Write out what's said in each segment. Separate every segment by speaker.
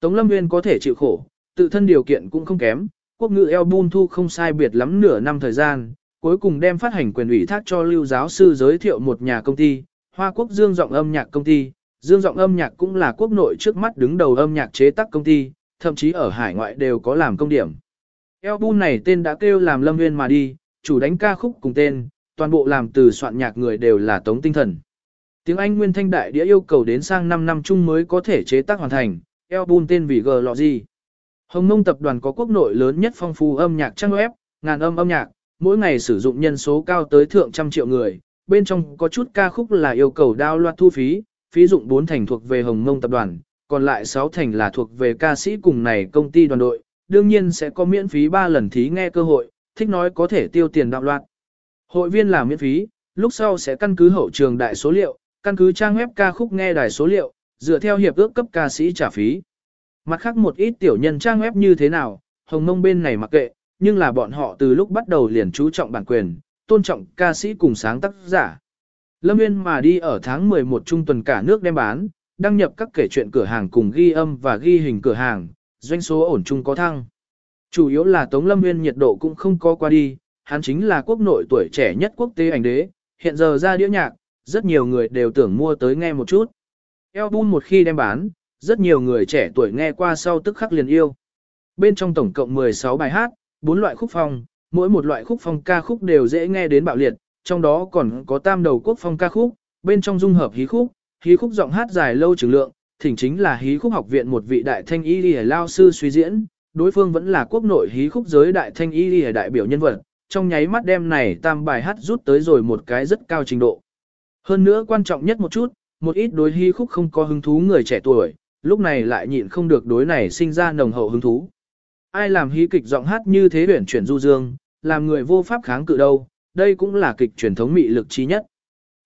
Speaker 1: Tống Lâm Nguyên có thể chịu khổ, tự thân điều kiện cũng không kém, quốc ngữ album thu không sai biệt lắm nửa năm thời gian, cuối cùng đem phát hành quyền ủy thác cho lưu giáo sư giới thiệu một nhà công ty, Hoa Quốc Dương Giọng âm nhạc công ty. Dương Giọng âm nhạc cũng là quốc nội trước mắt đứng đầu âm nhạc chế tác công ty, thậm chí ở hải ngoại đều có làm công điểm. Album này tên đã kêu làm Lâm Nguyên mà đi, chủ đánh ca khúc cùng tên, toàn bộ làm từ soạn nhạc người đều là Tống Tinh Thần. Tiếng Anh nguyên thanh đại đĩa yêu cầu đến sang 5 năm chung mới có thể chế tác hoàn thành, album tên vì G lọ gì. Hồng Nông tập đoàn có quốc nội lớn nhất phong phú âm nhạc trang web, ngàn âm âm nhạc, mỗi ngày sử dụng nhân số cao tới thượng trăm triệu người, bên trong có chút ca khúc là yêu cầu đao loạt thu phí, phí dụng 4 thành thuộc về Hồng Nông tập đoàn, còn lại 6 thành là thuộc về ca sĩ cùng này công ty đoàn đội, đương nhiên sẽ có miễn phí 3 lần thí nghe cơ hội, thích nói có thể tiêu tiền đạo loạn. Hội viên là miễn phí, lúc sau sẽ căn cứ hậu trường đại số liệu, căn cứ trang web ca khúc nghe đài số liệu, dựa theo hiệp ước cấp ca sĩ trả phí. Mặt khác một ít tiểu nhân trang web như thế nào, hồng mông bên này mặc kệ, nhưng là bọn họ từ lúc bắt đầu liền chú trọng bản quyền, tôn trọng ca sĩ cùng sáng tác giả. Lâm Nguyên mà đi ở tháng 11 trung tuần cả nước đem bán, đăng nhập các kể chuyện cửa hàng cùng ghi âm và ghi hình cửa hàng, doanh số ổn chung có thăng. Chủ yếu là Tống Lâm Nguyên nhiệt độ cũng không có qua đi, hắn chính là quốc nội tuổi trẻ nhất quốc tế ảnh đế, hiện giờ ra đĩa nhạc, rất nhiều người đều tưởng mua tới nghe một chút. Album một khi đem bán, rất nhiều người trẻ tuổi nghe qua sau tức khắc liền yêu. Bên trong tổng cộng 16 bài hát, 4 loại khúc phong, mỗi một loại khúc phong ca khúc đều dễ nghe đến bạo liệt, trong đó còn có tam đầu quốc phong ca khúc, bên trong dung hợp hí khúc, hí khúc giọng hát dài lâu trường lượng, thỉnh chính là hí khúc học viện một vị đại thanh y lìa lao sư suy diễn, đối phương vẫn là quốc nội hí khúc giới đại thanh y lìa đại biểu nhân vật, trong nháy mắt đem này tam bài hát rút tới rồi một cái rất cao trình độ. Hơn nữa quan trọng nhất một chút, một ít đối hí khúc không có hứng thú người trẻ tuổi, lúc này lại nhịn không được đối này sinh ra nồng hậu hứng thú. Ai làm hí kịch giọng hát như thế huyển chuyển du dương, làm người vô pháp kháng cự đâu, đây cũng là kịch truyền thống mị lực trí nhất.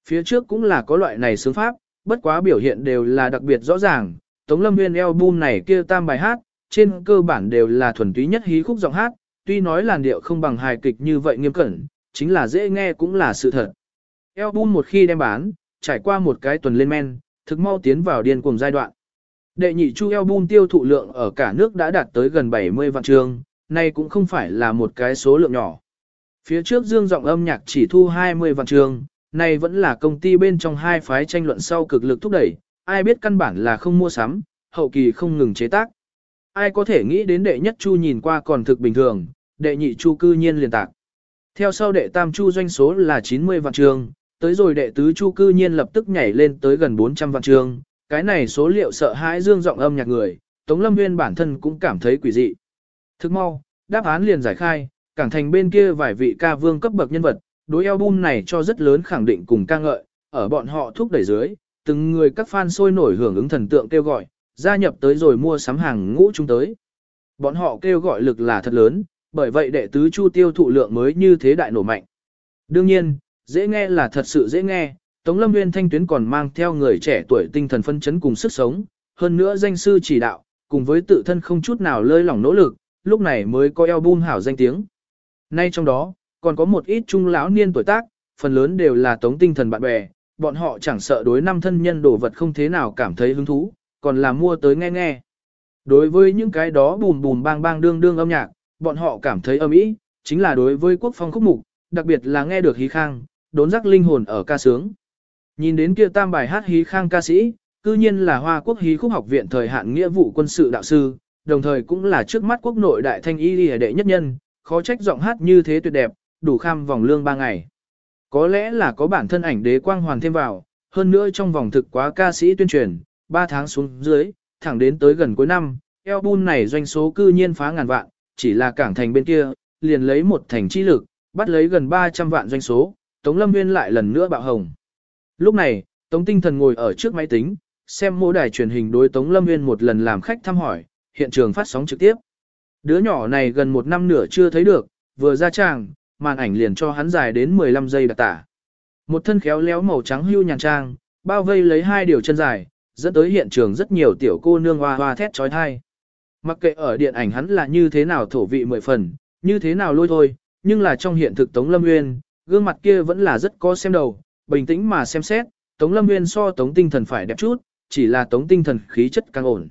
Speaker 1: Phía trước cũng là có loại này sướng pháp, bất quá biểu hiện đều là đặc biệt rõ ràng, Tống Lâm Nguyên album này kia tam bài hát, trên cơ bản đều là thuần túy nhất hí khúc giọng hát, tuy nói làn điệu không bằng hài kịch như vậy nghiêm cẩn, chính là dễ nghe cũng là sự thật. Album một khi đem bán, trải qua một cái tuần lên men, thực mau tiến vào điên cuồng giai đoạn. Đệ nhị chu album tiêu thụ lượng ở cả nước đã đạt tới gần 70 vạn trường, này cũng không phải là một cái số lượng nhỏ. Phía trước dương giọng âm nhạc chỉ thu 20 vạn trường, này vẫn là công ty bên trong hai phái tranh luận sau cực lực thúc đẩy, ai biết căn bản là không mua sắm, hậu kỳ không ngừng chế tác. Ai có thể nghĩ đến đệ nhất chu nhìn qua còn thực bình thường, đệ nhị chu cư nhiên liền tạc. Theo sau đệ tam chu doanh số là 90 vạn trường, tới rồi đệ tứ chu cư nhiên lập tức nhảy lên tới gần 400 vạn trường, cái này số liệu sợ hãi dương giọng âm nhạc người, Tống Lâm Nguyên bản thân cũng cảm thấy quỷ dị. Thức mau, đáp án liền giải khai, cảng thành bên kia vài vị ca vương cấp bậc nhân vật, đối album này cho rất lớn khẳng định cùng ca ngợi, ở bọn họ thúc đẩy dưới, từng người các fan sôi nổi hưởng ứng thần tượng kêu gọi, gia nhập tới rồi mua sắm hàng ngũ chúng tới. Bọn họ kêu gọi lực là thật lớn, bởi vậy đệ tứ chu tiêu thụ lượng mới như thế đại nổ mạnh. Đương nhiên, dễ nghe là thật sự dễ nghe, Tống Lâm Nguyên thanh tuyến còn mang theo người trẻ tuổi tinh thần phân chấn cùng sức sống, hơn nữa danh sư chỉ đạo, cùng với tự thân không chút nào lơi lỏng nỗ lực, lúc này mới có album hảo danh tiếng. Nay trong đó, còn có một ít trung lão niên tuổi tác, phần lớn đều là tống tinh thần bạn bè, bọn họ chẳng sợ đối năm thân nhân đồ vật không thế nào cảm thấy hứng thú, còn là mua tới nghe nghe. Đối với những cái đó bùm bùm bang bang đương đương âm nhạc, bọn họ cảm thấy âm ý, chính là đối với quốc phong khúc mục, đặc biệt là nghe được hí khang, đốn giác linh hồn ở ca sướng. Nhìn đến kia tam bài hát hí khang ca sĩ, cư nhiên là Hoa Quốc Hí Khúc Học viện thời hạn nghĩa vụ quân sự đạo sư, đồng thời cũng là trước mắt quốc nội đại thanh y lìa đệ nhất nhân, khó trách giọng hát như thế tuyệt đẹp, đủ kham vòng lương ba ngày. Có lẽ là có bản thân ảnh đế quang hoàn thêm vào, hơn nữa trong vòng thực quá ca sĩ tuyên truyền, 3 tháng xuống dưới, thẳng đến tới gần cuối năm, album này doanh số cư nhiên phá ngàn vạn, chỉ là cảng thành bên kia, liền lấy một thành chi lực, bắt lấy gần 300 vạn doanh số, Tống Lâm Nguyên lại lần nữa bạo hồng. Lúc này, Tống Tinh Thần ngồi ở trước máy tính, xem mô đài truyền hình đối Tống Lâm Nguyên một lần làm khách thăm hỏi, hiện trường phát sóng trực tiếp. Đứa nhỏ này gần một năm nửa chưa thấy được, vừa ra tràng, màn ảnh liền cho hắn dài đến 15 giây đặc tả. Một thân khéo léo màu trắng hưu nhàn trang, bao vây lấy hai điều chân dài, dẫn tới hiện trường rất nhiều tiểu cô nương hoa hoa thét trói thai. Mặc kệ ở điện ảnh hắn là như thế nào thổ vị mười phần, như thế nào lôi thôi, nhưng là trong hiện thực Tống Lâm Nguyên, gương mặt kia vẫn là rất có xem đầu, bình tĩnh mà xem xét, Tống Lâm Nguyên so Tống Tinh Thần phải đẹp chút, chỉ là Tống Tinh Thần khí chất càng ổn.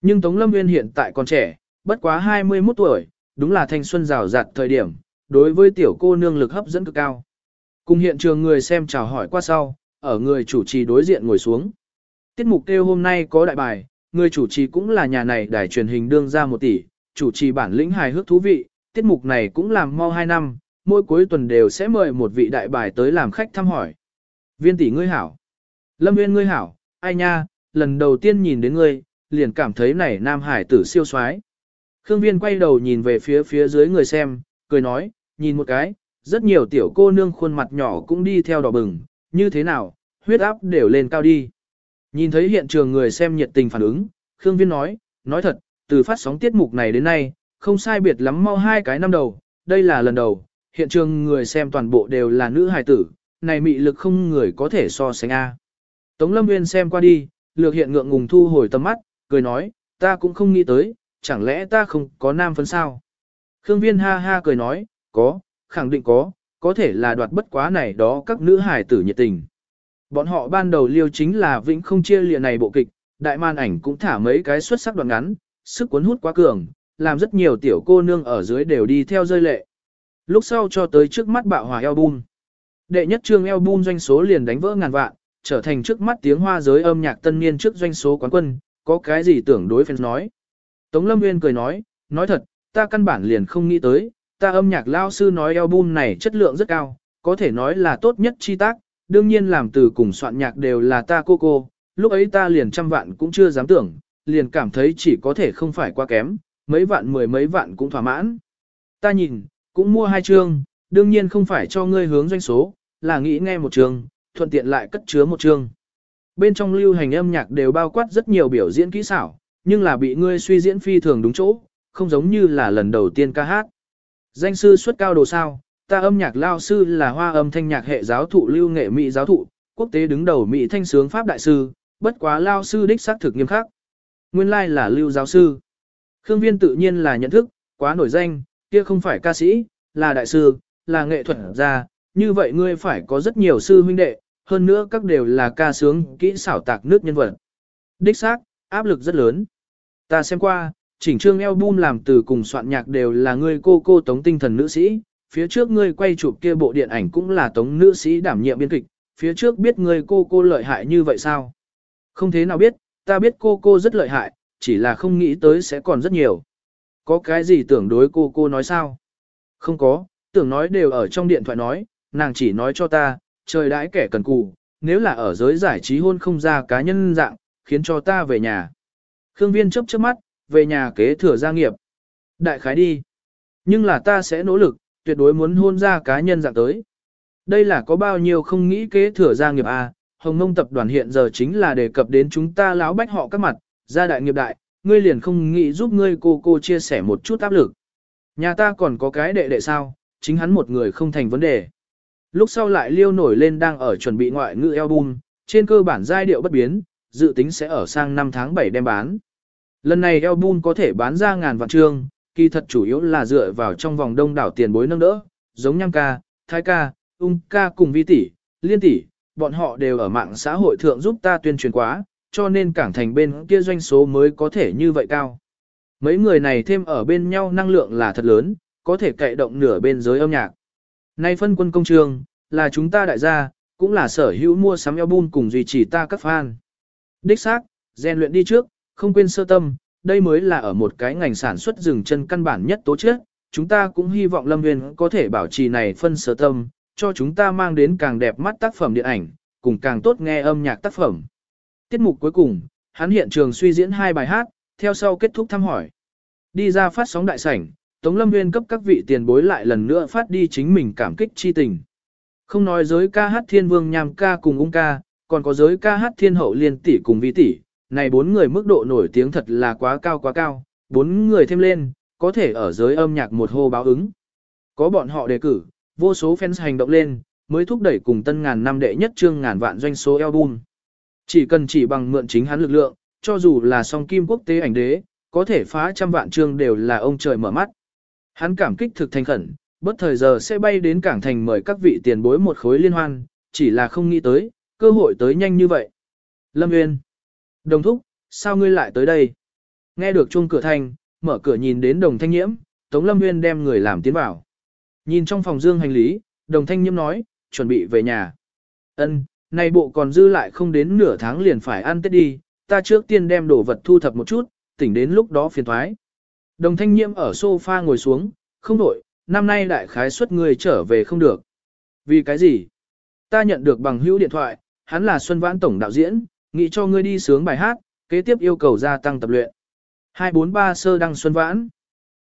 Speaker 1: Nhưng Tống Lâm Nguyên hiện tại còn trẻ, bất quá 21 tuổi, đúng là thanh xuân rào rạt thời điểm, đối với tiểu cô nương lực hấp dẫn cực cao. Cùng hiện trường người xem chào hỏi qua sau, ở người chủ trì đối diện ngồi xuống. Tiết mục kêu hôm nay có đại bài, người chủ trì cũng là nhà này đài truyền hình đương ra một tỷ, chủ trì bản lĩnh hài hước thú vị, tiết mục này cũng làm mau 2 năm, mỗi cuối tuần đều sẽ mời một vị đại bài tới làm khách thăm hỏi. Viên tỷ ngươi hảo. Lâm Nguyên ngươi hảo, ai nha, lần đầu tiên nhìn đến ngươi, liền cảm thấy này nam hải tử siêu soái. Khương Viên quay đầu nhìn về phía phía dưới người xem, cười nói, nhìn một cái, rất nhiều tiểu cô nương khuôn mặt nhỏ cũng đi theo đỏ bừng, như thế nào, huyết áp đều lên cao đi. Nhìn thấy hiện trường người xem nhiệt tình phản ứng, Khương Viên nói, nói thật, từ phát sóng tiết mục này đến nay, không sai biệt lắm mau hai cái năm đầu, đây là lần đầu, hiện trường người xem toàn bộ đều là nữ hài tử, này mị lực không người có thể so sánh a. Tống Lâm Nguyên xem qua đi, lược hiện ngượng ngùng thu hồi tầm mắt, cười nói, ta cũng không nghĩ tới, chẳng lẽ ta không có nam phấn sao? Khương Viên ha ha cười nói, có, khẳng định có, có thể là đoạt bất quá này đó các nữ hài tử nhiệt tình. Bọn họ ban đầu liêu chính là vĩnh không chia lìa này bộ kịch, đại man ảnh cũng thả mấy cái xuất sắc đoạn ngắn, sức cuốn hút quá cường, làm rất nhiều tiểu cô nương ở dưới đều đi theo rơi lệ. Lúc sau cho tới trước mắt bạo hòa album. Đệ nhất trương album doanh số liền đánh vỡ ngàn vạn, trở thành trước mắt tiếng hoa giới âm nhạc tân niên trước doanh số quán quân, có cái gì tưởng đối fans nói. Tống Lâm Nguyên cười nói, nói thật, ta căn bản liền không nghĩ tới, ta âm nhạc lao sư nói album này chất lượng rất cao, có thể nói là tốt nhất chi tác, đương nhiên làm từ cùng soạn nhạc đều là ta cô cô, lúc ấy ta liền trăm vạn cũng chưa dám tưởng, liền cảm thấy chỉ có thể không phải quá kém, mấy vạn mười mấy vạn cũng thỏa mãn. Ta nhìn, cũng mua hai chương, đương nhiên không phải cho ngươi hướng doanh số, là nghĩ nghe một chương, thuận tiện lại cất chứa một chương. Bên trong lưu hành âm nhạc đều bao quát rất nhiều biểu diễn kỹ xảo, nhưng là bị ngươi suy diễn phi thường đúng chỗ, không giống như là lần đầu tiên ca hát. Danh sư xuất cao đồ sao, ta âm nhạc lao sư là hoa âm thanh nhạc hệ giáo thụ lưu nghệ Mỹ giáo thụ, quốc tế đứng đầu Mỹ thanh sướng Pháp đại sư, bất quá lao sư đích xác thực nghiêm khắc. Nguyên lai like là lưu giáo sư. Khương Viên tự nhiên là nhận thức, quá nổi danh, kia không phải ca sĩ, là đại sư, là nghệ thuật gia, như vậy ngươi phải có rất nhiều sư huynh đệ, hơn nữa các đều là ca sướng kỹ xảo tạc nước nhân vật. Đích xác, áp lực rất lớn. Ta xem qua, chỉnh trương album làm từ cùng soạn nhạc đều là ngươi cô cô tống tinh thần nữ sĩ, phía trước ngươi quay chụp kia bộ điện ảnh cũng là tống nữ sĩ đảm nhiệm biên kịch, phía trước biết ngươi cô cô lợi hại như vậy sao? Không thế nào biết, ta biết cô cô rất lợi hại, chỉ là không nghĩ tới sẽ còn rất nhiều. Có cái gì tưởng đối cô cô nói sao? Không có, tưởng nói đều ở trong điện thoại nói, nàng chỉ nói cho ta, trời đãi kẻ cần cù, nếu là ở giới giải trí hôn không ra cá nhân dạng, khiến cho ta về nhà. Khương Viên chấp chớp mắt, về nhà kế thừa gia nghiệp. Đại khái đi. Nhưng là ta sẽ nỗ lực, tuyệt đối muốn hôn ra cá nhân dạng tới. Đây là có bao nhiêu không nghĩ kế thừa gia nghiệp à, Hồng Mông tập đoàn hiện giờ chính là đề cập đến chúng ta lão bách họ các mặt, gia đại nghiệp đại, ngươi liền không nghĩ giúp ngươi cô cô chia sẻ một chút áp lực. Nhà ta còn có cái đệ đệ sao, chính hắn một người không thành vấn đề. Lúc sau lại liêu nổi lên đang ở chuẩn bị ngoại ngữ album, trên cơ bản giai điệu bất biến, dự tính sẽ ở sang năm tháng 7 đem bán. Lần này album có thể bán ra ngàn vạn trương. kỳ thật chủ yếu là dựa vào trong vòng đông đảo tiền bối nâng đỡ, giống nham ca, thái ca, ung ca cùng vi tỷ, liên tỷ, bọn họ đều ở mạng xã hội thượng giúp ta tuyên truyền quá, cho nên cảng thành bên kia doanh số mới có thể như vậy cao. Mấy người này thêm ở bên nhau năng lượng là thật lớn, có thể cậy động nửa bên giới âm nhạc. Nay phân quân công trường, là chúng ta đại gia, cũng là sở hữu mua sắm album cùng duy trì ta các fan. Đích xác, rèn luyện đi trước, không quên sơ tâm, đây mới là ở một cái ngành sản xuất dừng chân căn bản nhất tố chất. Chúng ta cũng hy vọng Lâm Viên có thể bảo trì này phân sơ tâm, cho chúng ta mang đến càng đẹp mắt tác phẩm điện ảnh, cùng càng tốt nghe âm nhạc tác phẩm. Tiết mục cuối cùng, hắn hiện trường suy diễn hai bài hát, theo sau kết thúc thăm hỏi. Đi ra phát sóng đại sảnh, Tống Lâm Nguyên cấp các vị tiền bối lại lần nữa phát đi chính mình cảm kích chi tình. Không nói giới ca hát thiên vương nhàm ca cùng ung ca, còn có giới ca hát thiên hậu liên tỷ cùng vi tỷ, này bốn người mức độ nổi tiếng thật là quá cao quá cao, bốn người thêm lên, có thể ở giới âm nhạc một hô báo ứng. Có bọn họ đề cử, vô số fans hành động lên, mới thúc đẩy cùng tân ngàn năm đệ nhất trương ngàn vạn doanh số album. Chỉ cần chỉ bằng mượn chính hắn lực lượng, cho dù là song kim quốc tế ảnh đế, có thể phá trăm vạn trường đều là ông trời mở mắt. Hắn cảm kích thực thành khẩn, bất thời giờ sẽ bay đến cảng thành mời các vị tiền bối một khối liên hoan, chỉ là không nghĩ tới, cơ hội tới nhanh như vậy. Lâm Nguyên. Đồng thúc, sao ngươi lại tới đây? Nghe được chuông cửa thanh, mở cửa nhìn đến đồng thanh nhiễm, Tống Lâm Nguyên đem người làm tiến vào. Nhìn trong phòng dương hành lý, đồng thanh nhiễm nói, chuẩn bị về nhà. Ân, này bộ còn dư lại không đến nửa tháng liền phải ăn tết đi, ta trước tiên đem đồ vật thu thập một chút, tỉnh đến lúc đó phiền thoái. Đồng thanh nhiễm ở sofa ngồi xuống, không đổi, năm nay đại khái suất người trở về không được. Vì cái gì? Ta nhận được bằng hữu điện thoại, hắn là Xuân Vãn Tổng đạo diễn, nghĩ cho ngươi đi sướng bài hát, kế tiếp yêu cầu gia tăng tập luyện. 243 sơ đăng Xuân Vãn.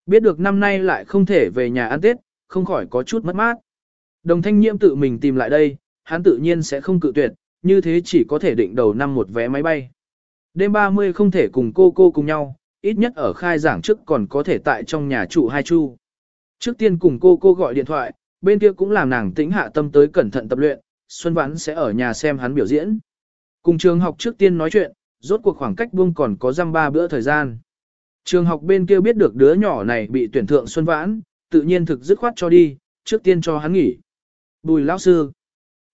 Speaker 1: Biết được năm nay lại không thể về nhà ăn Tết, không khỏi có chút mất mát. Đồng thanh nhiễm tự mình tìm lại đây, hắn tự nhiên sẽ không cự tuyệt, như thế chỉ có thể định đầu năm một vé máy bay. Đêm 30 không thể cùng cô cô cùng nhau, ít nhất ở khai giảng trước còn có thể tại trong nhà trụ hai chu. Trước tiên cùng cô cô gọi điện thoại, bên kia cũng làm nàng tĩnh hạ tâm tới cẩn thận tập luyện, Xuân Vãn sẽ ở nhà xem hắn biểu diễn. Cùng trường học trước tiên nói chuyện, rốt cuộc khoảng cách buông còn có răm ba bữa thời gian. Trường học bên kia biết được đứa nhỏ này bị tuyển thượng Xuân Vãn, tự nhiên thực dứt khoát cho đi, trước tiên cho hắn nghỉ. Bùi lão sư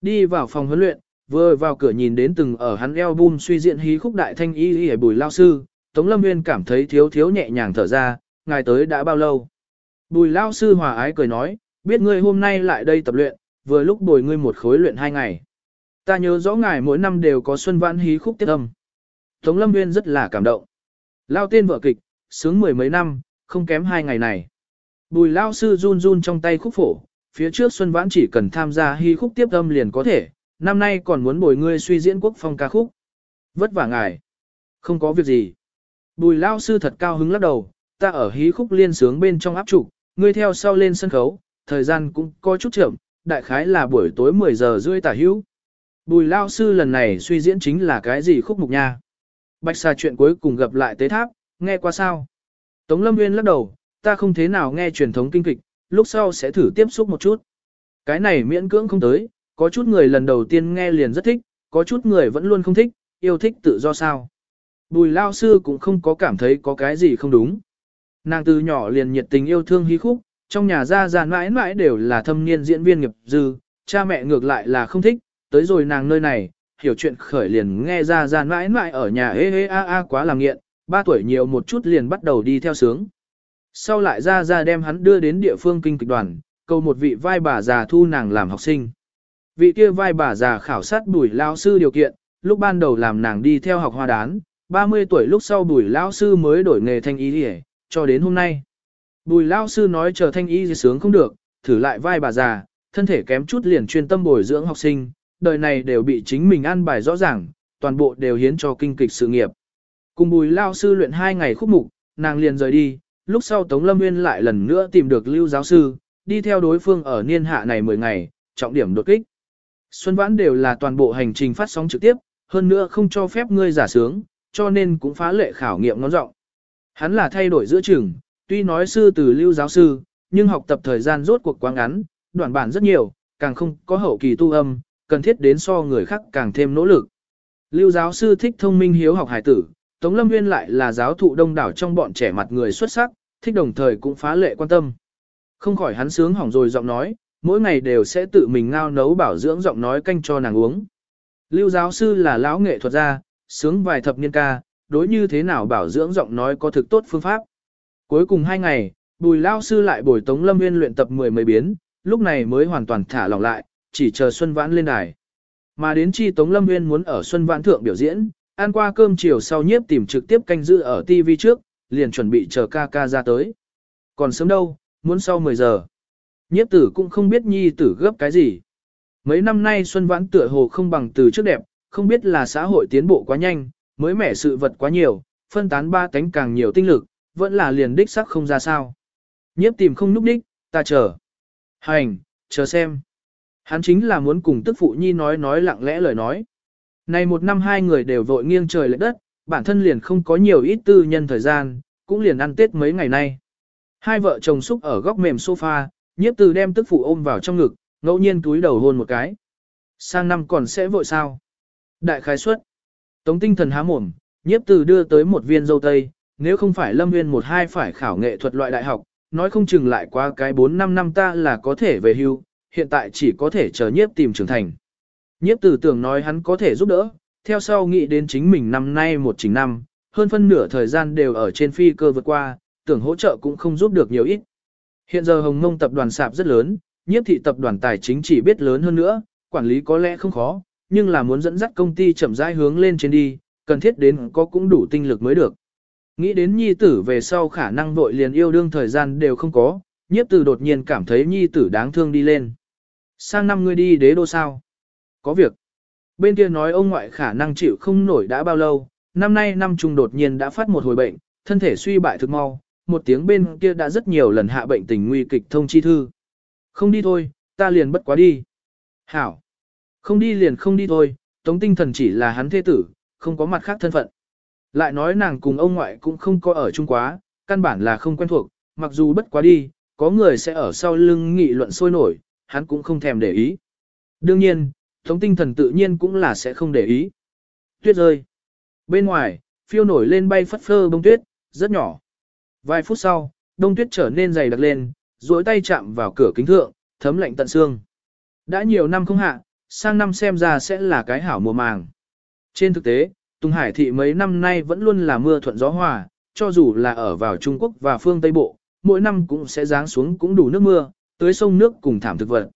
Speaker 1: đi vào phòng huấn luyện, vừa vào cửa nhìn đến từng ở hắn album suy diện hí khúc đại thanh y y bùi lao sư, Tống Lâm Nguyên cảm thấy thiếu thiếu nhẹ nhàng thở ra, ngài tới đã bao lâu. Bùi lao sư hòa ái cười nói, biết ngươi hôm nay lại đây tập luyện, vừa lúc bồi ngươi một khối luyện hai ngày. Ta nhớ rõ ngài mỗi năm đều có xuân vãn hí khúc tiết âm. Tống Lâm Nguyên rất là cảm động. Lao tiên vợ kịch, sướng mười mấy năm, không kém hai ngày này. Bùi Lao sư run run trong tay khúc phổ, phía trước Xuân Vãn chỉ cần tham gia hí khúc tiếp âm liền có thể, năm nay còn muốn bồi ngươi suy diễn quốc phong ca khúc. Vất vả ngài. Không có việc gì. Bùi Lao sư thật cao hứng lắc đầu, ta ở hí khúc liên sướng bên trong áp trục, ngươi theo sau lên sân khấu, thời gian cũng có chút chậm, đại khái là buổi tối 10 giờ rưỡi tả hữu. Bùi lao sư lần này suy diễn chính là cái gì khúc mục nha. Bạch xà chuyện cuối cùng gặp lại tế tháp, nghe qua sao? Tống Lâm Nguyên lắc đầu, ta không thế nào nghe truyền thống kinh kịch, lúc sau sẽ thử tiếp xúc một chút. Cái này miễn cưỡng không tới, có chút người lần đầu tiên nghe liền rất thích, có chút người vẫn luôn không thích, yêu thích tự do sao. Bùi lao sư cũng không có cảm thấy có cái gì không đúng. Nàng từ nhỏ liền nhiệt tình yêu thương hí khúc, trong nhà gia ra mãi mãi đều là thâm niên diễn viên nghiệp dư, cha mẹ ngược lại là không thích, tới rồi nàng nơi này, hiểu chuyện khởi liền nghe ra ra mãi mãi ở nhà hê hê a a quá làm nghiện, ba tuổi nhiều một chút liền bắt đầu đi theo sướng. Sau lại ra ra đem hắn đưa đến địa phương kinh kịch đoàn, cầu một vị vai bà già thu nàng làm học sinh. Vị kia vai bà già khảo sát bùi lao sư điều kiện, lúc ban đầu làm nàng đi theo học hoa đán, 30 tuổi lúc sau bùi lao sư mới đổi nghề thanh y đi cho đến hôm nay. Bùi lao sư nói chờ thanh y gì sướng không được, thử lại vai bà già, thân thể kém chút liền chuyên tâm bồi dưỡng học sinh, đời này đều bị chính mình ăn bài rõ ràng, toàn bộ đều hiến cho kinh kịch sự nghiệp. Cùng bùi lao sư luyện hai ngày khúc mục, nàng liền rời đi, lúc sau Tống Lâm Nguyên lại lần nữa tìm được lưu giáo sư, đi theo đối phương ở niên hạ này 10 ngày, trọng điểm đột kích. Xuân Vãn đều là toàn bộ hành trình phát sóng trực tiếp, hơn nữa không cho phép ngươi giả sướng, cho nên cũng phá lệ khảo nghiệm ngón rộng. Hắn là thay đổi giữa trường, tuy nói sư từ lưu giáo sư, nhưng học tập thời gian rốt cuộc quá ngắn, đoạn bản rất nhiều, càng không có hậu kỳ tu âm, cần thiết đến so người khác càng thêm nỗ lực. Lưu giáo sư thích thông minh hiếu học hải tử, Tống Lâm Nguyên lại là giáo thụ đông đảo trong bọn trẻ mặt người xuất sắc, thích đồng thời cũng phá lệ quan tâm. Không khỏi hắn sướng hỏng rồi giọng nói, mỗi ngày đều sẽ tự mình ngao nấu bảo dưỡng giọng nói canh cho nàng uống. Lưu giáo sư là lão nghệ thuật gia, sướng vài thập niên ca, đối như thế nào bảo dưỡng giọng nói có thực tốt phương pháp. Cuối cùng hai ngày, Bùi Lao Sư lại bồi Tống Lâm Nguyên luyện tập mười mấy biến, lúc này mới hoàn toàn thả lỏng lại, chỉ chờ Xuân Vãn lên đài. Mà đến chi Tống Lâm Nguyên muốn ở Xuân Vãn Thượng biểu diễn, ăn qua cơm chiều sau nhiếp tìm trực tiếp canh giữ ở TV trước, liền chuẩn bị chờ ca ca ra tới. Còn sớm đâu, muốn sau 10 giờ. Nhiếp tử cũng không biết nhi tử gấp cái gì. Mấy năm nay Xuân Vãn tựa hồ không bằng từ trước đẹp, không biết là xã hội tiến bộ quá nhanh, mới mẻ sự vật quá nhiều, phân tán ba tánh càng nhiều tinh lực, vẫn là liền đích sắc không ra sao. Nhiếp tìm không núp đích, ta chờ. Hành, chờ xem. Hắn chính là muốn cùng tức phụ nhi nói nói lặng lẽ lời nói. Này một năm hai người đều vội nghiêng trời lệ đất, bản thân liền không có nhiều ít tư nhân thời gian, cũng liền ăn tết mấy ngày nay. Hai vợ chồng xúc ở góc mềm sofa, nhiếp từ đem tức phụ ôm vào trong ngực, ngẫu nhiên túi đầu hôn một cái. Sang năm còn sẽ vội sao? Đại khái suất. Tống tinh thần há mồm, nhiếp từ đưa tới một viên dâu tây, nếu không phải lâm viên một hai phải khảo nghệ thuật loại đại học, nói không chừng lại qua cái 4-5 năm ta là có thể về hưu, hiện tại chỉ có thể chờ nhiếp tìm trưởng thành. Nhiếp từ tưởng nói hắn có thể giúp đỡ, theo sau nghĩ đến chính mình năm nay một chính năm, hơn phân nửa thời gian đều ở trên phi cơ vượt qua, tưởng hỗ trợ cũng không giúp được nhiều ít. Hiện giờ Hồng Mông tập đoàn sạp rất lớn, nhiếp thị tập đoàn tài chính chỉ biết lớn hơn nữa, quản lý có lẽ không khó, nhưng là muốn dẫn dắt công ty chậm rãi hướng lên trên đi, cần thiết đến có cũng đủ tinh lực mới được. Nghĩ đến nhi tử về sau khả năng vội liền yêu đương thời gian đều không có, nhiếp tử đột nhiên cảm thấy nhi tử đáng thương đi lên. Sang năm ngươi đi đế đô sao? Có việc. Bên kia nói ông ngoại khả năng chịu không nổi đã bao lâu, năm nay năm trung đột nhiên đã phát một hồi bệnh, thân thể suy bại thực mau, một tiếng bên kia đã rất nhiều lần hạ bệnh tình nguy kịch thông chi thư. Không đi thôi, ta liền bất quá đi. Hảo. Không đi liền không đi thôi, tống tinh thần chỉ là hắn thế tử, không có mặt khác thân phận. Lại nói nàng cùng ông ngoại cũng không có ở chung quá, căn bản là không quen thuộc, mặc dù bất quá đi, có người sẽ ở sau lưng nghị luận sôi nổi, hắn cũng không thèm để ý. Đương nhiên, tống tinh thần tự nhiên cũng là sẽ không để ý. Tuyết rơi. Bên ngoài, phiêu nổi lên bay phất phơ bông tuyết, rất nhỏ. Vài phút sau, đông tuyết trở nên dày đặc lên, duỗi tay chạm vào cửa kính thượng, thấm lạnh tận xương. Đã nhiều năm không hạ, sang năm xem ra sẽ là cái hảo mùa màng. Trên thực tế, Tùng Hải thị mấy năm nay vẫn luôn là mưa thuận gió hòa, cho dù là ở vào Trung Quốc và phương Tây Bộ, mỗi năm cũng sẽ giáng xuống cũng đủ nước mưa, tới sông nước cùng thảm thực vật.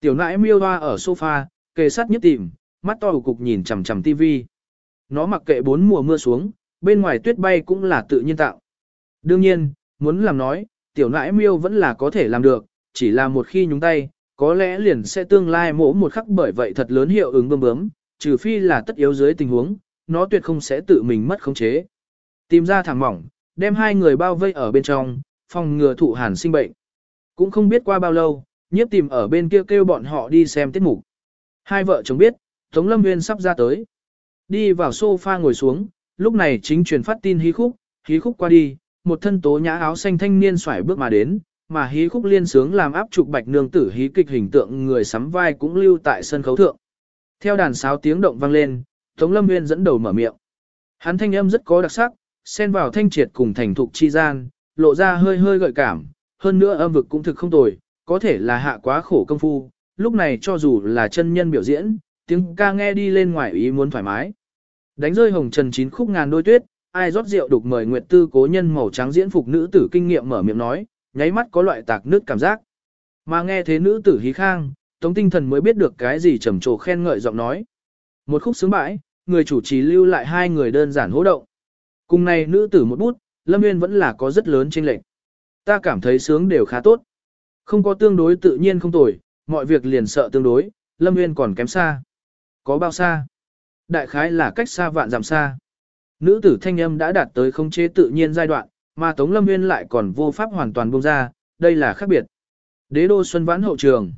Speaker 1: Tiểu nãi miêu hoa ở sofa, kề sát nhất tìm, mắt to cục nhìn chằm chằm tivi. Nó mặc kệ bốn mùa mưa xuống, bên ngoài tuyết bay cũng là tự nhiên tạo. Đương nhiên, muốn làm nói, tiểu nãi miêu vẫn là có thể làm được, chỉ là một khi nhúng tay, có lẽ liền sẽ tương lai mổ một khắc bởi vậy thật lớn hiệu ứng bơm bướm, trừ phi là tất yếu dưới tình huống, nó tuyệt không sẽ tự mình mất khống chế. Tìm ra thẳng mỏng, đem hai người bao vây ở bên trong, phòng ngừa thụ hàn sinh bệnh. Cũng không biết qua bao lâu, nhiếp tìm ở bên kia kêu bọn họ đi xem tiết mục. Hai vợ chồng biết, Tống Lâm Nguyên sắp ra tới. Đi vào sofa ngồi xuống, lúc này chính truyền phát tin hí khúc, hí khúc qua đi, một thân tố nhã áo xanh thanh niên xoải bước mà đến, mà hí khúc liên sướng làm áp trục bạch nương tử hí kịch hình tượng người sắm vai cũng lưu tại sân khấu thượng. Theo đàn sáo tiếng động vang lên, Tống Lâm Nguyên dẫn đầu mở miệng. Hắn thanh âm rất có đặc sắc, xen vào thanh triệt cùng thành thục chi gian, lộ ra hơi hơi gợi cảm, hơn nữa âm vực cũng thực không tồi, có thể là hạ quá khổ công phu, lúc này cho dù là chân nhân biểu diễn, tiếng ca nghe đi lên ngoài ý muốn thoải mái. Đánh rơi hồng trần chín khúc ngàn đôi tuyết, ai rót rượu đục mời Nguyệt Tư cố nhân màu trắng diễn phục nữ tử kinh nghiệm mở miệng nói, nháy mắt có loại tạc nước cảm giác. Mà nghe thế nữ tử hí khang, Tống Tinh Thần mới biết được cái gì trầm trồ khen ngợi giọng nói. Một khúc sướng bãi, người chủ trì lưu lại hai người đơn giản hỗ động. Cùng này nữ tử một bút, Lâm Nguyên vẫn là có rất lớn chênh lệch. Ta cảm thấy sướng đều khá tốt. Không có tương đối tự nhiên không tồi, mọi việc liền sợ tương đối, Lâm Nguyên còn kém xa. Có bao xa? Đại khái là cách xa vạn dặm xa. Nữ tử thanh âm đã đạt tới không chế tự nhiên giai đoạn, mà Tống Lâm Nguyên lại còn vô pháp hoàn toàn buông ra, đây là khác biệt. Đế đô Xuân Vãn hậu trường.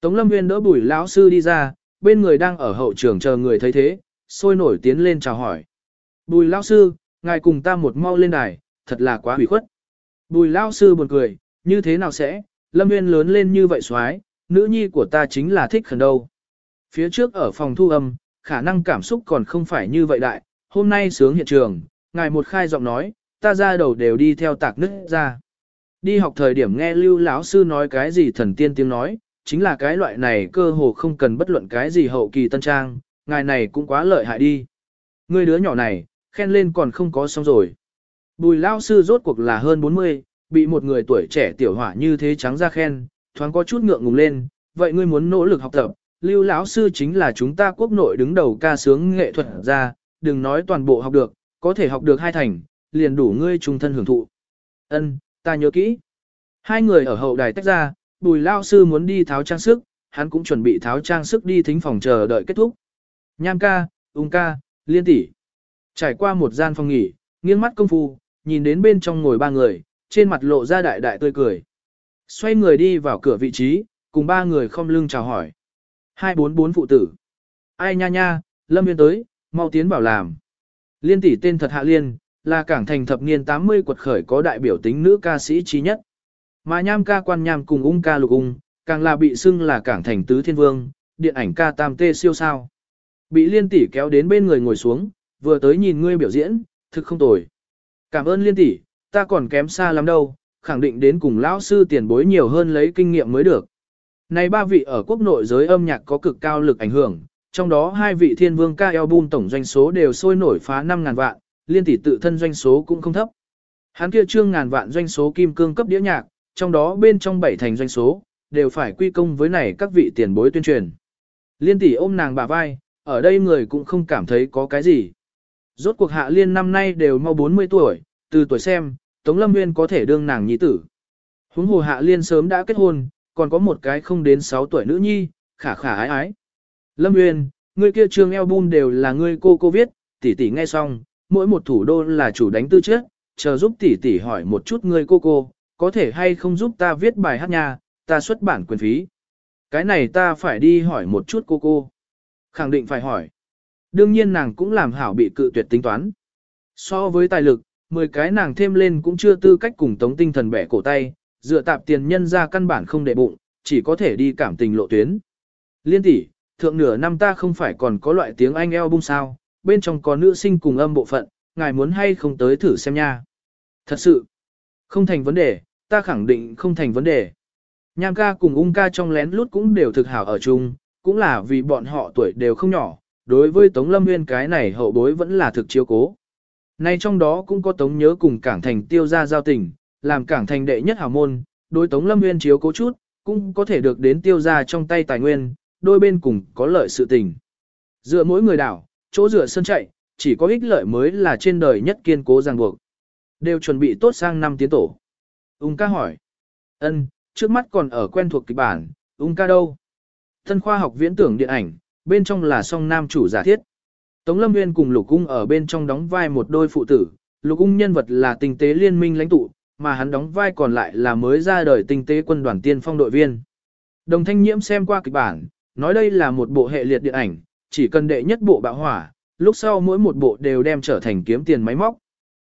Speaker 1: Tống Lâm Nguyên đỡ bùi lão sư đi ra, bên người đang ở hậu trường chờ người thấy thế, sôi nổi tiến lên chào hỏi. Bùi lão sư, ngài cùng ta một mau lên đài, thật là quá hủy khuất. Bùi lão sư buồn cười, như thế nào sẽ, Lâm Nguyên lớn lên như vậy xoái, nữ nhi của ta chính là thích khẩn đâu. Phía trước ở phòng thu âm, khả năng cảm xúc còn không phải như vậy đại, hôm nay sướng hiện trường, ngài một khai giọng nói, ta ra đầu đều đi theo tạc nứt ra. Đi học thời điểm nghe lưu lão sư nói cái gì thần tiên tiếng nói, chính là cái loại này cơ hồ không cần bất luận cái gì hậu kỳ tân trang, ngài này cũng quá lợi hại đi. Người đứa nhỏ này, khen lên còn không có xong rồi. Bùi lão sư rốt cuộc là hơn 40, bị một người tuổi trẻ tiểu hỏa như thế trắng ra khen, thoáng có chút ngượng ngùng lên, vậy ngươi muốn nỗ lực học tập, lưu lão sư chính là chúng ta quốc nội đứng đầu ca sướng nghệ thuật ra, đừng nói toàn bộ học được, có thể học được hai thành, liền đủ ngươi trung thân hưởng thụ. Ân, ta nhớ kỹ. Hai người ở hậu đài tách ra, bùi Lão sư muốn đi tháo trang sức, hắn cũng chuẩn bị tháo trang sức đi thính phòng chờ đợi kết thúc. Nham ca, ung ca, liên tỷ. Trải qua một gian phòng nghỉ, nghiêng mắt công phu, nhìn đến bên trong ngồi ba người, trên mặt lộ ra đại đại tươi cười. Xoay người đi vào cửa vị trí, cùng ba người không lưng chào hỏi. 244 phụ tử. Ai nha nha, Lâm Viên tới, mau tiến bảo làm. Liên tỷ tên thật Hạ Liên, là cảng thành thập niên 80 quật khởi có đại biểu tính nữ ca sĩ trí nhất. Mà nham ca quan nham cùng ung ca lục ung, càng là bị xưng là cảng thành tứ thiên vương, điện ảnh ca tam tê siêu sao. Bị liên tỷ kéo đến bên người ngồi xuống, vừa tới nhìn ngươi biểu diễn, thực không tồi. Cảm ơn liên tỷ, ta còn kém xa lắm đâu, khẳng định đến cùng lão sư tiền bối nhiều hơn lấy kinh nghiệm mới được. Này ba vị ở quốc nội giới âm nhạc có cực cao lực ảnh hưởng, trong đó hai vị thiên vương ca album tổng doanh số đều sôi nổi phá 5.000 vạn, liên tỷ tự thân doanh số cũng không thấp. Hắn kia trương ngàn vạn doanh số kim cương cấp đĩa nhạc, trong đó bên trong bảy thành doanh số, đều phải quy công với này các vị tiền bối tuyên truyền. Liên tỷ ôm nàng bà vai, ở đây người cũng không cảm thấy có cái gì. Rốt cuộc hạ liên năm nay đều mau 40 tuổi, từ tuổi xem, Tống Lâm Nguyên có thể đương nàng nhi tử. Huống hồ hạ liên sớm đã kết hôn, còn có một cái không đến 6 tuổi nữ nhi, khả khả ái ái. Lâm Nguyên, người kia trương album đều là ngươi cô cô viết, tỷ tỷ nghe xong, mỗi một thủ đô là chủ đánh tư trước, chờ giúp tỷ tỷ hỏi một chút ngươi cô cô, có thể hay không giúp ta viết bài hát nha, ta xuất bản quyền phí. Cái này ta phải đi hỏi một chút cô cô. Khẳng định phải hỏi. Đương nhiên nàng cũng làm hảo bị cự tuyệt tính toán. So với tài lực, 10 cái nàng thêm lên cũng chưa tư cách cùng tống tinh thần bẻ cổ tay, dựa tạp tiền nhân ra căn bản không để bụng, chỉ có thể đi cảm tình lộ tuyến. Liên tỷ, thượng nửa năm ta không phải còn có loại tiếng Anh eo bung sao, bên trong có nữ sinh cùng âm bộ phận, ngài muốn hay không tới thử xem nha. Thật sự, không thành vấn đề, ta khẳng định không thành vấn đề. Nham ca cùng ung ca trong lén lút cũng đều thực hảo ở chung, cũng là vì bọn họ tuổi đều không nhỏ, đối với Tống Lâm Nguyên cái này hậu bối vẫn là thực chiếu cố. Nay trong đó cũng có Tống nhớ cùng Cảng Thành tiêu ra giao tình, làm Cảng Thành đệ nhất hảo môn, đối Tống Lâm Nguyên chiếu cố chút, cũng có thể được đến tiêu ra trong tay tài nguyên, đôi bên cùng có lợi sự tình. Dựa mỗi người đảo, chỗ dựa sân chạy, chỉ có ích lợi mới là trên đời nhất kiên cố ràng buộc. Đều chuẩn bị tốt sang năm tiến tổ. Ung ca hỏi. ân trước mắt còn ở quen thuộc kịch bản, ung ca đâu? Thân khoa học viễn tưởng điện ảnh, bên trong là song nam chủ giả thiết. Tống Lâm Nguyên cùng Lục Cung ở bên trong đóng vai một đôi phụ tử, Lục Cung nhân vật là tinh tế liên minh lãnh tụ, mà hắn đóng vai còn lại là mới ra đời tinh tế quân đoàn tiên phong đội viên. Đồng Thanh Nhiễm xem qua kịch bản, nói đây là một bộ hệ liệt điện ảnh, chỉ cần đệ nhất bộ bạo hỏa, lúc sau mỗi một bộ đều đem trở thành kiếm tiền máy móc.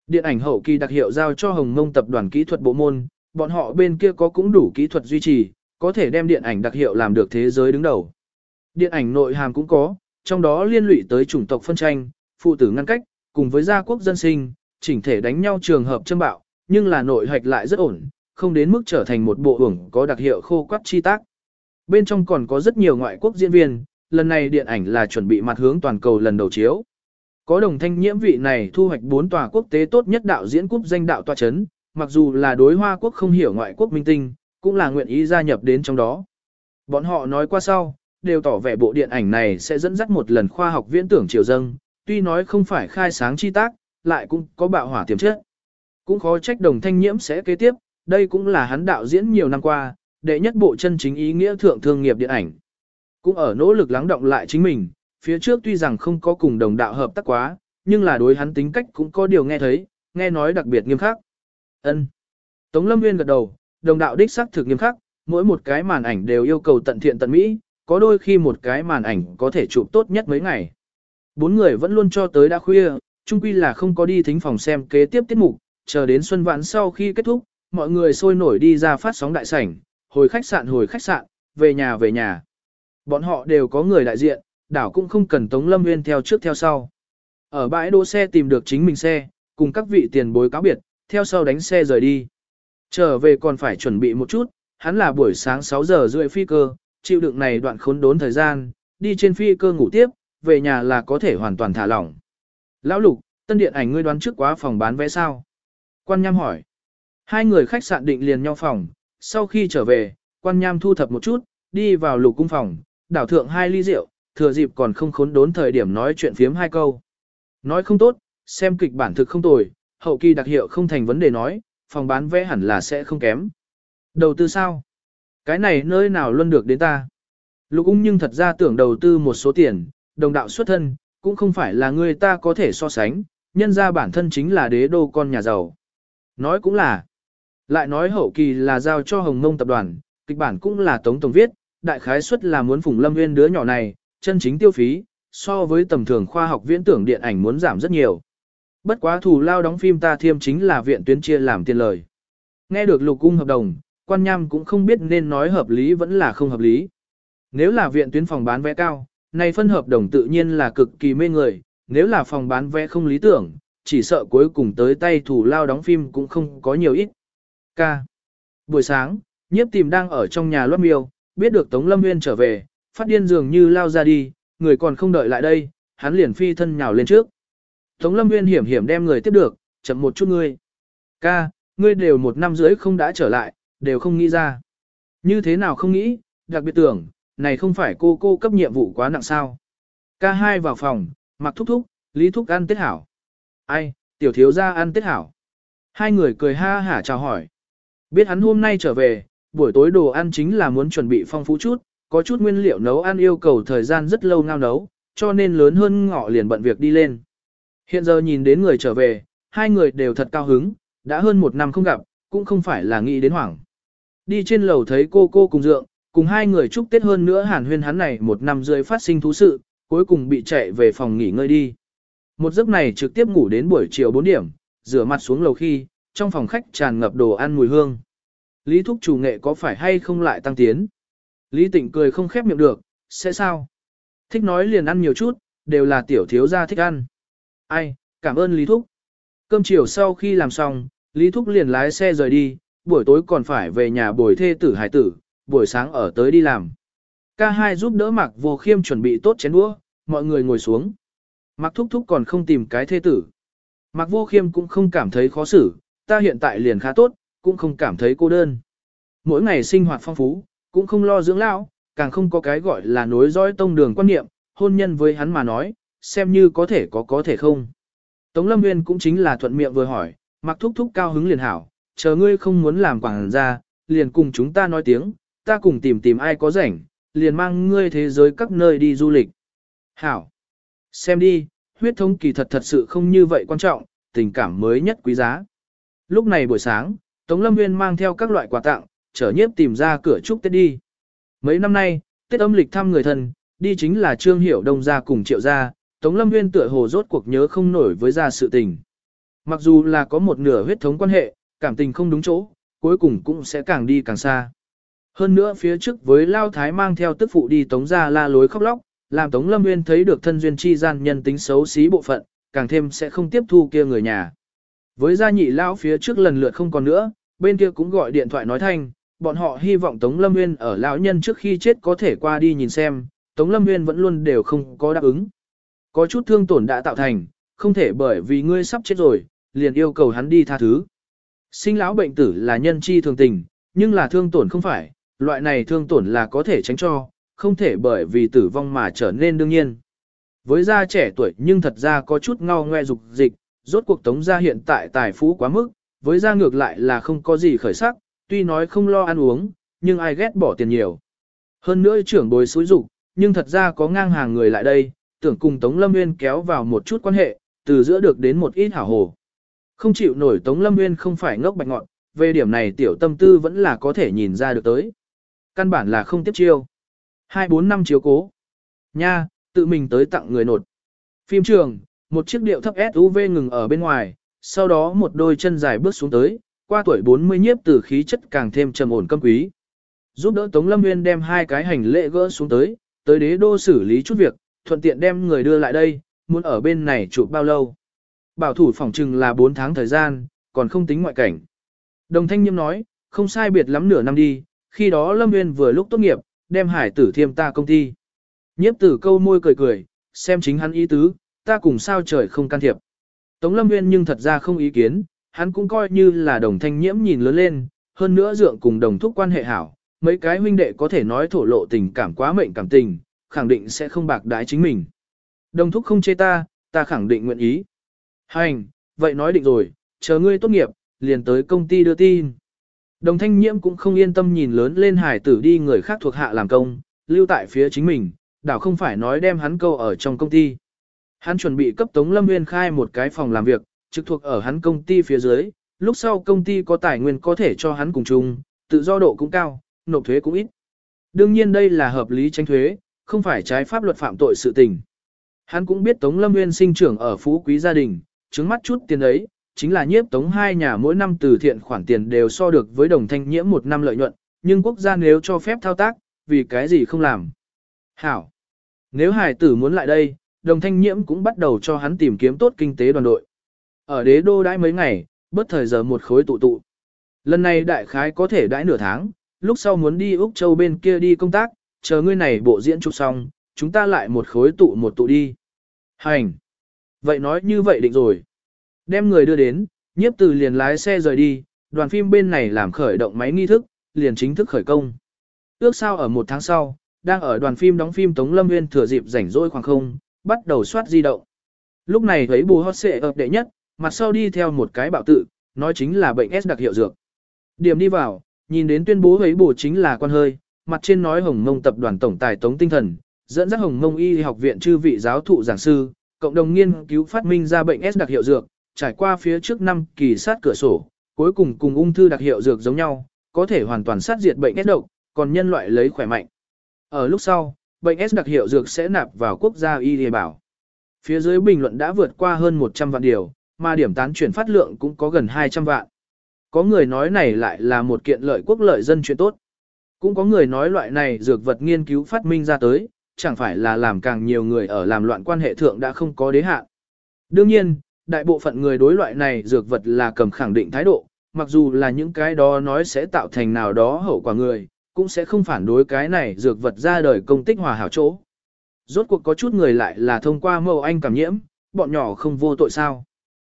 Speaker 1: Điện ảnh hậu kỳ đặc hiệu giao cho Hồng Mông tập đoàn kỹ thuật bộ môn, bọn họ bên kia có cũng đủ kỹ thuật duy trì, có thể đem điện ảnh đặc hiệu làm được thế giới đứng đầu. Điện ảnh nội hàm cũng có, trong đó liên lụy tới chủng tộc phân tranh, phụ tử ngăn cách, cùng với gia quốc dân sinh, chỉnh thể đánh nhau trường hợp châm bạo, nhưng là nội hoạch lại rất ổn, không đến mức trở thành một bộ ủng có đặc hiệu khô quắc chi tác. Bên trong còn có rất nhiều ngoại quốc diễn viên, lần này điện ảnh là chuẩn bị mặt hướng toàn cầu lần đầu chiếu. Có đồng thanh nhiễm vị này thu hoạch 4 tòa quốc tế tốt nhất đạo diễn cúp danh đạo tòa chấn, mặc dù là đối hoa quốc không hiểu ngoại quốc minh tinh, cũng là nguyện ý gia nhập đến trong đó. Bọn họ nói qua sau, đều tỏ vẻ bộ điện ảnh này sẽ dẫn dắt một lần khoa học viễn tưởng triều dâng, tuy nói không phải khai sáng chi tác, lại cũng có bạo hỏa tiềm chất. Cũng khó trách đồng thanh nhiễm sẽ kế tiếp, đây cũng là hắn đạo diễn nhiều năm qua, đệ nhất bộ chân chính ý nghĩa thượng thương nghiệp điện ảnh. Cũng ở nỗ lực lắng động lại chính mình, phía trước tuy rằng không có cùng đồng đạo hợp tác quá, nhưng là đối hắn tính cách cũng có điều nghe thấy, nghe nói đặc biệt nghiêm khắc. Ân. Tống Lâm Nguyên gật đầu, đồng đạo đích xác thực nghiêm khắc, mỗi một cái màn ảnh đều yêu cầu tận thiện tận mỹ, có đôi khi một cái màn ảnh có thể chụp tốt nhất mấy ngày. Bốn người vẫn luôn cho tới đã khuya, chung quy là không có đi thính phòng xem kế tiếp tiết mục, chờ đến xuân vãn sau khi kết thúc, mọi người sôi nổi đi ra phát sóng đại sảnh, hồi khách sạn hồi khách sạn, về nhà về nhà. Bọn họ đều có người đại diện, đảo cũng không cần Tống Lâm Nguyên theo trước theo sau. Ở bãi đỗ xe tìm được chính mình xe, cùng các vị tiền bối cáo biệt, theo sau đánh xe rời đi. Trở về còn phải chuẩn bị một chút, hắn là buổi sáng 6 giờ rưỡi phi cơ, chịu đựng này đoạn khốn đốn thời gian, đi trên phi cơ ngủ tiếp, về nhà là có thể hoàn toàn thả lỏng. Lão Lục, tân điện ảnh ngươi đoán trước quá phòng bán vé sao? Quan Nham hỏi. Hai người khách sạn định liền nhau phòng, sau khi trở về, Quan Nham thu thập một chút, đi vào lục cung phòng, đảo thượng hai ly rượu, thừa dịp còn không khốn đốn thời điểm nói chuyện phiếm hai câu. Nói không tốt, xem kịch bản thực không tồi, hậu kỳ đặc hiệu không thành vấn đề nói, phòng bán vé hẳn là sẽ không kém. Đầu tư sao? Cái này nơi nào luôn được đến ta? Lục ung nhưng thật ra tưởng đầu tư một số tiền, đồng đạo xuất thân, cũng không phải là người ta có thể so sánh, nhân ra bản thân chính là đế đô con nhà giàu. Nói cũng là, lại nói hậu kỳ là giao cho Hồng Mông tập đoàn, kịch bản cũng là Tống Tổng viết, đại khái suất là muốn Phùng Lâm Nguyên đứa nhỏ này, chân chính tiêu phí, so với tầm thường khoa học viễn tưởng điện ảnh muốn giảm rất nhiều. Bất quá thủ lao đóng phim ta thiêm chính là viện tuyến chia làm tiền lời. Nghe được lục cung hợp đồng, quan nham cũng không biết nên nói hợp lý vẫn là không hợp lý. Nếu là viện tuyến phòng bán vé cao, này phân hợp đồng tự nhiên là cực kỳ mê người, nếu là phòng bán vé không lý tưởng, chỉ sợ cuối cùng tới tay thủ lao đóng phim cũng không có nhiều ít. K. Buổi sáng, nhiếp tìm đang ở trong nhà loát miêu, biết được Tống Lâm Nguyên trở về, phát điên dường như lao ra đi, người còn không đợi lại đây, hắn liền phi thân nhào lên trước. Tống Lâm Nguyên hiểm hiểm đem người tiếp được, chậm một chút ngươi. Ca, ngươi đều một năm rưỡi không đã trở lại, đều không nghĩ ra. Như thế nào không nghĩ, đặc biệt tưởng, này không phải cô cô cấp nhiệm vụ quá nặng sao. Ca hai vào phòng, mặc thúc thúc, lý thúc ăn tết hảo. Ai, tiểu thiếu ra ăn tết hảo. Hai người cười ha hả chào hỏi. Biết hắn hôm nay trở về, buổi tối đồ ăn chính là muốn chuẩn bị phong phú chút, có chút nguyên liệu nấu ăn yêu cầu thời gian rất lâu ngao nấu, cho nên lớn hơn ngọ liền bận việc đi lên. Hiện giờ nhìn đến người trở về, hai người đều thật cao hứng, đã hơn một năm không gặp, cũng không phải là nghĩ đến hoảng. Đi trên lầu thấy cô cô cùng dượng, cùng hai người chúc Tết hơn nữa hàn huyên hắn này một năm rưỡi phát sinh thú sự, cuối cùng bị chạy về phòng nghỉ ngơi đi. Một giấc này trực tiếp ngủ đến buổi chiều 4 điểm, rửa mặt xuống lầu khi, trong phòng khách tràn ngập đồ ăn mùi hương. Lý Thúc chủ nghệ có phải hay không lại tăng tiến? Lý Tịnh cười không khép miệng được, sẽ sao? Thích nói liền ăn nhiều chút, đều là tiểu thiếu gia thích ăn. Ai, cảm ơn Lý Thúc. Cơm chiều sau khi làm xong, Lý Thúc liền lái xe rời đi, buổi tối còn phải về nhà bồi thê tử hải tử, buổi sáng ở tới đi làm. Ca hai giúp đỡ Mạc Vô Khiêm chuẩn bị tốt chén đũa, mọi người ngồi xuống. Mạc Thúc Thúc còn không tìm cái thê tử. Mạc Vô Khiêm cũng không cảm thấy khó xử, ta hiện tại liền khá tốt, cũng không cảm thấy cô đơn. Mỗi ngày sinh hoạt phong phú, cũng không lo dưỡng lão, càng không có cái gọi là nối dõi tông đường quan niệm, hôn nhân với hắn mà nói, xem như có thể có có thể không. Tống Lâm Nguyên cũng chính là thuận miệng vừa hỏi, mặc thúc thúc cao hứng liền hảo, chờ ngươi không muốn làm quảng ra, liền cùng chúng ta nói tiếng, ta cùng tìm tìm ai có rảnh, liền mang ngươi thế giới các nơi đi du lịch. Hảo! Xem đi, huyết thống kỳ thật thật sự không như vậy quan trọng, tình cảm mới nhất quý giá. Lúc này buổi sáng, Tống Lâm Nguyên mang theo các loại quà tặng, trở nhiếp tìm ra cửa chúc Tết đi. Mấy năm nay, Tết âm lịch thăm người thân, đi chính là Trương Hiểu Đông gia cùng Triệu gia, Tống Lâm Nguyên tựa hồ rốt cuộc nhớ không nổi với gia sự tình. Mặc dù là có một nửa huyết thống quan hệ, cảm tình không đúng chỗ, cuối cùng cũng sẽ càng đi càng xa. Hơn nữa phía trước với Lao Thái mang theo tức phụ đi Tống gia la lối khóc lóc, làm Tống Lâm Nguyên thấy được thân duyên chi gian nhân tính xấu xí bộ phận, càng thêm sẽ không tiếp thu kia người nhà. Với gia nhị Lao phía trước lần lượt không còn nữa, bên kia cũng gọi điện thoại nói thanh, bọn họ hy vọng Tống Lâm Nguyên ở lão nhân trước khi chết có thể qua đi nhìn xem, Tống Lâm Nguyên vẫn luôn đều không có đáp ứng. Có chút thương tổn đã tạo thành, không thể bởi vì ngươi sắp chết rồi, liền yêu cầu hắn đi tha thứ. Sinh lão bệnh tử là nhân chi thường tình, nhưng là thương tổn không phải, loại này thương tổn là có thể tránh cho, không thể bởi vì tử vong mà trở nên đương nhiên. Với gia trẻ tuổi nhưng thật ra có chút ngao ngoe dục dịch, rốt cuộc tống gia hiện tại tài phú quá mức, với gia ngược lại là không có gì khởi sắc, tuy nói không lo ăn uống, nhưng ai ghét bỏ tiền nhiều. Hơn nữa trưởng bồi xúi dục, nhưng thật ra có ngang hàng người lại đây, tưởng cùng Tống Lâm Nguyên kéo vào một chút quan hệ, từ giữa được đến một ít hảo hồ. Không chịu nổi Tống Lâm Nguyên không phải ngốc bạch ngọn, về điểm này tiểu tâm tư vẫn là có thể nhìn ra được tới. Căn bản là không tiếp chiêu. 2-4 năm chiếu cố. Nha, tự mình tới tặng người nột. Phim trường, một chiếc điệu thấp SUV ngừng ở bên ngoài, sau đó một đôi chân dài bước xuống tới, qua tuổi 40 nhiếp từ khí chất càng thêm trầm ổn câm quý. Giúp đỡ Tống Lâm Nguyên đem hai cái hành lễ gỡ xuống tới, tới đế đô xử lý chút việc, thuận tiện đem người đưa lại đây, muốn ở bên này chụp bao lâu. Bảo thủ phòng trừng là 4 tháng thời gian, còn không tính ngoại cảnh. Đồng thanh nhiêm nói, không sai biệt lắm nửa năm đi, khi đó Lâm Nguyên vừa lúc tốt nghiệp, đem hải tử thiêm ta công ty. Nhiếp tử câu môi cười cười, xem chính hắn ý tứ, ta cùng sao trời không can thiệp. Tống Lâm Nguyên nhưng thật ra không ý kiến, hắn cũng coi như là đồng thanh nhiễm nhìn lớn lên, hơn nữa dượng cùng đồng thúc quan hệ hảo, mấy cái huynh đệ có thể nói thổ lộ tình cảm quá mệnh cảm tình, khẳng định sẽ không bạc đái chính mình. Đồng thúc không chê ta, ta khẳng định nguyện ý. Hành, vậy nói định rồi, chờ ngươi tốt nghiệp, liền tới công ty đưa tin. Đồng thanh nhiễm cũng không yên tâm nhìn lớn lên hải tử đi người khác thuộc hạ làm công, lưu tại phía chính mình, đảo không phải nói đem hắn câu ở trong công ty. Hắn chuẩn bị cấp Tống Lâm Nguyên khai một cái phòng làm việc, trực thuộc ở hắn công ty phía dưới, lúc sau công ty có tài nguyên có thể cho hắn cùng chung, tự do độ cũng cao, nộp thuế cũng ít. Đương nhiên đây là hợp lý tránh thuế, không phải trái pháp luật phạm tội sự tình. Hắn cũng biết Tống Lâm Nguyên sinh trưởng ở phú quý gia đình, chứng mắt chút tiền ấy, chính là nhiếp Tống hai nhà mỗi năm từ thiện khoản tiền đều so được với đồng thanh nhiễm một năm lợi nhuận, nhưng quốc gia nếu cho phép thao tác, vì cái gì không làm. Hảo! Nếu hải tử muốn lại đây, đồng thanh nhiễm cũng bắt đầu cho hắn tìm kiếm tốt kinh tế đoàn đội. Ở đế đô đãi mấy ngày, bất thời giờ một khối tụ tụ. Lần này đại khái có thể đãi nửa tháng, lúc sau muốn đi Úc Châu bên kia đi công tác, chờ ngươi này bộ diễn chụp xong, chúng ta lại một khối tụ một tụ đi. Hành! Vậy nói như vậy định rồi. Đem người đưa đến, nhiếp từ liền lái xe rời đi, đoàn phim bên này làm khởi động máy nghi thức, liền chính thức khởi công. Ước sao ở một tháng sau, đang ở đoàn phim đóng phim Tống Lâm Nguyên thừa dịp rảnh rỗi khoảng không, bắt đầu soát di động. Lúc này thấy bù hot xệ ập đệ nhất, mặt sau đi theo một cái bạo tự, nói chính là bệnh S đặc hiệu dược. Điểm đi vào, nhìn đến tuyên bố ấy bù chính là quan hơi, mặt trên nói Hồng Mông tập đoàn tổng tài Tống Tinh Thần, dẫn dắt Hồng Mông Y học viện chư vị giáo thụ giảng sư, cộng đồng nghiên cứu phát minh ra bệnh S đặc hiệu dược, trải qua phía trước năm kỳ sát cửa sổ, cuối cùng cùng ung thư đặc hiệu dược giống nhau, có thể hoàn toàn sát diệt bệnh S độc, còn nhân loại lấy khỏe mạnh. Ở lúc sau, bệnh S đặc hiệu dược sẽ nạp vào quốc gia y địa bảo. Phía dưới bình luận đã vượt qua hơn 100 vạn điều, mà điểm tán chuyển phát lượng cũng có gần 200 vạn. Có người nói này lại là một kiện lợi quốc lợi dân chuyện tốt. Cũng có người nói loại này dược vật nghiên cứu phát minh ra tới, chẳng phải là làm càng nhiều người ở làm loạn quan hệ thượng đã không có đế hạn. Đương nhiên, đại bộ phận người đối loại này dược vật là cầm khẳng định thái độ, mặc dù là những cái đó nói sẽ tạo thành nào đó hậu quả người, cũng sẽ không phản đối cái này dược vật ra đời công tích hòa hảo chỗ. Rốt cuộc có chút người lại là thông qua mâu anh cảm nhiễm, bọn nhỏ không vô tội sao.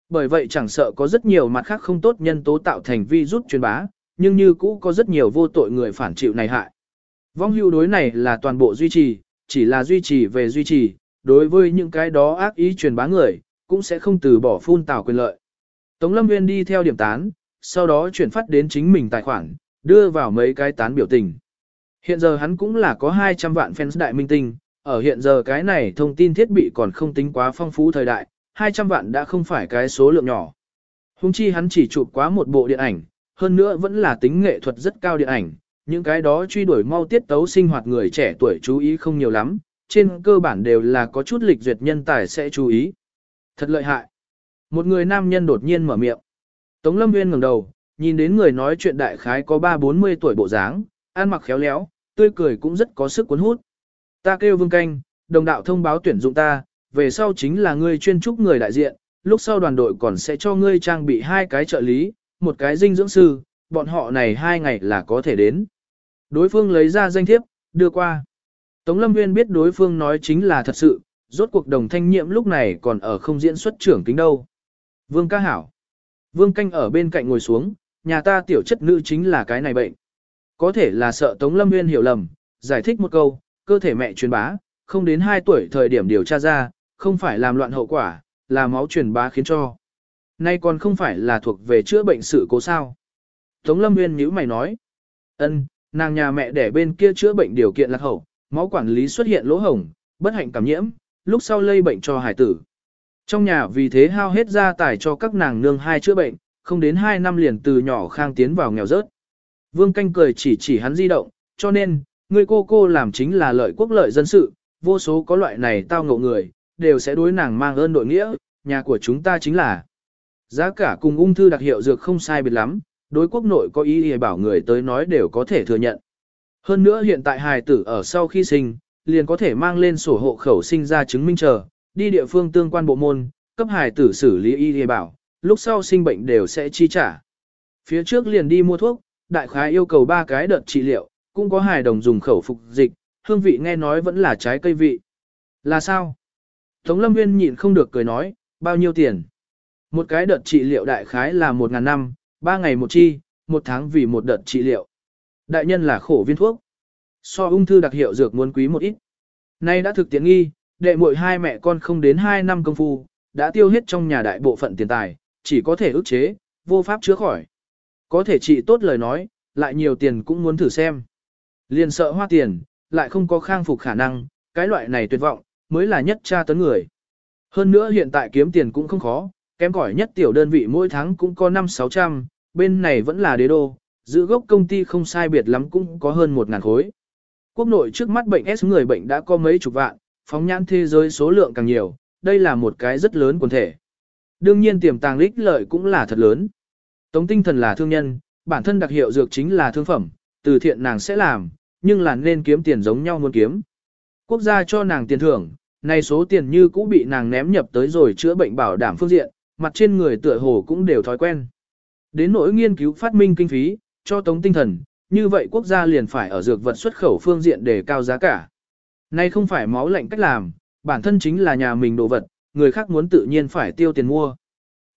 Speaker 1: Bởi vậy chẳng sợ có rất nhiều mặt khác không tốt nhân tố tạo thành vi rút truyền bá, nhưng như cũ có rất nhiều vô tội người phản chịu này hại. Vong hưu đối này là toàn bộ duy trì, chỉ là duy trì về duy trì, đối với những cái đó ác ý truyền bá người, cũng sẽ không từ bỏ phun tào quyền lợi. Tống Lâm Nguyên đi theo điểm tán, sau đó chuyển phát đến chính mình tài khoản, đưa vào mấy cái tán biểu tình. Hiện giờ hắn cũng là có 200 vạn fans đại minh tinh, ở hiện giờ cái này thông tin thiết bị còn không tính quá phong phú thời đại, 200 vạn đã không phải cái số lượng nhỏ. Hùng chi hắn chỉ chụp quá một bộ điện ảnh, hơn nữa vẫn là tính nghệ thuật rất cao điện ảnh, những cái đó truy đuổi mau tiết tấu sinh hoạt người trẻ tuổi chú ý không nhiều lắm, trên cơ bản đều là có chút lịch duyệt nhân tài sẽ chú ý. Thật lợi hại. Một người nam nhân đột nhiên mở miệng. Tống Lâm Nguyên ngẩng đầu, nhìn đến người nói chuyện đại khái có 3-40 tuổi bộ dáng, ăn mặc khéo léo, tươi cười cũng rất có sức cuốn hút. Ta kêu Vương Canh, đồng đạo thông báo tuyển dụng ta, về sau chính là ngươi chuyên trúc người đại diện, lúc sau đoàn đội còn sẽ cho ngươi trang bị hai cái trợ lý, một cái dinh dưỡng sư, bọn họ này hai ngày là có thể đến. Đối phương lấy ra danh thiếp, đưa qua. Tống Lâm Nguyên biết đối phương nói chính là thật sự, rốt cuộc đồng thanh nhiệm lúc này còn ở không diễn xuất trưởng kính đâu. Vương ca hảo. Vương canh ở bên cạnh ngồi xuống, nhà ta tiểu chất nữ chính là cái này bệnh. Có thể là sợ Tống Lâm Nguyên hiểu lầm, giải thích một câu, cơ thể mẹ truyền bá, không đến 2 tuổi thời điểm điều tra ra, không phải làm loạn hậu quả, là máu truyền bá khiến cho. Nay còn không phải là thuộc về chữa bệnh sự cố sao. Tống Lâm Nguyên nhữ mày nói, ân, nàng nhà mẹ đẻ bên kia chữa bệnh điều kiện lạc hậu, máu quản lý xuất hiện lỗ hổng, bất hạnh cảm nhiễm, lúc sau lây bệnh cho hải tử. Trong nhà vì thế hao hết gia tài cho các nàng nương hai chữa bệnh, không đến 2 năm liền từ nhỏ khang tiến vào nghèo rớt. Vương canh cười chỉ chỉ hắn di động, cho nên, người cô cô làm chính là lợi quốc lợi dân sự, vô số có loại này tao ngộ người, đều sẽ đối nàng mang ơn đội nghĩa, nhà của chúng ta chính là. Giá cả cùng ung thư đặc hiệu dược không sai biệt lắm, đối quốc nội có ý ý bảo người tới nói đều có thể thừa nhận. Hơn nữa hiện tại hài tử ở sau khi sinh, liền có thể mang lên sổ hộ khẩu sinh ra chứng minh chờ, đi địa phương tương quan bộ môn, cấp hài tử xử lý y y bảo, lúc sau sinh bệnh đều sẽ chi trả. Phía trước liền đi mua thuốc, đại khái yêu cầu 3 cái đợt trị liệu, cũng có hài đồng dùng khẩu phục dịch, hương vị nghe nói vẫn là trái cây vị. Là sao? Tống Lâm Nguyên nhịn không được cười nói, bao nhiêu tiền? Một cái đợt trị liệu đại khái là 1.000 năm, Ba ngày một chi, một tháng vì một đợt trị liệu. Đại nhân là khổ viên thuốc. So ung thư đặc hiệu dược muốn quý một ít. Nay đã thực tiện nghi, đệ muội hai mẹ con không đến hai năm công phu, đã tiêu hết trong nhà đại bộ phận tiền tài, chỉ có thể ức chế, vô pháp chữa khỏi. Có thể trị tốt lời nói, lại nhiều tiền cũng muốn thử xem. Liền sợ hoa tiền, lại không có khang phục khả năng, cái loại này tuyệt vọng, mới là nhất tra tấn người. Hơn nữa hiện tại kiếm tiền cũng không khó, kém cỏi nhất tiểu đơn vị mỗi tháng cũng có 5-600, bên này vẫn là đế đô, giữ gốc công ty không sai biệt lắm cũng có hơn 1.000 khối. Quốc nội trước mắt bệnh S người bệnh đã có mấy chục vạn, phóng nhãn thế giới số lượng càng nhiều, đây là một cái rất lớn quần thể. Đương nhiên tiềm tàng lích lợi cũng là thật lớn. Tống tinh thần là thương nhân, bản thân đặc hiệu dược chính là thương phẩm, từ thiện nàng sẽ làm, nhưng là nên kiếm tiền giống nhau muốn kiếm. Quốc gia cho nàng tiền thưởng, nay số tiền như cũ bị nàng ném nhập tới rồi chữa bệnh bảo đảm phương diện, mặt trên người tựa hồ cũng đều thói quen. Đến nỗi nghiên cứu phát minh kinh phí, cho tống tinh thần, như vậy quốc gia liền phải ở dược vật xuất khẩu phương diện để cao giá cả. nay không phải máu lạnh cách làm, bản thân chính là nhà mình đồ vật, người khác muốn tự nhiên phải tiêu tiền mua.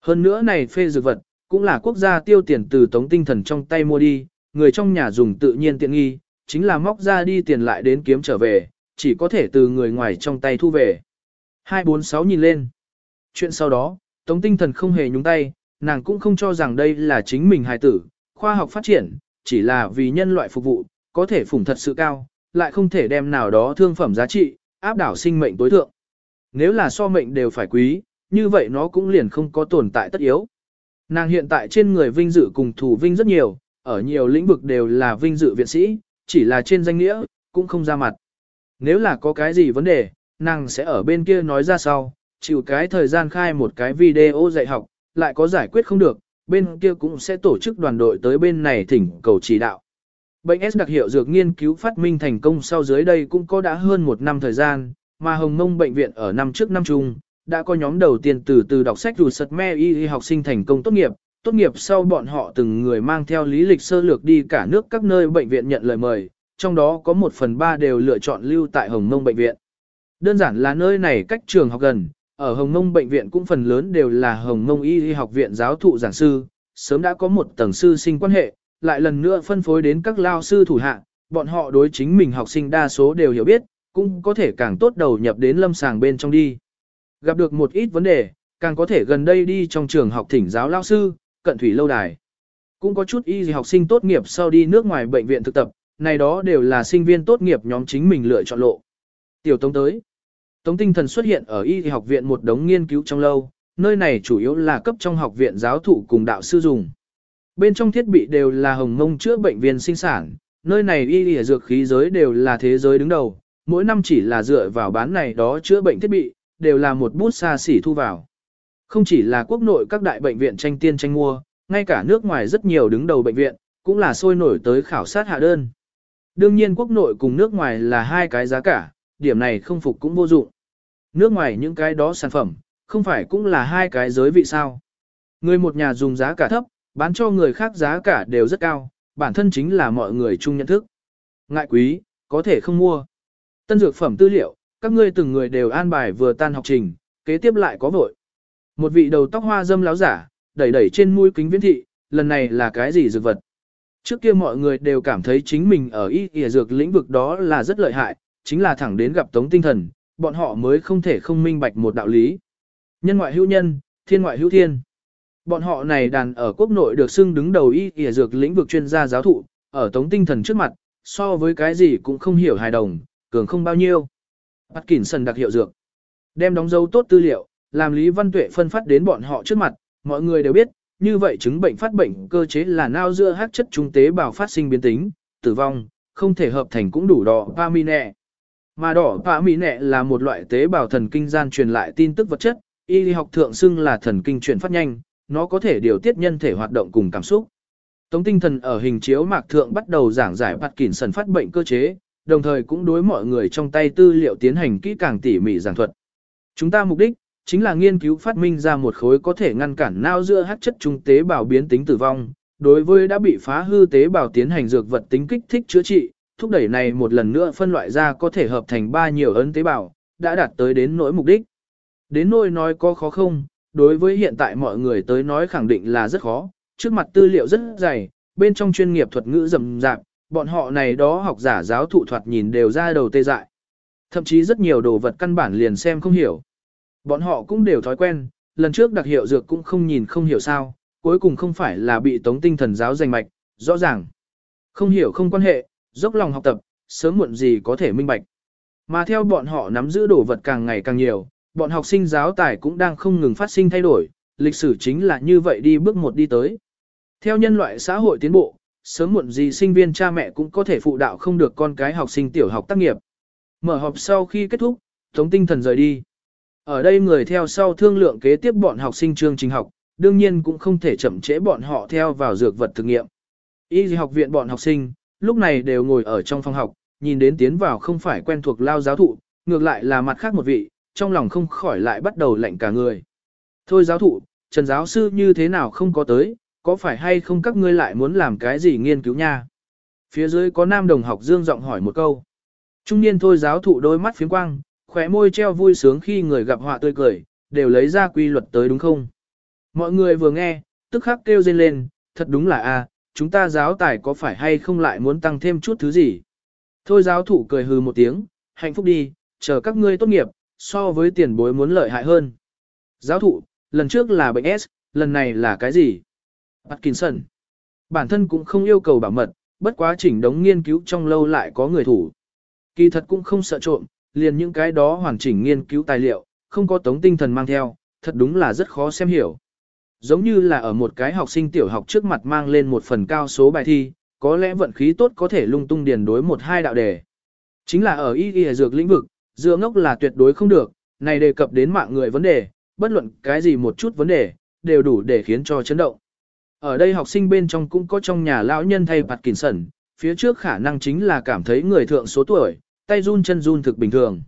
Speaker 1: Hơn nữa này phê dược vật, cũng là quốc gia tiêu tiền từ tống tinh thần trong tay mua đi, người trong nhà dùng tự nhiên tiện nghi, chính là móc ra đi tiền lại đến kiếm trở về, chỉ có thể từ người ngoài trong tay thu về. 246 nhìn lên. Chuyện sau đó, tống tinh thần không hề nhúng tay, nàng cũng không cho rằng đây là chính mình hài tử, khoa học phát triển, chỉ là vì nhân loại phục vụ, có thể phủng thật sự cao, lại không thể đem nào đó thương phẩm giá trị, áp đảo sinh mệnh tối thượng. Nếu là so mệnh đều phải quý, như vậy nó cũng liền không có tồn tại tất yếu. Nàng hiện tại trên người vinh dự cùng thủ vinh rất nhiều, ở nhiều lĩnh vực đều là vinh dự viện sĩ, chỉ là trên danh nghĩa, cũng không ra mặt. Nếu là có cái gì vấn đề, nàng sẽ ở bên kia nói ra sau, chịu cái thời gian khai một cái video dạy học, lại có giải quyết không được, bên kia cũng sẽ tổ chức đoàn đội tới bên này thỉnh cầu chỉ đạo. Bệnh S đặc hiệu dược nghiên cứu phát minh thành công sau dưới đây cũng có đã hơn một năm thời gian, mà Hồng Mông Bệnh viện ở năm trước năm chung, đã có nhóm đầu tiên từ từ đọc sách rùi sật me y học sinh thành công tốt nghiệp, tốt nghiệp sau bọn họ từng người mang theo lý lịch sơ lược đi cả nước các nơi bệnh viện nhận lời mời, trong đó có một phần ba đều lựa chọn lưu tại Hồng Mông Bệnh viện. Đơn giản là nơi này cách trường học gần, ở Hồng Mông Bệnh viện cũng phần lớn đều là Hồng Mông Y học viện giáo thụ giảng sư, sớm đã có một tầng sư sinh quan hệ, lại lần nữa phân phối đến các lao sư thủ hạ, bọn họ đối chính mình học sinh đa số đều hiểu biết, cũng có thể càng tốt đầu nhập đến lâm sàng bên trong đi. Gặp được một ít vấn đề, càng có thể gần đây đi trong trường học thỉnh giáo lao sư, cận thủy lâu đài. Cũng có chút y gì học sinh tốt nghiệp sau đi nước ngoài bệnh viện thực tập, này đó đều là sinh viên tốt nghiệp nhóm chính mình lựa chọn lộ. Tiểu Tống tới. Tống tinh thần xuất hiện ở y học viện một đống nghiên cứu trong lâu, nơi này chủ yếu là cấp trong học viện giáo thụ cùng đạo sư dùng. Bên trong thiết bị đều là hồng mông chữa bệnh viên sinh sản, nơi này y y dược khí giới đều là thế giới đứng đầu, mỗi năm chỉ là dựa vào bán này đó chữa bệnh thiết bị, đều là một bút xa xỉ thu vào. Không chỉ là quốc nội các đại bệnh viện tranh tiên tranh mua, ngay cả nước ngoài rất nhiều đứng đầu bệnh viện, cũng là sôi nổi tới khảo sát hạ đơn. Đương nhiên quốc nội cùng nước ngoài là hai cái giá cả, điểm này không phục cũng vô dụng. Nước ngoài những cái đó sản phẩm, không phải cũng là hai cái giới vị sao. Người một nhà dùng giá cả thấp, bán cho người khác giá cả đều rất cao, bản thân chính là mọi người chung nhận thức. Ngại quý, có thể không mua. Tân dược phẩm tư liệu, các ngươi từng người đều an bài vừa tan học trình, kế tiếp lại có vội. Một vị đầu tóc hoa dâm láo giả, đẩy đẩy trên mũi kính viễn thị, lần này là cái gì dược vật? Trước kia mọi người đều cảm thấy chính mình ở y y dược lĩnh vực đó là rất lợi hại, chính là thẳng đến gặp tống tinh thần, bọn họ mới không thể không minh bạch một đạo lý. Nhân ngoại hữu nhân, thiên ngoại hữu thiên. Bọn họ này đàn ở quốc nội được xưng đứng đầu y y dược lĩnh vực chuyên gia giáo thụ, ở tống tinh thần trước mặt, so với cái gì cũng không hiểu hài đồng, cường không bao nhiêu. Bắt kỉn sần đặc hiệu dược. Đem đóng dấu tốt tư liệu, làm Lý Văn Tuệ phân phát đến bọn họ trước mặt, mọi người đều biết, như vậy chứng bệnh phát bệnh cơ chế là nao giữa hát chất trung tế bào phát sinh biến tính, tử vong, không thể hợp thành cũng đủ đỏ pamine. Mà đỏ pamine là một loại tế bào thần kinh gian truyền lại tin tức vật chất, y lý học thượng xưng là thần kinh chuyển phát nhanh, nó có thể điều tiết nhân thể hoạt động cùng cảm xúc. Tống tinh thần ở hình chiếu mạc thượng bắt đầu giảng giải bắt kỉn sần phát bệnh cơ chế, đồng thời cũng đối mọi người trong tay tư liệu tiến hành kỹ càng tỉ mỉ giảng thuật. Chúng ta mục đích, chính là nghiên cứu phát minh ra một khối có thể ngăn cản nao giữa hát chất trung tế bào biến tính tử vong, đối với đã bị phá hư tế bào tiến hành dược vật tính kích thích chữa trị, thúc đẩy này một lần nữa phân loại ra có thể hợp thành ba nhiều ấn tế bào, đã đạt tới đến nỗi mục đích. Đến nỗi nói có khó không, đối với hiện tại mọi người tới nói khẳng định là rất khó, trước mặt tư liệu rất dày, bên trong chuyên nghiệp thuật ngữ rầm rạp, bọn họ này đó học giả giáo thụ thuật nhìn đều ra đầu tê dại. Thậm chí rất nhiều đồ vật căn bản liền xem không hiểu. Bọn họ cũng đều thói quen, lần trước đặc hiệu dược cũng không nhìn không hiểu sao, cuối cùng không phải là bị tống tinh thần giáo giành mạch, rõ ràng. Không hiểu không quan hệ, dốc lòng học tập, sớm muộn gì có thể minh bạch. Mà theo bọn họ nắm giữ đồ vật càng ngày càng nhiều, bọn học sinh giáo tài cũng đang không ngừng phát sinh thay đổi, lịch sử chính là như vậy đi bước một đi tới. Theo nhân loại xã hội tiến bộ, sớm muộn gì sinh viên cha mẹ cũng có thể phụ đạo không được con cái học sinh tiểu học tác nghiệp. Mở họp sau khi kết thúc, Tống Tinh Thần rời đi. Ở đây người theo sau thương lượng kế tiếp bọn học sinh chương trình học, đương nhiên cũng không thể chậm trễ bọn họ theo vào dược vật thực nghiệm. Y học viện bọn học sinh, lúc này đều ngồi ở trong phòng học, nhìn đến tiến vào không phải quen thuộc lao giáo thụ, ngược lại là mặt khác một vị, trong lòng không khỏi lại bắt đầu lạnh cả người. Thôi giáo thụ, Trần giáo sư như thế nào không có tới, có phải hay không các ngươi lại muốn làm cái gì nghiên cứu nha? Phía dưới có nam đồng học dương giọng hỏi một câu. Trung niên thôi giáo thụ đôi mắt phiếm quang, khóe môi treo vui sướng khi người gặp họa tươi cười, đều lấy ra quy luật tới đúng không? Mọi người vừa nghe, tức khắc kêu rên lên, thật đúng là a, chúng ta giáo tài có phải hay không lại muốn tăng thêm chút thứ gì? Thôi giáo thụ cười hừ một tiếng, hạnh phúc đi, chờ các ngươi tốt nghiệp, so với tiền bối muốn lợi hại hơn. Giáo thụ, lần trước là bệnh S, lần này là cái gì? Parkinson. Bản thân cũng không yêu cầu bảo mật, bất quá chỉnh đống nghiên cứu trong lâu lại có người thủ. Kỳ thật cũng không sợ trộm, liền những cái đó hoàn chỉnh nghiên cứu tài liệu, không có tống tinh thần mang theo, thật đúng là rất khó xem hiểu. Giống như là ở một cái học sinh tiểu học trước mặt mang lên một phần cao số bài thi, có lẽ vận khí tốt có thể lung tung điền đối một hai đạo đề. Chính là ở y y dược lĩnh vực, dựa ngốc là tuyệt đối không được, này đề cập đến mạng người vấn đề, bất luận cái gì một chút vấn đề, đều đủ để khiến cho chấn động. Ở đây học sinh bên trong cũng có trong nhà lão nhân thay Parkinson, phía trước khả năng chính là cảm thấy người thượng số tuổi, tay run chân run thực bình thường.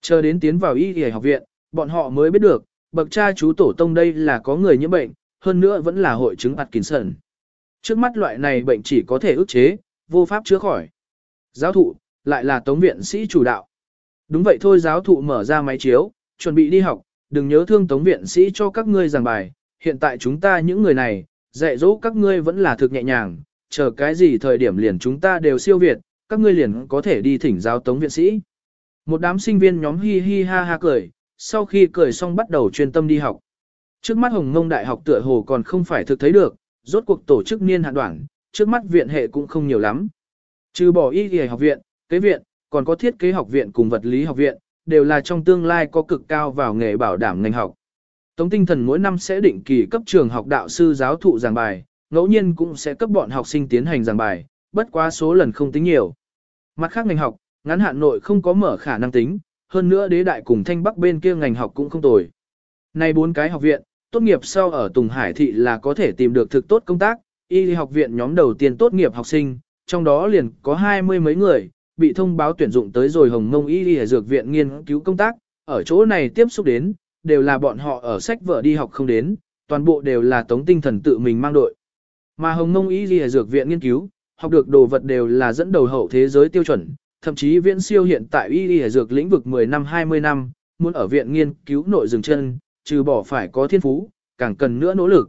Speaker 1: Chờ đến tiến vào y y học viện, bọn họ mới biết được, bậc cha chú tổ tông đây là có người nhiễm bệnh, hơn nữa vẫn là hội chứng Parkinson. Trước mắt loại này bệnh chỉ có thể ức chế, vô pháp chữa khỏi. Giáo thụ, lại là tống viện sĩ chủ đạo. Đúng vậy thôi giáo thụ mở ra máy chiếu, chuẩn bị đi học, đừng nhớ thương tống viện sĩ cho các ngươi giảng bài. Hiện tại chúng ta những người này, dạy dỗ các ngươi vẫn là thực nhẹ nhàng, chờ cái gì thời điểm liền chúng ta đều siêu việt, các ngươi liền có thể đi thỉnh giáo tống viện sĩ. Một đám sinh viên nhóm hi hi ha ha cười, sau khi cười xong bắt đầu chuyên tâm đi học. Trước mắt Hồng Ngông Đại học tựa hồ còn không phải thực thấy được, rốt cuộc tổ chức niên hạn đoạn, trước mắt viện hệ cũng không nhiều lắm. Trừ bỏ y y học viện, kế viện, còn có thiết kế học viện cùng vật lý học viện, đều là trong tương lai có cực cao vào nghề bảo đảm ngành học. Tống tinh thần mỗi năm sẽ định kỳ cấp trường học đạo sư giáo thụ giảng bài, ngẫu nhiên cũng sẽ cấp bọn học sinh tiến hành giảng bài, bất quá số lần không tính nhiều. Mặt khác ngành học, ngắn hạn nội không có mở khả năng tính, hơn nữa đế đại cùng thanh bắc bên kia ngành học cũng không tồi. Này bốn cái học viện, tốt nghiệp sau ở Tùng Hải thị là có thể tìm được thực tốt công tác, y học viện nhóm đầu tiên tốt nghiệp học sinh, trong đó liền có hai mươi mấy người, bị thông báo tuyển dụng tới rồi Hồng Mông Y Y Dược viện nghiên cứu công tác, ở chỗ này tiếp xúc đến, đều là bọn họ ở sách vợ đi học không đến, toàn bộ đều là tống tinh thần tự mình mang đội. Mà Hồng Mông Y Y Dược viện nghiên cứu, học được đồ vật đều là dẫn đầu hậu thế giới tiêu chuẩn, thậm chí viễn siêu hiện tại Y Y Dược lĩnh vực 10 năm 20 năm, muốn ở viện nghiên cứu nội dừng chân, trừ bỏ phải có thiên phú, càng cần nữa nỗ lực.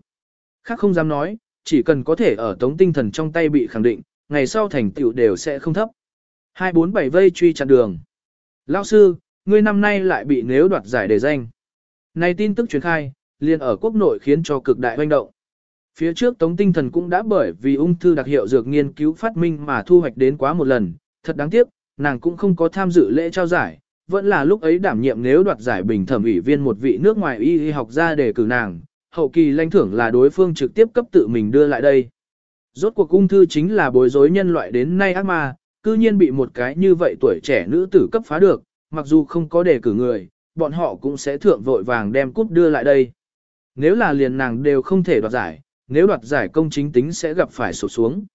Speaker 1: Khác không dám nói, chỉ cần có thể ở tống tinh thần trong tay bị khẳng định, ngày sau thành tựu đều sẽ không thấp. 247 vây truy chặn đường. Lão sư, ngươi năm nay lại bị nếu đoạt giải đề danh. Này tin tức truyền khai, liền ở quốc nội khiến cho cực đại hoành động. Phía trước Tống Tinh Thần cũng đã bởi vì ung thư đặc hiệu dược nghiên cứu phát minh mà thu hoạch đến quá một lần, thật đáng tiếc, nàng cũng không có tham dự lễ trao giải, vẫn là lúc ấy đảm nhiệm nếu đoạt giải bình thẩm ủy viên một vị nước ngoài y y học ra để cử nàng, hậu kỳ lãnh thưởng là đối phương trực tiếp cấp tự mình đưa lại đây. Rốt cuộc ung thư chính là bối rối nhân loại đến nay ác ma, cư nhiên bị một cái như vậy tuổi trẻ nữ tử cấp phá được, mặc dù không có đề cử người, bọn họ cũng sẽ thượng vội vàng đem cúp đưa lại đây. Nếu là liền nàng đều không thể đoạt giải, nếu đoạt giải công chính tính sẽ gặp phải sổ xuống.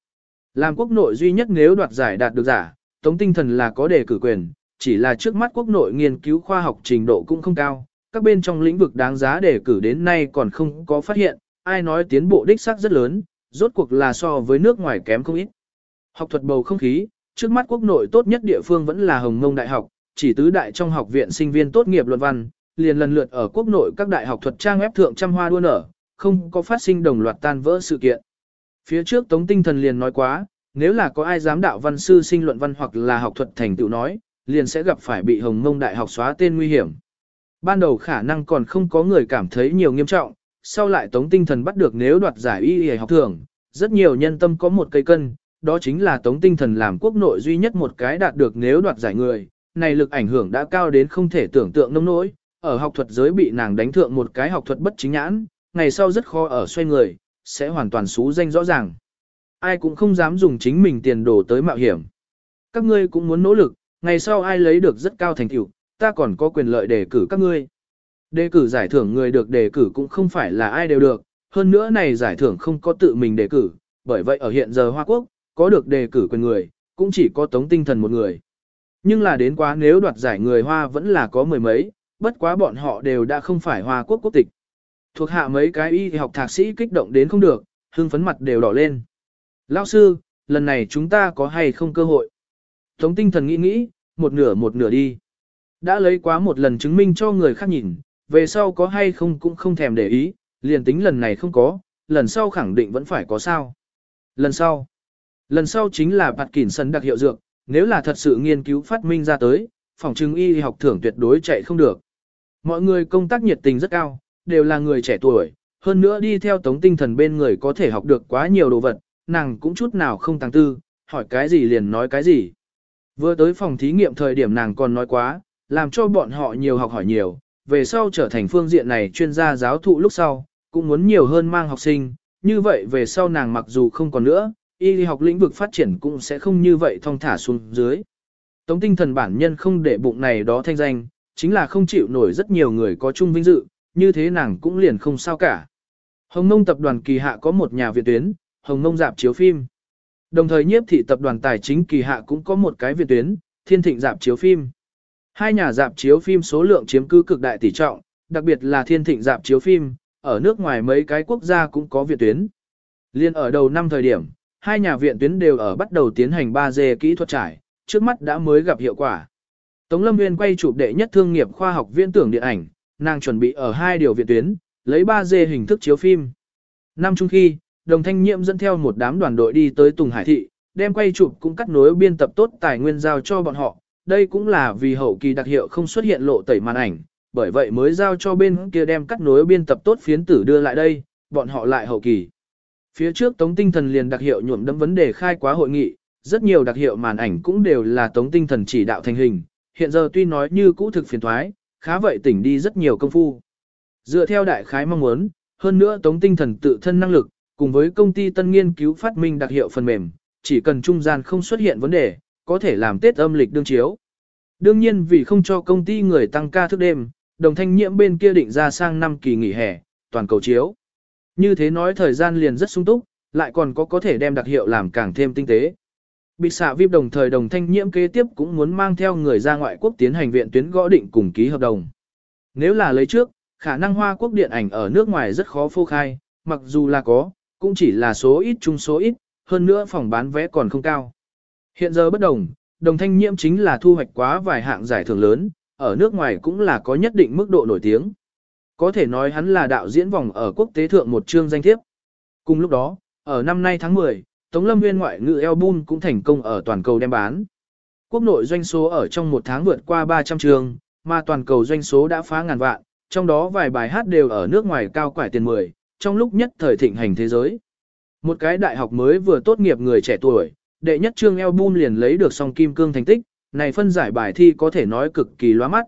Speaker 1: Làm quốc nội duy nhất nếu đoạt giải đạt được giả, tống tinh thần là có đề cử quyền, chỉ là trước mắt quốc nội nghiên cứu khoa học trình độ cũng không cao, các bên trong lĩnh vực đáng giá đề cử đến nay còn không có phát hiện, ai nói tiến bộ đích xác rất lớn, rốt cuộc là so với nước ngoài kém không ít. Học thuật bầu không khí, trước mắt quốc nội tốt nhất địa phương vẫn là Hồng Ngông Đại học, chỉ tứ đại trong học viện sinh viên tốt nghiệp luận văn, liền lần lượt ở quốc nội các đại học thuật trang ép thượng trăm hoa đua nở, không có phát sinh đồng loạt tan vỡ sự kiện. Phía trước Tống Tinh Thần liền nói quá, nếu là có ai dám đạo văn sư sinh luận văn hoặc là học thuật thành tựu nói, liền sẽ gặp phải bị Hồng mông Đại học xóa tên nguy hiểm. Ban đầu khả năng còn không có người cảm thấy nhiều nghiêm trọng, sau lại Tống Tinh Thần bắt được nếu đoạt giải y y học thưởng, rất nhiều nhân tâm có một cây cân, đó chính là Tống Tinh Thần làm quốc nội duy nhất một cái đạt được nếu đoạt giải người, này lực ảnh hưởng đã cao đến không thể tưởng tượng nông nỗi, ở học thuật giới bị nàng đánh thượng một cái học thuật bất chính nhãn, ngày sau rất khó ở xoay người, sẽ hoàn toàn xú danh rõ ràng. Ai cũng không dám dùng chính mình tiền đồ tới mạo hiểm. Các ngươi cũng muốn nỗ lực, ngày sau ai lấy được rất cao thành tựu, ta còn có quyền lợi đề cử các ngươi. Đề cử giải thưởng người được đề cử cũng không phải là ai đều được, hơn nữa này giải thưởng không có tự mình đề cử, bởi vậy ở hiện giờ Hoa Quốc, có được đề cử quyền người, cũng chỉ có tống tinh thần một người. Nhưng là đến quá nếu đoạt giải người Hoa vẫn là có mười mấy, bất quá bọn họ đều đã không phải Hoa Quốc quốc tịch. Thuộc hạ mấy cái y học thạc sĩ kích động đến không được, hưng phấn mặt đều đỏ lên. Lão sư, lần này chúng ta có hay không cơ hội? Tống tinh thần nghĩ nghĩ, một nửa một nửa đi. Đã lấy quá một lần chứng minh cho người khác nhìn, về sau có hay không cũng không thèm để ý, liền tính lần này không có, lần sau khẳng định vẫn phải có sao. Lần sau, lần sau chính là bạt kỉn sân đặc hiệu dược, nếu là thật sự nghiên cứu phát minh ra tới, phòng trưng y học thưởng tuyệt đối chạy không được. Mọi người công tác nhiệt tình rất cao, đều là người trẻ tuổi, hơn nữa đi theo tống tinh thần bên người có thể học được quá nhiều đồ vật, nàng cũng chút nào không tăng tư, hỏi cái gì liền nói cái gì. Vừa tới phòng thí nghiệm thời điểm nàng còn nói quá, làm cho bọn họ nhiều học hỏi nhiều, về sau trở thành phương diện này chuyên gia giáo thụ lúc sau, cũng muốn nhiều hơn mang học sinh, như vậy về sau nàng mặc dù không còn nữa, y học lĩnh vực phát triển cũng sẽ không như vậy thong thả xuống dưới. Tống tinh thần bản nhân không để bụng này đó thanh danh, chính là không chịu nổi rất nhiều người có chung vinh dự, như thế nàng cũng liền không sao cả. Hồng Nông tập đoàn kỳ hạ có một nhà viện tuyến, Hồng Nông dạp chiếu phim. Đồng thời nhiếp thị tập đoàn tài chính kỳ hạ cũng có một cái viện tuyến, Thiên Thịnh dạp chiếu phim. Hai nhà dạp chiếu phim số lượng chiếm cứ cực đại tỷ trọng, đặc biệt là Thiên Thịnh dạp chiếu phim, ở nước ngoài mấy cái quốc gia cũng có viện tuyến. Liên ở đầu năm thời điểm, hai nhà viện tuyến đều ở bắt đầu tiến hành 3D kỹ thuật trải, trước mắt đã mới gặp hiệu quả. Tống Lâm Nguyên quay chụp đệ nhất thương nghiệp khoa học viễn tưởng điện ảnh, nàng chuẩn bị ở hai điều viện tuyến, lấy 3D hình thức chiếu phim. Năm chung khi, đồng thanh nhiệm dẫn theo một đám đoàn đội đi tới Tùng Hải Thị, đem quay chụp cũng cắt nối biên tập tốt tài nguyên giao cho bọn họ. Đây cũng là vì hậu kỳ đặc hiệu không xuất hiện lộ tẩy màn ảnh, bởi vậy mới giao cho bên kia đem cắt nối biên tập tốt phiến tử đưa lại đây, bọn họ lại hậu kỳ. Phía trước Tống Tinh Thần liền đặc hiệu nhuộm đấm vấn đề khai quá hội nghị, rất nhiều đặc hiệu màn ảnh cũng đều là Tống Tinh Thần chỉ đạo thành hình, hiện giờ tuy nói như cũ thực phiền thoái, khá vậy tỉnh đi rất nhiều công phu. Dựa theo đại khái mong muốn, hơn nữa Tống Tinh Thần tự thân năng lực, cùng với công ty tân nghiên cứu phát minh đặc hiệu phần mềm, chỉ cần trung gian không xuất hiện vấn đề, có thể làm Tết âm lịch đương chiếu. Đương nhiên vì không cho công ty người tăng ca thức đêm, đồng thanh nhiễm bên kia định ra sang năm kỳ nghỉ hè, toàn cầu chiếu. Như thế nói thời gian liền rất sung túc, lại còn có có thể đem đặc hiệu làm càng thêm tinh tế. Bị xạ vip đồng thời đồng thanh nhiễm kế tiếp cũng muốn mang theo người ra ngoại quốc tiến hành viện tuyến gõ định cùng ký hợp đồng. Nếu là lấy trước, khả năng hoa quốc điện ảnh ở nước ngoài rất khó phô khai, mặc dù là có, cũng chỉ là số ít chung số ít, hơn nữa phòng bán vé còn không cao. Hiện giờ bất đồng, đồng thanh nhiễm chính là thu hoạch quá vài hạng giải thưởng lớn, ở nước ngoài cũng là có nhất định mức độ nổi tiếng. Có thể nói hắn là đạo diễn vòng ở quốc tế thượng một chương danh thiếp. Cùng lúc đó, ở năm nay tháng 10, Tống Lâm Nguyên ngoại ngữ album cũng thành công ở toàn cầu đem bán. Quốc nội doanh số ở trong một tháng vượt qua 300 trường, mà toàn cầu doanh số đã phá ngàn vạn, trong đó vài bài hát đều ở nước ngoài cao quải tiền 10, trong lúc nhất thời thịnh hành thế giới. Một cái đại học mới vừa tốt nghiệp người trẻ tuổi, đệ nhất trương album liền lấy được song kim cương thành tích, này phân giải bài thi có thể nói cực kỳ loa mắt.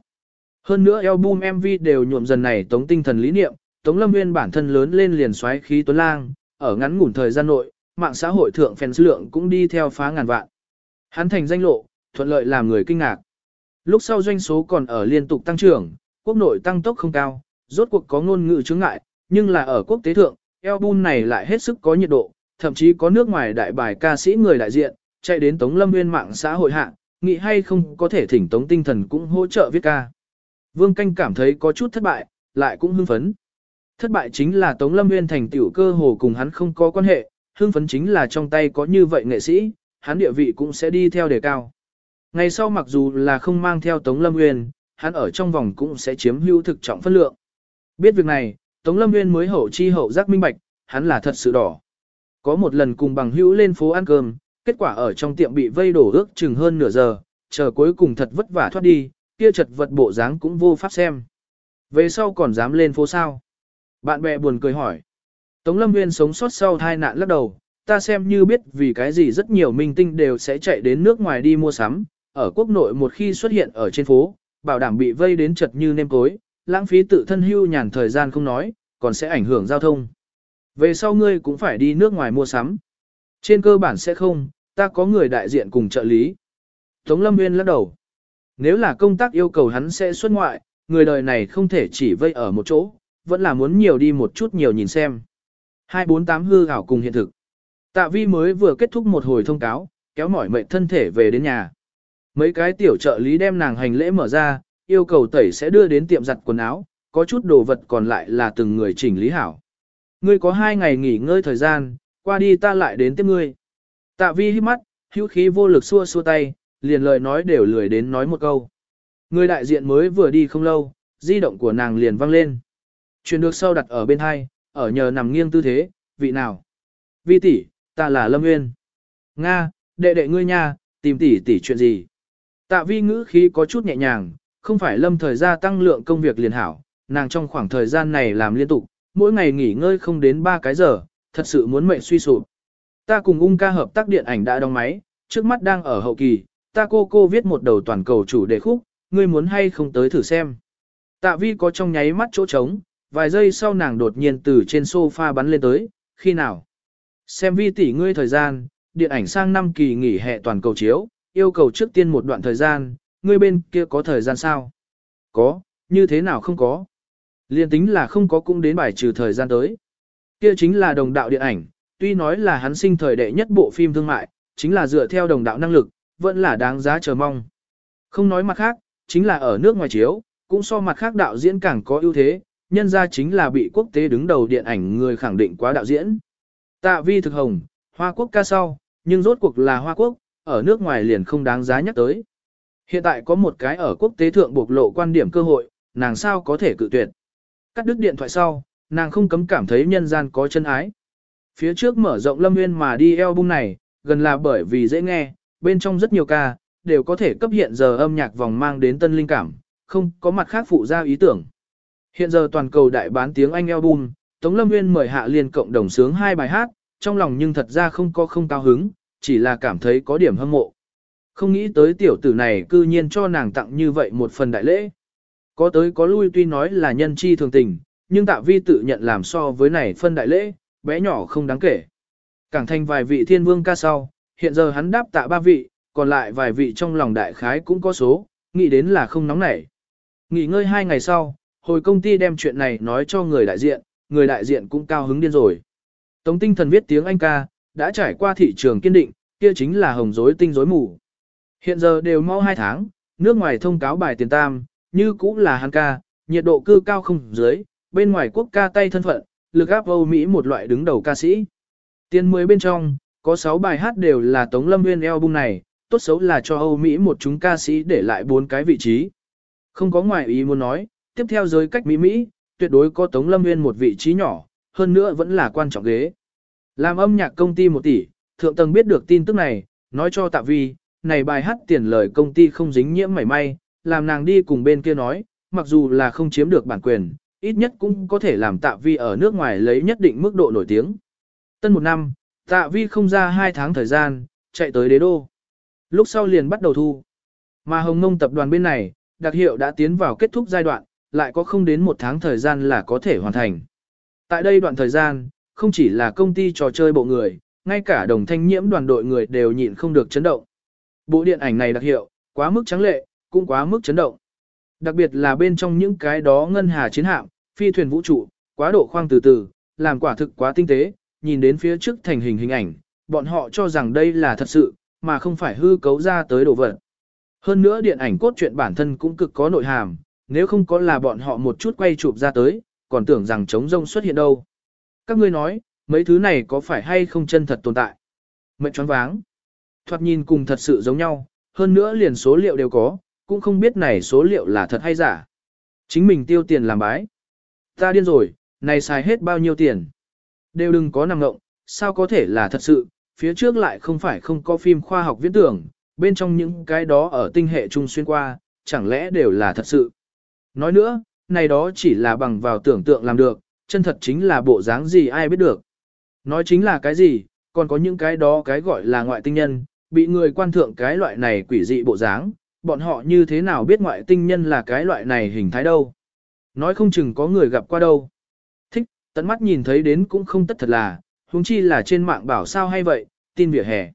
Speaker 1: Hơn nữa album MV đều nhuộm dần này tống tinh thần lý niệm, tống lâm nguyên bản thân lớn lên liền xoáy khí tuấn lang, ở ngắn ngủn thời gian nội, mạng xã hội thượng fans lượng cũng đi theo phá ngàn vạn. Hắn thành danh lộ, thuận lợi làm người kinh ngạc. Lúc sau doanh số còn ở liên tục tăng trưởng, quốc nội tăng tốc không cao, rốt cuộc có ngôn ngữ chướng ngại, nhưng là ở quốc tế thượng, album này lại hết sức có nhiệt độ, thậm chí có nước ngoài đại bài ca sĩ người đại diện, chạy đến Tống Lâm Nguyên mạng xã hội hạng, nghĩ hay không có thể thỉnh Tống Tinh Thần cũng hỗ trợ viết ca. Vương Canh cảm thấy có chút thất bại, lại cũng hưng phấn. Thất bại chính là Tống Lâm Nguyên thành tiểu cơ hồ cùng hắn không có quan hệ, hưng phấn chính là trong tay có như vậy nghệ sĩ, hắn địa vị cũng sẽ đi theo đề cao. Ngày sau mặc dù là không mang theo Tống Lâm Nguyên, hắn ở trong vòng cũng sẽ chiếm hữu thực trọng phân lượng. Biết việc này, Tống Lâm Nguyên mới hậu chi hậu giác minh bạch, hắn là thật sự đỏ. Có một lần cùng bằng hữu lên phố ăn cơm, kết quả ở trong tiệm bị vây đổ ước chừng hơn nửa giờ, chờ cuối cùng thật vất vả thoát đi, kia chật vật bộ dáng cũng vô pháp xem. Về sau còn dám lên phố sao? Bạn bè buồn cười hỏi. Tống Lâm Nguyên sống sót sau tai nạn lắc đầu, ta xem như biết vì cái gì rất nhiều minh tinh đều sẽ chạy đến nước ngoài đi mua sắm, ở quốc nội một khi xuất hiện ở trên phố, bảo đảm bị vây đến chật như nêm cối, lãng phí tự thân hưu nhàn thời gian không nói, còn sẽ ảnh hưởng giao thông. Về sau ngươi cũng phải đi nước ngoài mua sắm. Trên cơ bản sẽ không, ta có người đại diện cùng trợ lý. Tống Lâm Nguyên lắc đầu. Nếu là công tác yêu cầu hắn sẽ xuất ngoại, người đời này không thể chỉ vây ở một chỗ, vẫn là muốn nhiều đi một chút nhiều nhìn xem. 248 hư ảo cùng hiện thực. Tạ vi mới vừa kết thúc một hồi thông cáo, kéo mỏi mệt thân thể về đến nhà. Mấy cái tiểu trợ lý đem nàng hành lễ mở ra, yêu cầu tẩy sẽ đưa đến tiệm giặt quần áo, có chút đồ vật còn lại là từng người chỉnh lý hảo. Ngươi có hai ngày nghỉ ngơi thời gian, qua đi ta lại đến tiếp ngươi. Tạ vi hít mắt, hữu khí vô lực xua xua tay, liền lời nói đều lười đến nói một câu. Người đại diện mới vừa đi không lâu, di động của nàng liền vang lên. Chuyển được sau đặt ở bên hai, ở nhờ nằm nghiêng tư thế, vị nào? Vi tỷ, ta là Lâm Nguyên. Nga, đệ đệ ngươi nha, tìm tỷ tỷ chuyện gì? Tạ vi ngữ khí có chút nhẹ nhàng, không phải lâm thời gia tăng lượng công việc liền hảo, nàng trong khoảng thời gian này làm liên tục, mỗi ngày nghỉ ngơi không đến 3 cái giờ, thật sự muốn mệnh suy sụp. Ta cùng ung ca hợp tác điện ảnh đã đóng máy, trước mắt đang ở hậu kỳ, ta cô cô viết một đầu toàn cầu chủ đề khúc, ngươi muốn hay không tới thử xem. Tạ vi có trong nháy mắt chỗ trống, vài giây sau nàng đột nhiên từ trên sofa bắn lên tới, khi nào? Xem vi tỷ ngươi thời gian, điện ảnh sang năm kỳ nghỉ hè toàn cầu chiếu, yêu cầu trước tiên một đoạn thời gian, ngươi bên kia có thời gian sao? Có, như thế nào không có? Liên tính là không có cũng đến bài trừ thời gian tới. Kia chính là đồng đạo điện ảnh, tuy nói là hắn sinh thời đệ nhất bộ phim thương mại, chính là dựa theo đồng đạo năng lực, vẫn là đáng giá chờ mong. Không nói mặt khác, chính là ở nước ngoài chiếu, cũng so mặt khác đạo diễn càng có ưu thế, nhân ra chính là bị quốc tế đứng đầu điện ảnh người khẳng định quá đạo diễn. Tạ vi thực hồng, Hoa Quốc ca sau, nhưng rốt cuộc là Hoa Quốc, ở nước ngoài liền không đáng giá nhắc tới. Hiện tại có một cái ở quốc tế thượng bộc lộ quan điểm cơ hội, nàng sao có thể cự tuyệt. Cắt đứt điện thoại sau, nàng không cấm cảm thấy nhân gian có chân ái. Phía trước mở rộng lâm nguyên mà đi album này, gần là bởi vì dễ nghe, bên trong rất nhiều ca, đều có thể cấp hiện giờ âm nhạc vòng mang đến tân linh cảm, không có mặt khác phụ ra ý tưởng. Hiện giờ toàn cầu đại bán tiếng Anh album, Tống Lâm Nguyên mời Hạ Liên cộng đồng sướng hai bài hát, trong lòng nhưng thật ra không có không cao hứng, chỉ là cảm thấy có điểm hâm mộ. Không nghĩ tới tiểu tử này cư nhiên cho nàng tặng như vậy một phần đại lễ. Có tới có lui tuy nói là nhân chi thường tình, nhưng tạ vi tự nhận làm so với này phân đại lễ, bé nhỏ không đáng kể. Cảng thành vài vị thiên vương ca sau, hiện giờ hắn đáp tạ ba vị, còn lại vài vị trong lòng đại khái cũng có số, nghĩ đến là không nóng nảy. Nghỉ ngơi hai ngày sau, hồi công ty đem chuyện này nói cho người đại diện, người đại diện cũng cao hứng điên rồi. Tống tinh thần viết tiếng Anh ca, đã trải qua thị trường kiên định, kia chính là hồng rối tinh rối mù. Hiện giờ đều mau hai tháng, nước ngoài thông cáo bài tiền tam, như cũng là hắn ca, nhiệt độ cư cao không dưới, bên ngoài quốc ca tay thân phận, lực áp Âu Mỹ một loại đứng đầu ca sĩ. Tiền mới bên trong, có 6 bài hát đều là Tống Lâm Nguyên album này, tốt xấu là cho Âu Mỹ một chúng ca sĩ để lại bốn cái vị trí. Không có ngoài ý muốn nói, tiếp theo giới cách Mỹ Mỹ, tuyệt đối có Tống Lâm Nguyên một vị trí nhỏ, hơn nữa vẫn là quan trọng ghế. Làm âm nhạc công ty một tỷ, thượng tầng biết được tin tức này, nói cho Tạ Vi, này bài hát tiền lời công ty không dính nhiễm mảy may, làm nàng đi cùng bên kia nói, mặc dù là không chiếm được bản quyền, ít nhất cũng có thể làm Tạ Vi ở nước ngoài lấy nhất định mức độ nổi tiếng. Tân một năm, Tạ Vi không ra hai tháng thời gian, chạy tới đế đô. Lúc sau liền bắt đầu thu. Mà Hồng Ngông tập đoàn bên này, đặc hiệu đã tiến vào kết thúc giai đoạn, lại có không đến một tháng thời gian là có thể hoàn thành. Tại đây đoạn thời gian, không chỉ là công ty trò chơi bộ người, ngay cả đồng thanh nhiễm đoàn đội người đều nhịn không được chấn động. Bộ điện ảnh này đặc hiệu, quá mức trắng lệ, cũng quá mức chấn động. Đặc biệt là bên trong những cái đó ngân hà chiến hạm, phi thuyền vũ trụ, quá độ khoang từ từ, làm quả thực quá tinh tế, nhìn đến phía trước thành hình hình ảnh, bọn họ cho rằng đây là thật sự, mà không phải hư cấu ra tới đồ vật. Hơn nữa điện ảnh cốt truyện bản thân cũng cực có nội hàm, nếu không có là bọn họ một chút quay chụp ra tới, còn tưởng rằng trống rông xuất hiện đâu. Các ngươi nói, mấy thứ này có phải hay không chân thật tồn tại? Mệnh choáng váng. Thoạt nhìn cùng thật sự giống nhau, hơn nữa liền số liệu đều có, cũng không biết này số liệu là thật hay giả. Chính mình tiêu tiền làm bái. Ta điên rồi, này xài hết bao nhiêu tiền. Đều đừng có nằm ngộng, sao có thể là thật sự, phía trước lại không phải không có phim khoa học viễn tưởng, bên trong những cái đó ở tinh hệ trung xuyên qua, chẳng lẽ đều là thật sự. Nói nữa, này đó chỉ là bằng vào tưởng tượng làm được, chân thật chính là bộ dáng gì ai biết được. Nói chính là cái gì, còn có những cái đó cái gọi là ngoại tinh nhân, bị người quan thượng cái loại này quỷ dị bộ dáng, bọn họ như thế nào biết ngoại tinh nhân là cái loại này hình thái đâu. Nói không chừng có người gặp qua đâu. Thích, tận mắt nhìn thấy đến cũng không tất thật là, huống chi là trên mạng bảo sao hay vậy, tin vỉa hè.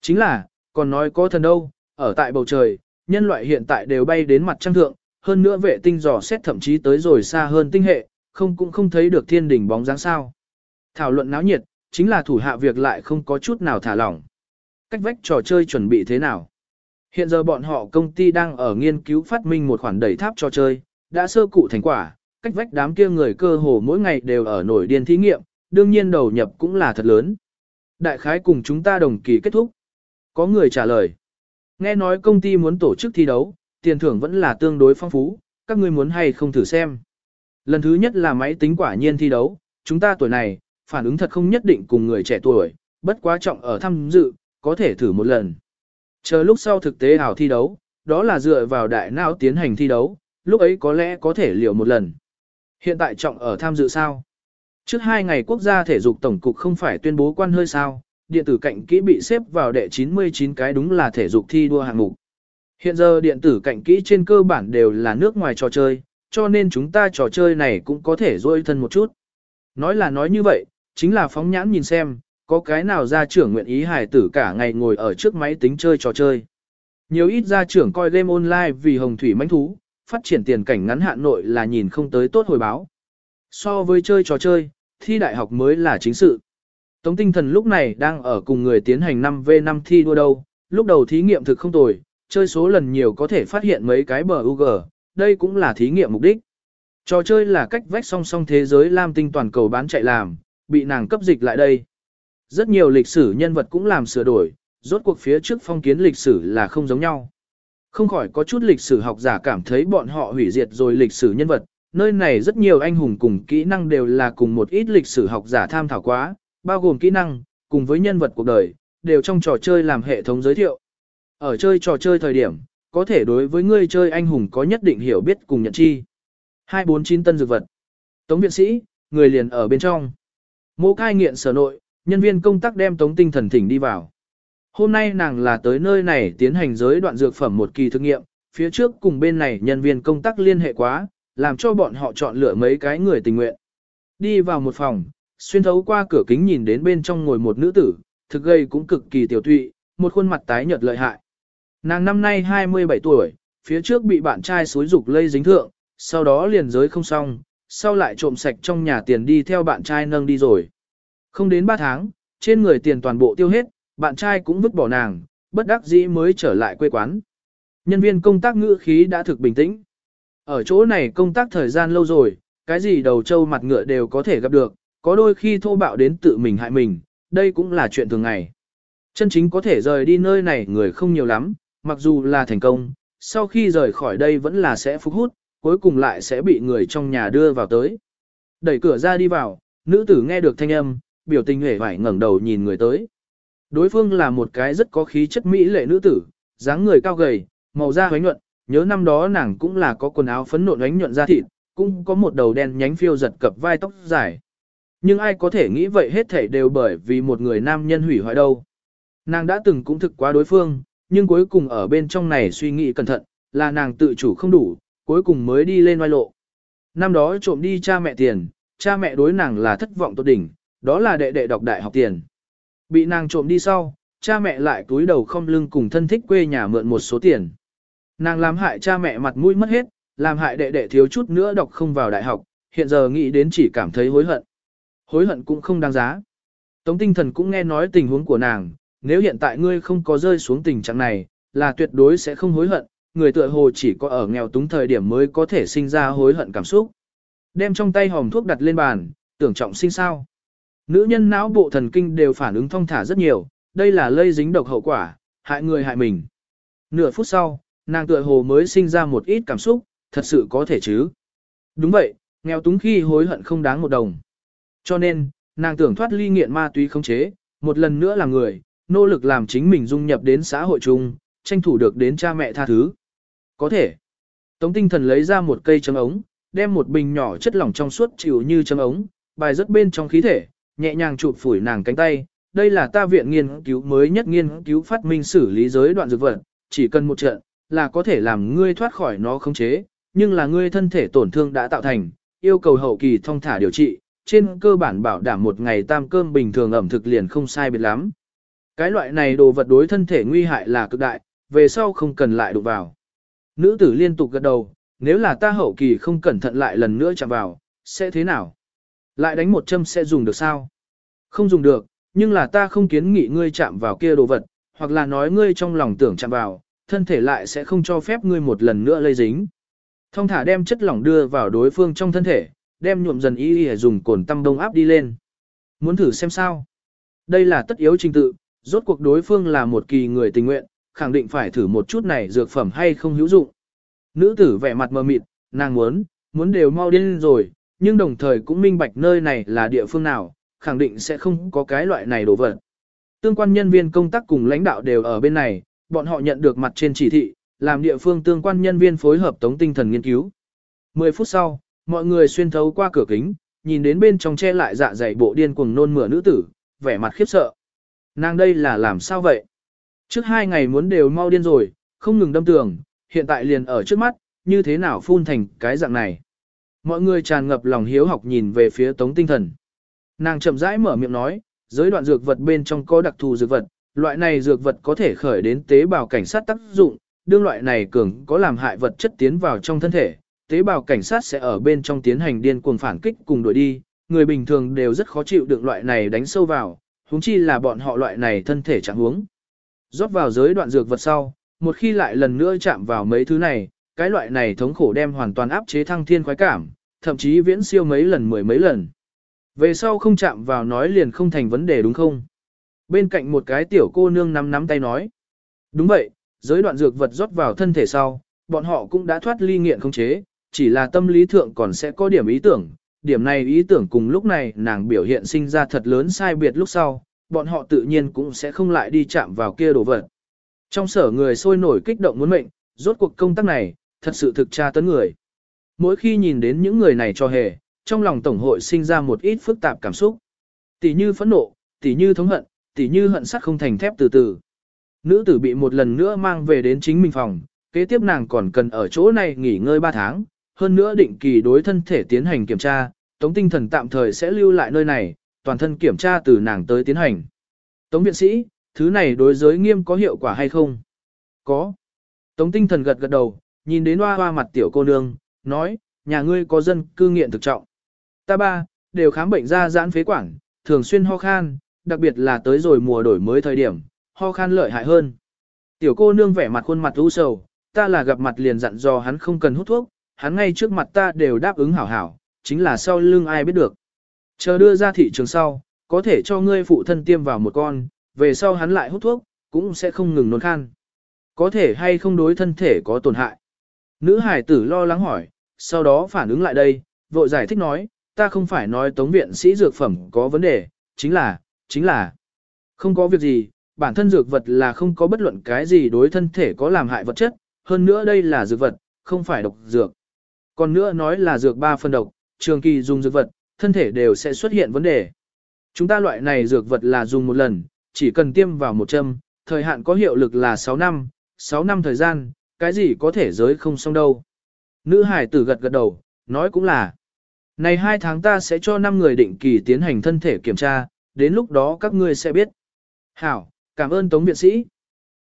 Speaker 1: Chính là, còn nói có thần đâu, ở tại bầu trời, nhân loại hiện tại đều bay đến mặt trăng thượng, hơn nữa vệ tinh dò xét thậm chí tới rồi xa hơn tinh hệ, không cũng không thấy được thiên đỉnh bóng dáng sao. Thảo luận náo nhiệt, chính là thủ hạ việc lại không có chút nào thả lỏng. Cách vách trò chơi chuẩn bị thế nào? Hiện giờ bọn họ công ty đang ở nghiên cứu phát minh một khoản đẩy tháp trò chơi, đã sơ cụ thành quả, cách vách đám kia người cơ hồ mỗi ngày đều ở nổi điên thí nghiệm, đương nhiên đầu nhập cũng là thật lớn. Đại khái cùng chúng ta đồng kỳ kết thúc. Có người trả lời. Nghe nói công ty muốn tổ chức thi đấu, tiền thưởng vẫn là tương đối phong phú, các ngươi muốn hay không thử xem. Lần thứ nhất là máy tính quả nhiên thi đấu, chúng ta tuổi này, phản ứng thật không nhất định cùng người trẻ tuổi, bất quá trọng ở tham dự, có thể thử một lần. Chờ lúc sau thực tế ảo thi đấu, đó là dựa vào đại não tiến hành thi đấu, lúc ấy có lẽ có thể liều một lần. Hiện tại trọng ở tham dự sao? Trước hai ngày quốc gia thể dục tổng cục không phải tuyên bố quan hơi sao, điện tử cạnh kỹ bị xếp vào đệ 99 cái đúng là thể dục thi đua hạng mục. Hiện giờ điện tử cạnh kỹ trên cơ bản đều là nước ngoài trò chơi, cho nên chúng ta trò chơi này cũng có thể dôi thân một chút. Nói là nói như vậy, chính là phóng nhãn nhìn xem, có cái nào gia trưởng nguyện ý hài tử cả ngày ngồi ở trước máy tính chơi trò chơi. Nhiều ít gia trưởng coi game online vì hồng thủy mánh thú, phát triển tiền cảnh ngắn hạn nội là nhìn không tới tốt hồi báo. So với chơi trò chơi, thi đại học mới là chính sự. Tống tinh thần lúc này đang ở cùng người tiến hành 5V5 thi đua đâu, lúc đầu thí nghiệm thực không tồi, chơi số lần nhiều có thể phát hiện mấy cái bờ UG, đây cũng là thí nghiệm mục đích. Trò chơi là cách vách song song thế giới lam tinh toàn cầu bán chạy làm, bị nàng cấp dịch lại đây. Rất nhiều lịch sử nhân vật cũng làm sửa đổi, rốt cuộc phía trước phong kiến lịch sử là không giống nhau. Không khỏi có chút lịch sử học giả cảm thấy bọn họ hủy diệt rồi lịch sử nhân vật, nơi này rất nhiều anh hùng cùng kỹ năng đều là cùng một ít lịch sử học giả tham thảo quá, bao gồm kỹ năng, cùng với nhân vật cuộc đời, đều trong trò chơi làm hệ thống giới thiệu. Ở chơi trò chơi thời điểm, có thể đối với người chơi anh hùng có nhất định hiểu biết cùng nhận chi. 249 tân dược vật. Tống viện sĩ, người liền ở bên trong. Mô cai nghiện sở nội, nhân viên công tác đem tống tinh thần thỉnh đi vào. Hôm nay nàng là tới nơi này tiến hành giới đoạn dược phẩm một kỳ thực nghiệm, phía trước cùng bên này nhân viên công tác liên hệ quá, làm cho bọn họ chọn lựa mấy cái người tình nguyện. Đi vào một phòng, xuyên thấu qua cửa kính nhìn đến bên trong ngồi một nữ tử, thực gây cũng cực kỳ tiểu tụy, một khuôn mặt tái nhợt lợi hại. Nàng năm nay 27 tuổi, phía trước bị bạn trai xúi dục lây dính thượng, sau đó liền giới không xong, sau lại trộm sạch trong nhà tiền đi theo bạn trai nâng đi rồi. Không đến 3 tháng, trên người tiền toàn bộ tiêu hết, bạn trai cũng vứt bỏ nàng, bất đắc dĩ mới trở lại quê quán. Nhân viên công tác ngữ khí đã thực bình tĩnh. Ở chỗ này công tác thời gian lâu rồi, cái gì đầu trâu mặt ngựa đều có thể gặp được, có đôi khi thô bạo đến tự mình hại mình, đây cũng là chuyện thường ngày. Chân chính có thể rời đi nơi này người không nhiều lắm, mặc dù là thành công, sau khi rời khỏi đây vẫn là sẽ phục hút, cuối cùng lại sẽ bị người trong nhà đưa vào tới. Đẩy cửa ra đi vào, nữ tử nghe được thanh âm, biểu tình hề vải ngẩng đầu nhìn người tới. Đối phương là một cái rất có khí chất mỹ lệ nữ tử, dáng người cao gầy, màu da hoánh nhuận, nhớ năm đó nàng cũng là có quần áo phấn nộn ánh nhuận da thịt, cũng có một đầu đen nhánh phiêu giật cập vai tóc dài. Nhưng ai có thể nghĩ vậy hết thảy đều bởi vì một người nam nhân hủy hoại đâu. Nàng đã từng cũng thực quá đối phương, nhưng cuối cùng ở bên trong này suy nghĩ cẩn thận, là nàng tự chủ không đủ, cuối cùng mới đi lên oai lộ. Năm đó trộm đi cha mẹ tiền, cha mẹ đối nàng là thất vọng tột đỉnh, đó là đệ đệ đọc đại học tiền. Bị nàng trộm đi sau, cha mẹ lại túi đầu không lưng cùng thân thích quê nhà mượn một số tiền. Nàng làm hại cha mẹ mặt mũi mất hết, làm hại đệ đệ thiếu chút nữa đọc không vào đại học, hiện giờ nghĩ đến chỉ cảm thấy hối hận. Hối hận cũng không đáng giá. Tống tinh thần cũng nghe nói tình huống của nàng, nếu hiện tại ngươi không có rơi xuống tình trạng này, là tuyệt đối sẽ không hối hận, người tựa hồ chỉ có ở nghèo túng thời điểm mới có thể sinh ra hối hận cảm xúc. Đem trong tay hòm thuốc đặt lên bàn, tưởng trọng sinh sao. Nữ nhân não bộ thần kinh đều phản ứng thông thả rất nhiều, đây là lây dính độc hậu quả, hại người hại mình. Nửa phút sau, nàng tựa hồ mới sinh ra một ít cảm xúc, thật sự có thể chứ. Đúng vậy, nghèo túng khi hối hận không đáng một đồng. Cho nên, nàng tưởng thoát ly nghiện ma túy không chế, một lần nữa là người, nỗ lực làm chính mình dung nhập đến xã hội chung, tranh thủ được đến cha mẹ tha thứ. Có thể. Tống tinh thần lấy ra một cây chấm ống, đem một bình nhỏ chất lỏng trong suốt chịu như chấm ống, bài rất bên trong khí thể, nhẹ nhàng chụp phủi nàng cánh tay. Đây là ta viện nghiên cứu mới nhất nghiên cứu phát minh xử lý giới đoạn dược vật, chỉ cần một trận, là có thể làm ngươi thoát khỏi nó không chế, nhưng là ngươi thân thể tổn thương đã tạo thành, yêu cầu hậu kỳ thông thả điều trị, trên cơ bản bảo đảm một ngày tam cơm bình thường ẩm thực liền không sai biệt lắm. Cái loại này đồ vật đối thân thể nguy hại là cực đại, về sau không cần lại đụng vào. Nữ tử liên tục gật đầu, nếu là ta hậu kỳ không cẩn thận lại lần nữa chạm vào, sẽ thế nào? Lại đánh một châm sẽ dùng được sao? Không dùng được, nhưng là ta không kiến nghị ngươi chạm vào kia đồ vật, hoặc là nói ngươi trong lòng tưởng chạm vào, thân thể lại sẽ không cho phép ngươi một lần nữa lây dính. Thông thả đem chất lỏng đưa vào đối phương trong thân thể, đem nhuộm dần y y dùng cồn tâm đông áp đi lên. Muốn thử xem sao? Đây là tất yếu trình tự, rốt cuộc đối phương là một kỳ người tình nguyện, khẳng định phải thử một chút này dược phẩm hay không hữu dụng. Nữ tử vẻ mặt mờ mịt, nàng muốn, muốn đều mau điên rồi, nhưng đồng thời cũng minh bạch nơi này là địa phương nào, khẳng định sẽ không có cái loại này đồ vật. Tương quan nhân viên công tác cùng lãnh đạo đều ở bên này, bọn họ nhận được mặt trên chỉ thị, làm địa phương tương quan nhân viên phối hợp tống tinh thần nghiên cứu. 10 phút sau, mọi người xuyên thấu qua cửa kính, nhìn đến bên trong che lại dạ dày bộ điên cuồng nôn mửa nữ tử, vẻ mặt khiếp sợ. Nàng đây là làm sao vậy? Trước hai ngày muốn đều mau điên rồi, không ngừng đâm tường, hiện tại liền ở trước mắt, như thế nào phun thành cái dạng này. Mọi người tràn ngập lòng hiếu học nhìn về phía tống tinh thần. Nàng chậm rãi mở miệng nói, giới đoạn dược vật bên trong có đặc thù dược vật, loại này dược vật có thể khởi đến tế bào cảnh sát tác dụng, đương loại này cường có làm hại vật chất tiến vào trong thân thể, tế bào cảnh sát sẽ ở bên trong tiến hành điên cuồng phản kích cùng đuổi đi, người bình thường đều rất khó chịu được loại này đánh sâu vào, huống chi là bọn họ loại này thân thể trạng huống. Rót vào giới đoạn dược vật sau, một khi lại lần nữa chạm vào mấy thứ này, cái loại này thống khổ đem hoàn toàn áp chế thăng thiên khoái cảm, thậm chí viễn siêu mấy lần mười mấy lần. Về sau không chạm vào nói liền không thành vấn đề đúng không? Bên cạnh một cái tiểu cô nương nắm nắm tay nói. Đúng vậy, giới đoạn dược vật rót vào thân thể sau, bọn họ cũng đã thoát ly nghiện không chế, chỉ là tâm lý thượng còn sẽ có điểm ý tưởng. Điểm này ý tưởng cùng lúc này nàng biểu hiện sinh ra thật lớn sai biệt lúc sau, bọn họ tự nhiên cũng sẽ không lại đi chạm vào kia đồ vật. Trong sở người sôi nổi kích động muốn mệnh, rốt cuộc công tác này, thật sự thực tra tấn người. Mỗi khi nhìn đến những người này cho hề, trong lòng tổng hội sinh ra một ít phức tạp cảm xúc. Tỷ như phẫn nộ, tỷ như thống hận, tỷ như hận sắt không thành thép từ từ. Nữ tử bị một lần nữa mang về đến chính mình phòng, kế tiếp nàng còn cần ở chỗ này nghỉ ngơi 3 tháng, hơn nữa định kỳ đối thân thể tiến hành kiểm tra, tống tinh thần tạm thời sẽ lưu lại nơi này, toàn thân kiểm tra từ nàng tới tiến hành. Tống viện sĩ, thứ này đối giới nghiêm có hiệu quả hay không? Có. Tống tinh thần gật gật đầu, nhìn đến hoa hoa mặt tiểu cô nương, nói, nhà ngươi có dân cư nghiện thực trọng. Ta ba, đều khám bệnh ra giãn phế quản, thường xuyên ho khan, đặc biệt là tới rồi mùa đổi mới thời điểm, ho khan lợi hại hơn. Tiểu cô nương vẻ mặt khuôn mặt u sầu, ta là gặp mặt liền dặn dò hắn không cần hút thuốc, hắn ngay trước mặt ta đều đáp ứng hảo hảo, chính là sau lưng ai biết được. Chờ đưa ra thị trường sau, có thể cho ngươi phụ thân tiêm vào một con, về sau hắn lại hút thuốc, cũng sẽ không ngừng nôn khan. Có thể hay không đối thân thể có tổn hại. Nữ hải tử lo lắng hỏi, sau đó phản ứng lại đây, vội giải thích nói, ta không phải nói tống viện sĩ dược phẩm có vấn đề, chính là, chính là, không có việc gì, bản thân dược vật là không có bất luận cái gì đối thân thể có làm hại vật chất, hơn nữa đây là dược vật, không phải độc dược. Còn nữa nói là dược ba phân độc, trường kỳ dùng dược vật, thân thể đều sẽ xuất hiện vấn đề. Chúng ta loại này dược vật là dùng một lần, chỉ cần tiêm vào một châm, thời hạn có hiệu lực là 6 năm, 6 năm thời gian, cái gì có thể giới không xong đâu. Nữ hải tử gật gật đầu, nói cũng là. Này hai tháng ta sẽ cho 5 người định kỳ tiến hành thân thể kiểm tra, đến lúc đó các ngươi sẽ biết. Hảo, cảm ơn Tống Viện Sĩ.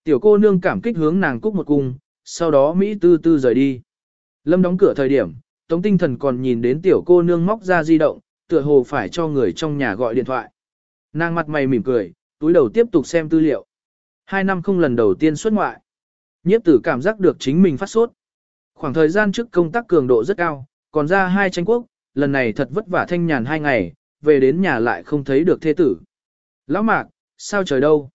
Speaker 1: Tiểu cô nương cảm kích hướng nàng cúc một cung, sau đó Mỹ tư tư rời đi. Lâm đóng cửa thời điểm, Tống tinh thần còn nhìn đến tiểu cô nương móc ra di động, tựa hồ phải cho người trong nhà gọi điện thoại. Nàng mặt mày mỉm cười, túi đầu tiếp tục xem tư liệu. Hai năm không lần đầu tiên xuất ngoại. Nhiếp tử cảm giác được chính mình phát sốt. Khoảng thời gian trước công tác cường độ rất cao, còn ra hai tranh quốc, lần này thật vất vả thanh nhàn hai ngày, về đến nhà lại không thấy được thê tử. Lão mạc, sao trời đâu?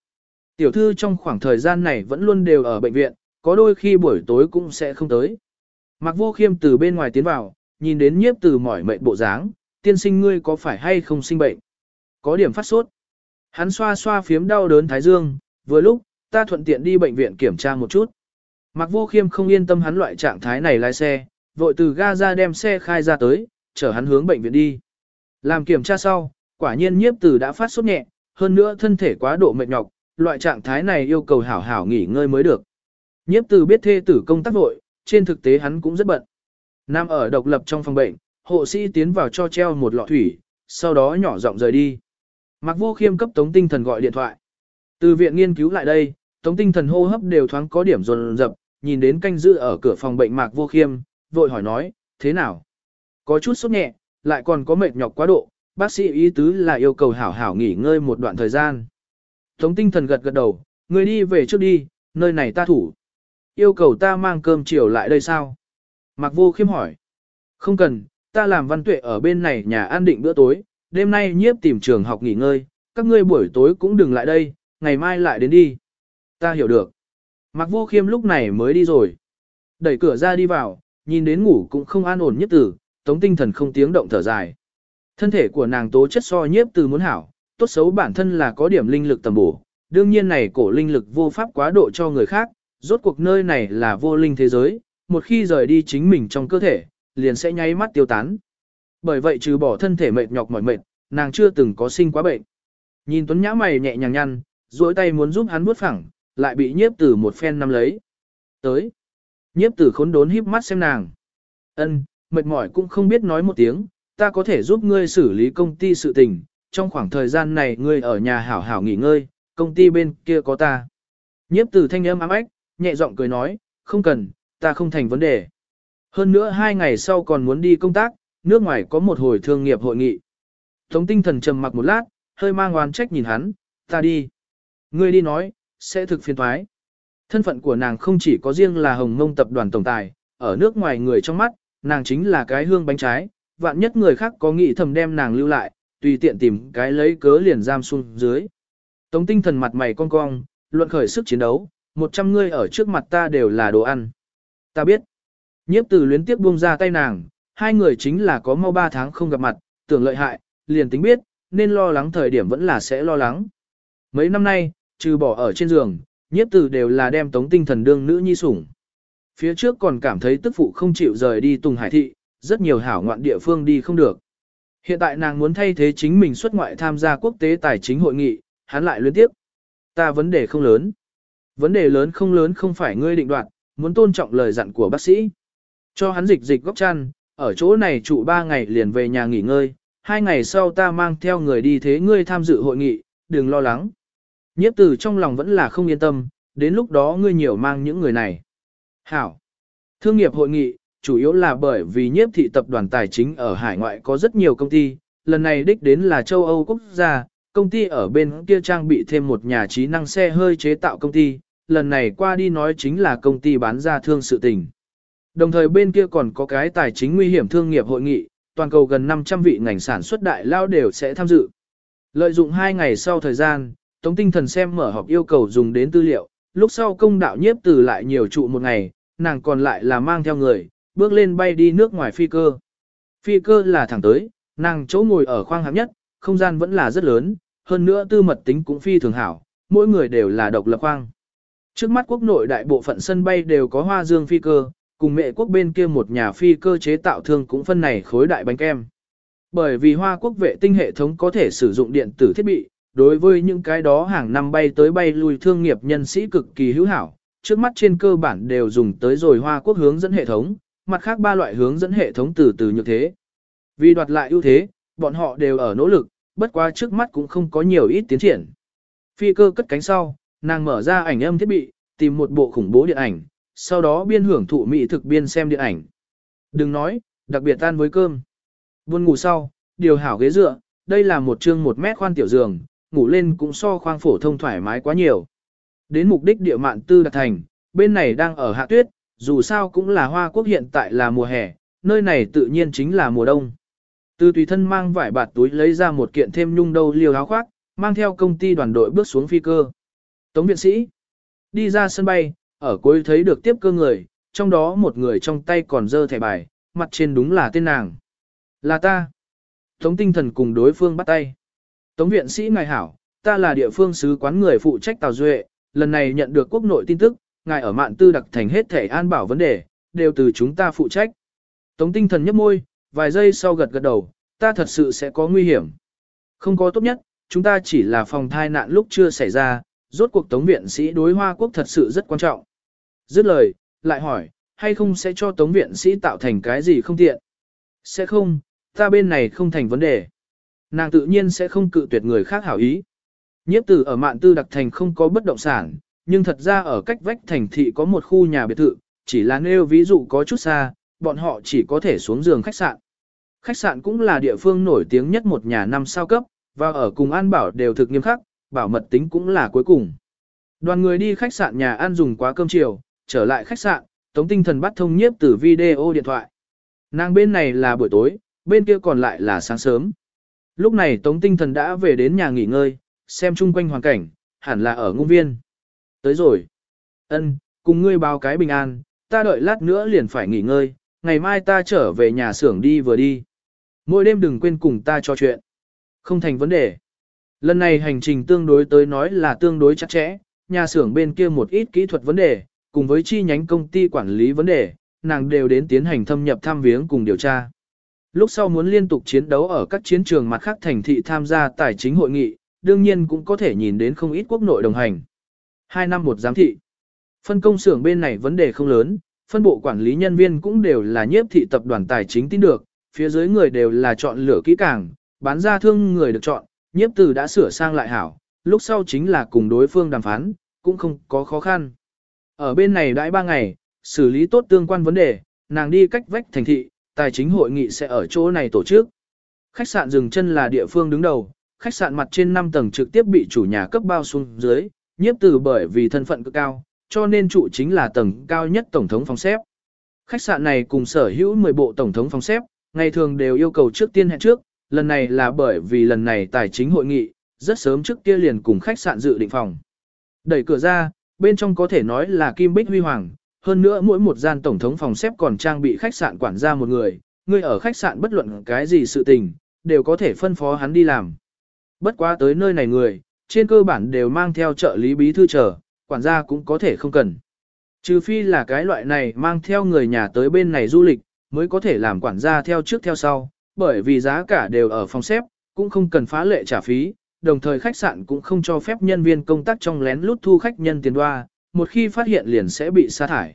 Speaker 1: Tiểu thư trong khoảng thời gian này vẫn luôn đều ở bệnh viện, có đôi khi buổi tối cũng sẽ không tới. Mạc vô khiêm từ bên ngoài tiến vào, nhìn đến nhiếp từ mỏi mệt bộ dáng, tiên sinh ngươi có phải hay không sinh bệnh? Có điểm phát sốt. Hắn xoa xoa phiếm đau đớn thái dương, vừa lúc, ta thuận tiện đi bệnh viện kiểm tra một chút. Mạc vô khiêm không yên tâm hắn loại trạng thái này lái xe, vội từ ga ra đem xe khai ra tới, chở hắn hướng bệnh viện đi. Làm kiểm tra sau, quả nhiên nhiếp từ đã phát sốt nhẹ, hơn nữa thân thể quá độ mệt nhọc, loại trạng thái này yêu cầu hảo hảo nghỉ ngơi mới được. Nhiếp từ biết thê tử công tác vội, trên thực tế hắn cũng rất bận. Nam ở độc lập trong phòng bệnh, hộ sĩ tiến vào cho treo một lọ thủy, sau đó nhỏ giọng rời đi. Mạc Vô Khiêm cấp Tống Tinh Thần gọi điện thoại. Từ viện nghiên cứu lại đây, Tống Tinh Thần hô hấp đều thoáng có điểm dồn dập, nhìn đến canh giữ ở cửa phòng bệnh Mạc Vô Khiêm, vội hỏi nói, thế nào? Có chút sốt nhẹ, lại còn có mệt nhọc quá độ, bác sĩ ý tứ là yêu cầu hảo hảo nghỉ ngơi một đoạn thời gian. Tống Tinh Thần gật gật đầu, người đi về trước đi, nơi này ta thủ. Yêu cầu ta mang cơm chiều lại đây sao? Mạc Vô Khiêm hỏi. Không cần, ta làm văn tuệ ở bên này nhà an định bữa tối, đêm nay nhiếp tìm trường học nghỉ ngơi, các ngươi buổi tối cũng đừng lại đây, ngày mai lại đến đi. Ta hiểu được. Mạc Vô Khiêm lúc này mới đi rồi. Đẩy cửa ra đi vào, nhìn đến ngủ cũng không an ổn nhất tử, tống tinh thần không tiếng động thở dài. Thân thể của nàng tố chất so nhiếp từ muốn hảo, tốt xấu bản thân là có điểm linh lực tầm bổ, đương nhiên này cổ linh lực vô pháp quá độ cho người khác, rốt cuộc nơi này là vô linh thế giới, một khi rời đi chính mình trong cơ thể, liền sẽ nháy mắt tiêu tán. Bởi vậy trừ bỏ thân thể mệt nhọc mỏi mệt, nàng chưa từng có sinh quá bệnh. Nhìn Tuấn Nhã mày nhẹ nhàng nhăn, duỗi tay muốn giúp hắn bước phẳng, lại bị nhiếp tử một phen nắm lấy. Tới. Nhiếp tử khốn đốn híp mắt xem nàng. Ân, mệt mỏi cũng không biết nói một tiếng, ta có thể giúp ngươi xử lý công ty sự tình, trong khoảng thời gian này ngươi ở nhà hảo hảo nghỉ ngơi, công ty bên kia có ta. Nhiếp tử thanh âm ám ách, nhẹ giọng cười nói, không cần, ta không thành vấn đề. Hơn nữa hai ngày sau còn muốn đi công tác, nước ngoài có một hồi thương nghiệp hội nghị. Tống tinh thần trầm mặc một lát, hơi mang oán trách nhìn hắn, ta đi. Ngươi đi nói, sẽ thực phiên thoái. Thân phận của nàng không chỉ có riêng là hồng mông tập đoàn tổng tài, ở nước ngoài người trong mắt, nàng chính là cái hương bánh trái, vạn nhất người khác có nghĩ thầm đem nàng lưu lại, tùy tiện tìm cái lấy cớ liền giam xuống dưới. Tống tinh thần mặt mày cong cong, luận khởi sức chiến đấu, một trăm ngươi ở trước mặt ta đều là đồ ăn. Ta biết. Nhiếp từ luyến tiếp buông ra tay nàng, hai người chính là có mau ba tháng không gặp mặt, tưởng lợi hại, liền tính biết, nên lo lắng thời điểm vẫn là sẽ lo lắng. Mấy năm nay, trừ bỏ ở trên giường, nhiếp từ đều là đem tống tinh thần đương nữ nhi sủng. Phía trước còn cảm thấy tức phụ không chịu rời đi Tùng Hải Thị, rất nhiều hảo ngoạn địa phương đi không được. Hiện tại nàng muốn thay thế chính mình xuất ngoại tham gia quốc tế tài chính hội nghị, hắn lại liên tiếp. Ta vấn đề không lớn. Vấn đề lớn không lớn không phải ngươi định đoạt, muốn tôn trọng lời dặn của bác sĩ. Cho hắn dịch dịch góc chăn, ở chỗ này trụ ba ngày liền về nhà nghỉ ngơi, hai ngày sau ta mang theo người đi thế ngươi tham dự hội nghị, đừng lo lắng. Nhiếp tử trong lòng vẫn là không yên tâm, đến lúc đó ngươi nhiều mang những người này. Hảo. Thương nghiệp hội nghị, chủ yếu là bởi vì nhiếp thị tập đoàn tài chính ở hải ngoại có rất nhiều công ty, lần này đích đến là châu Âu quốc gia, công ty ở bên kia trang bị thêm một nhà trí năng xe hơi chế tạo công ty, lần này qua đi nói chính là công ty bán ra thương sự tình. Đồng thời bên kia còn có cái tài chính nguy hiểm thương nghiệp hội nghị, toàn cầu gần 500 vị ngành sản xuất đại lao đều sẽ tham dự. Lợi dụng 2 ngày sau thời gian, Tống Tinh Thần xem mở họp yêu cầu dùng đến tư liệu, lúc sau công đạo nhiếp từ lại nhiều trụ một ngày, nàng còn lại là mang theo người, bước lên bay đi nước ngoài phi cơ. Phi cơ là thẳng tới, nàng chỗ ngồi ở khoang hạng nhất, không gian vẫn là rất lớn, hơn nữa tư mật tính cũng phi thường hảo, mỗi người đều là độc lập khoang. Trước mắt quốc nội đại bộ phận sân bay đều có hoa dương phi cơ, cùng mẹ quốc bên kia một nhà phi cơ chế tạo thương cũng phân này khối đại bánh kem. Bởi vì hoa quốc vệ tinh hệ thống có thể sử dụng điện tử thiết bị, đối với những cái đó hàng năm bay tới bay lui thương nghiệp nhân sĩ cực kỳ hữu hảo, trước mắt trên cơ bản đều dùng tới rồi hoa quốc hướng dẫn hệ thống, mặt khác ba loại hướng dẫn hệ thống từ từ như thế. Vì đoạt lại ưu thế, bọn họ đều ở nỗ lực, bất quá trước mắt cũng không có nhiều ít tiến triển. Phi cơ cất cánh sau, nàng mở ra ảnh âm thiết bị, tìm một bộ khủng bố điện ảnh, sau đó biên hưởng thụ mỹ thực biên xem điện ảnh. Đừng nói, đặc biệt tan với cơm. Buồn ngủ sau, điều hảo ghế dựa, đây là một chương một mét khoan tiểu giường, ngủ lên cũng so khoang phổ thông thoải mái quá nhiều. Đến mục đích địa mạn tư đặc thành, bên này đang ở hạ tuyết, dù sao cũng là hoa quốc hiện tại là mùa hè, nơi này tự nhiên chính là mùa đông. Từ tùy thân mang vải bạt túi lấy ra một kiện thêm nhung đâu liều áo khoác, mang theo công ty đoàn đội bước xuống phi cơ. Tống viện sĩ đi ra sân bay, ở cuối thấy được tiếp cơ người, trong đó một người trong tay còn dơ thẻ bài, mặt trên đúng là tên nàng. Là ta. Tống tinh thần cùng đối phương bắt tay. Tống viện sĩ ngài hảo, ta là địa phương sứ quán người phụ trách Tào Duệ, lần này nhận được quốc nội tin tức, ngài ở mạn tư đặc thành hết thể an bảo vấn đề, đều từ chúng ta phụ trách. Tống tinh thần nhấp môi, vài giây sau gật gật đầu, ta thật sự sẽ có nguy hiểm. Không có tốt nhất, chúng ta chỉ là phòng thai nạn lúc chưa xảy ra, rốt cuộc tống viện sĩ đối Hoa Quốc thật sự rất quan trọng. Dứt lời, lại hỏi, hay không sẽ cho tống viện sĩ tạo thành cái gì không tiện? Sẽ không, ta bên này không thành vấn đề. Nàng tự nhiên sẽ không cự tuyệt người khác hảo ý. Nhiếp tử ở mạn tư đặc thành không có bất động sản, nhưng thật ra ở cách vách thành thị có một khu nhà biệt thự, chỉ là nêu ví dụ có chút xa, bọn họ chỉ có thể xuống giường khách sạn. Khách sạn cũng là địa phương nổi tiếng nhất một nhà năm sao cấp, và ở cùng an bảo đều thực nghiêm khắc, bảo mật tính cũng là cuối cùng. Đoàn người đi khách sạn nhà ăn dùng quá cơm chiều, trở lại khách sạn, Tống Tinh Thần bắt thông nhiếp từ video điện thoại. Nàng bên này là buổi tối, bên kia còn lại là sáng sớm. Lúc này Tống Tinh Thần đã về đến nhà nghỉ ngơi, xem chung quanh hoàn cảnh, hẳn là ở ngôn viên. Tới rồi. Ân, cùng ngươi báo cái bình an, ta đợi lát nữa liền phải nghỉ ngơi, ngày mai ta trở về nhà xưởng đi vừa đi. Mỗi đêm đừng quên cùng ta trò chuyện. Không thành vấn đề. Lần này hành trình tương đối tới nói là tương đối chặt chẽ, nhà xưởng bên kia một ít kỹ thuật vấn đề, cùng với chi nhánh công ty quản lý vấn đề, nàng đều đến tiến hành thâm nhập tham viếng cùng điều tra. Lúc sau muốn liên tục chiến đấu ở các chiến trường mặt khác thành thị tham gia tài chính hội nghị, đương nhiên cũng có thể nhìn đến không ít quốc nội đồng hành. Hai năm một giám thị. Phân công xưởng bên này vấn đề không lớn, phân bộ quản lý nhân viên cũng đều là nhiếp thị tập đoàn tài chính tin được, phía dưới người đều là chọn lựa kỹ càng, bán ra thương người được chọn, nhiếp từ đã sửa sang lại hảo, lúc sau chính là cùng đối phương đàm phán, cũng không có khó khăn. Ở bên này đãi ba ngày, xử lý tốt tương quan vấn đề, nàng đi cách vách thành thị, tài chính hội nghị sẽ ở chỗ này tổ chức. Khách sạn dừng chân là địa phương đứng đầu, khách sạn mặt trên 5 tầng trực tiếp bị chủ nhà cấp bao xuống dưới, nhiếp từ bởi vì thân phận cực cao, cho nên trụ chính là tầng cao nhất tổng thống phòng xếp. Khách sạn này cùng sở hữu 10 bộ tổng thống phòng xếp, ngày thường đều yêu cầu trước tiên hẹn trước, lần này là bởi vì lần này tài chính hội nghị, rất sớm trước kia liền cùng khách sạn dự định phòng. Đẩy cửa ra, bên trong có thể nói là kim bích huy hoàng, hơn nữa mỗi một gian tổng thống phòng xếp còn trang bị khách sạn quản gia một người, người ở khách sạn bất luận cái gì sự tình, đều có thể phân phó hắn đi làm. Bất quá tới nơi này người, trên cơ bản đều mang theo trợ lý bí thư trở, quản gia cũng có thể không cần. Trừ phi là cái loại này mang theo người nhà tới bên này du lịch, mới có thể làm quản gia theo trước theo sau, bởi vì giá cả đều ở phòng xếp, cũng không cần phá lệ trả phí, đồng thời khách sạn cũng không cho phép nhân viên công tác trong lén lút thu khách nhân tiền đoa, một khi phát hiện liền sẽ bị sa thải.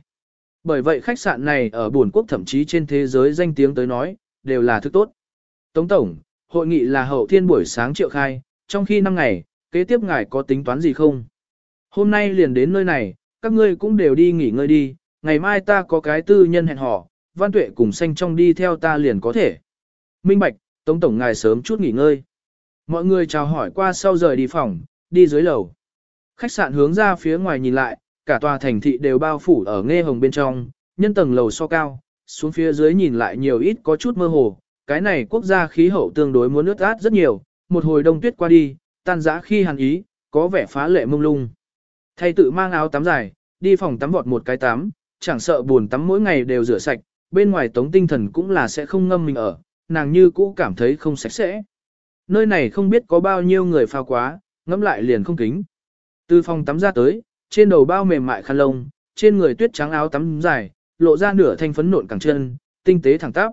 Speaker 1: Bởi vậy khách sạn này ở buồn quốc thậm chí trên thế giới danh tiếng tới nói, đều là thức tốt. Tống Tổng, hội nghị là hậu thiên buổi sáng triệu khai, trong khi năm ngày, kế tiếp ngài có tính toán gì không? Hôm nay liền đến nơi này, các ngươi cũng đều đi nghỉ ngơi đi, ngày mai ta có cái tư nhân hẹn hò, văn tuệ cùng xanh trong đi theo ta liền có thể. Minh Bạch, Tống Tổng ngài sớm chút nghỉ ngơi. Mọi người chào hỏi qua sau rời đi phòng, đi dưới lầu. Khách sạn hướng ra phía ngoài nhìn lại, cả tòa thành thị đều bao phủ ở nghe hồng bên trong, nhân tầng lầu so cao, xuống phía dưới nhìn lại nhiều ít có chút mơ hồ, cái này quốc gia khí hậu tương đối muốn nước át rất nhiều, một hồi đông tuyết qua đi, tan dã khi hàn ý, có vẻ phá lệ mông lung. Thay tự mang áo tắm dài, đi phòng tắm vọt một cái tắm, chẳng sợ buồn tắm mỗi ngày đều rửa sạch, bên ngoài tống tinh thần cũng là sẽ không ngâm mình ở, nàng như cũ cảm thấy không sạch sẽ. Nơi này không biết có bao nhiêu người pha quá, ngẫm lại liền không kính. Từ phòng tắm ra tới, trên đầu bao mềm mại khăn lông, trên người tuyết trắng áo tắm dài, lộ ra nửa thanh phấn nộn cẳng chân, tinh tế thẳng tắp.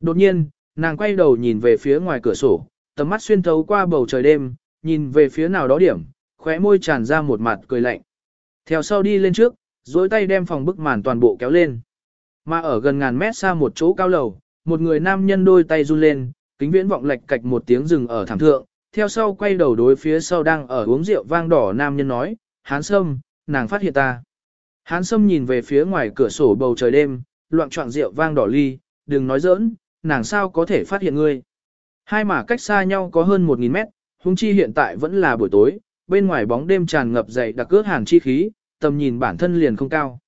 Speaker 1: Đột nhiên, nàng quay đầu nhìn về phía ngoài cửa sổ, tầm mắt xuyên thấu qua bầu trời đêm, nhìn về phía nào đó điểm, khóe môi tràn ra một mặt cười lạnh. Theo sau đi lên trước, duỗi tay đem phòng bức màn toàn bộ kéo lên. Mà ở gần ngàn mét xa một chỗ cao lầu, một người nam nhân đôi tay run lên, kính viễn vọng lệch cạch một tiếng rừng ở thảm thượng, theo sau quay đầu đối phía sau đang ở uống rượu vang đỏ nam nhân nói, hán sâm, nàng phát hiện ta. Hán sâm nhìn về phía ngoài cửa sổ bầu trời đêm, loạn trọng rượu vang đỏ ly, đừng nói giỡn, nàng sao có thể phát hiện ngươi. Hai mà cách xa nhau có hơn 1.000 mét, hung chi hiện tại vẫn là buổi tối, bên ngoài bóng đêm tràn ngập dày đặc cước hàn chi khí, tầm nhìn bản thân liền không cao.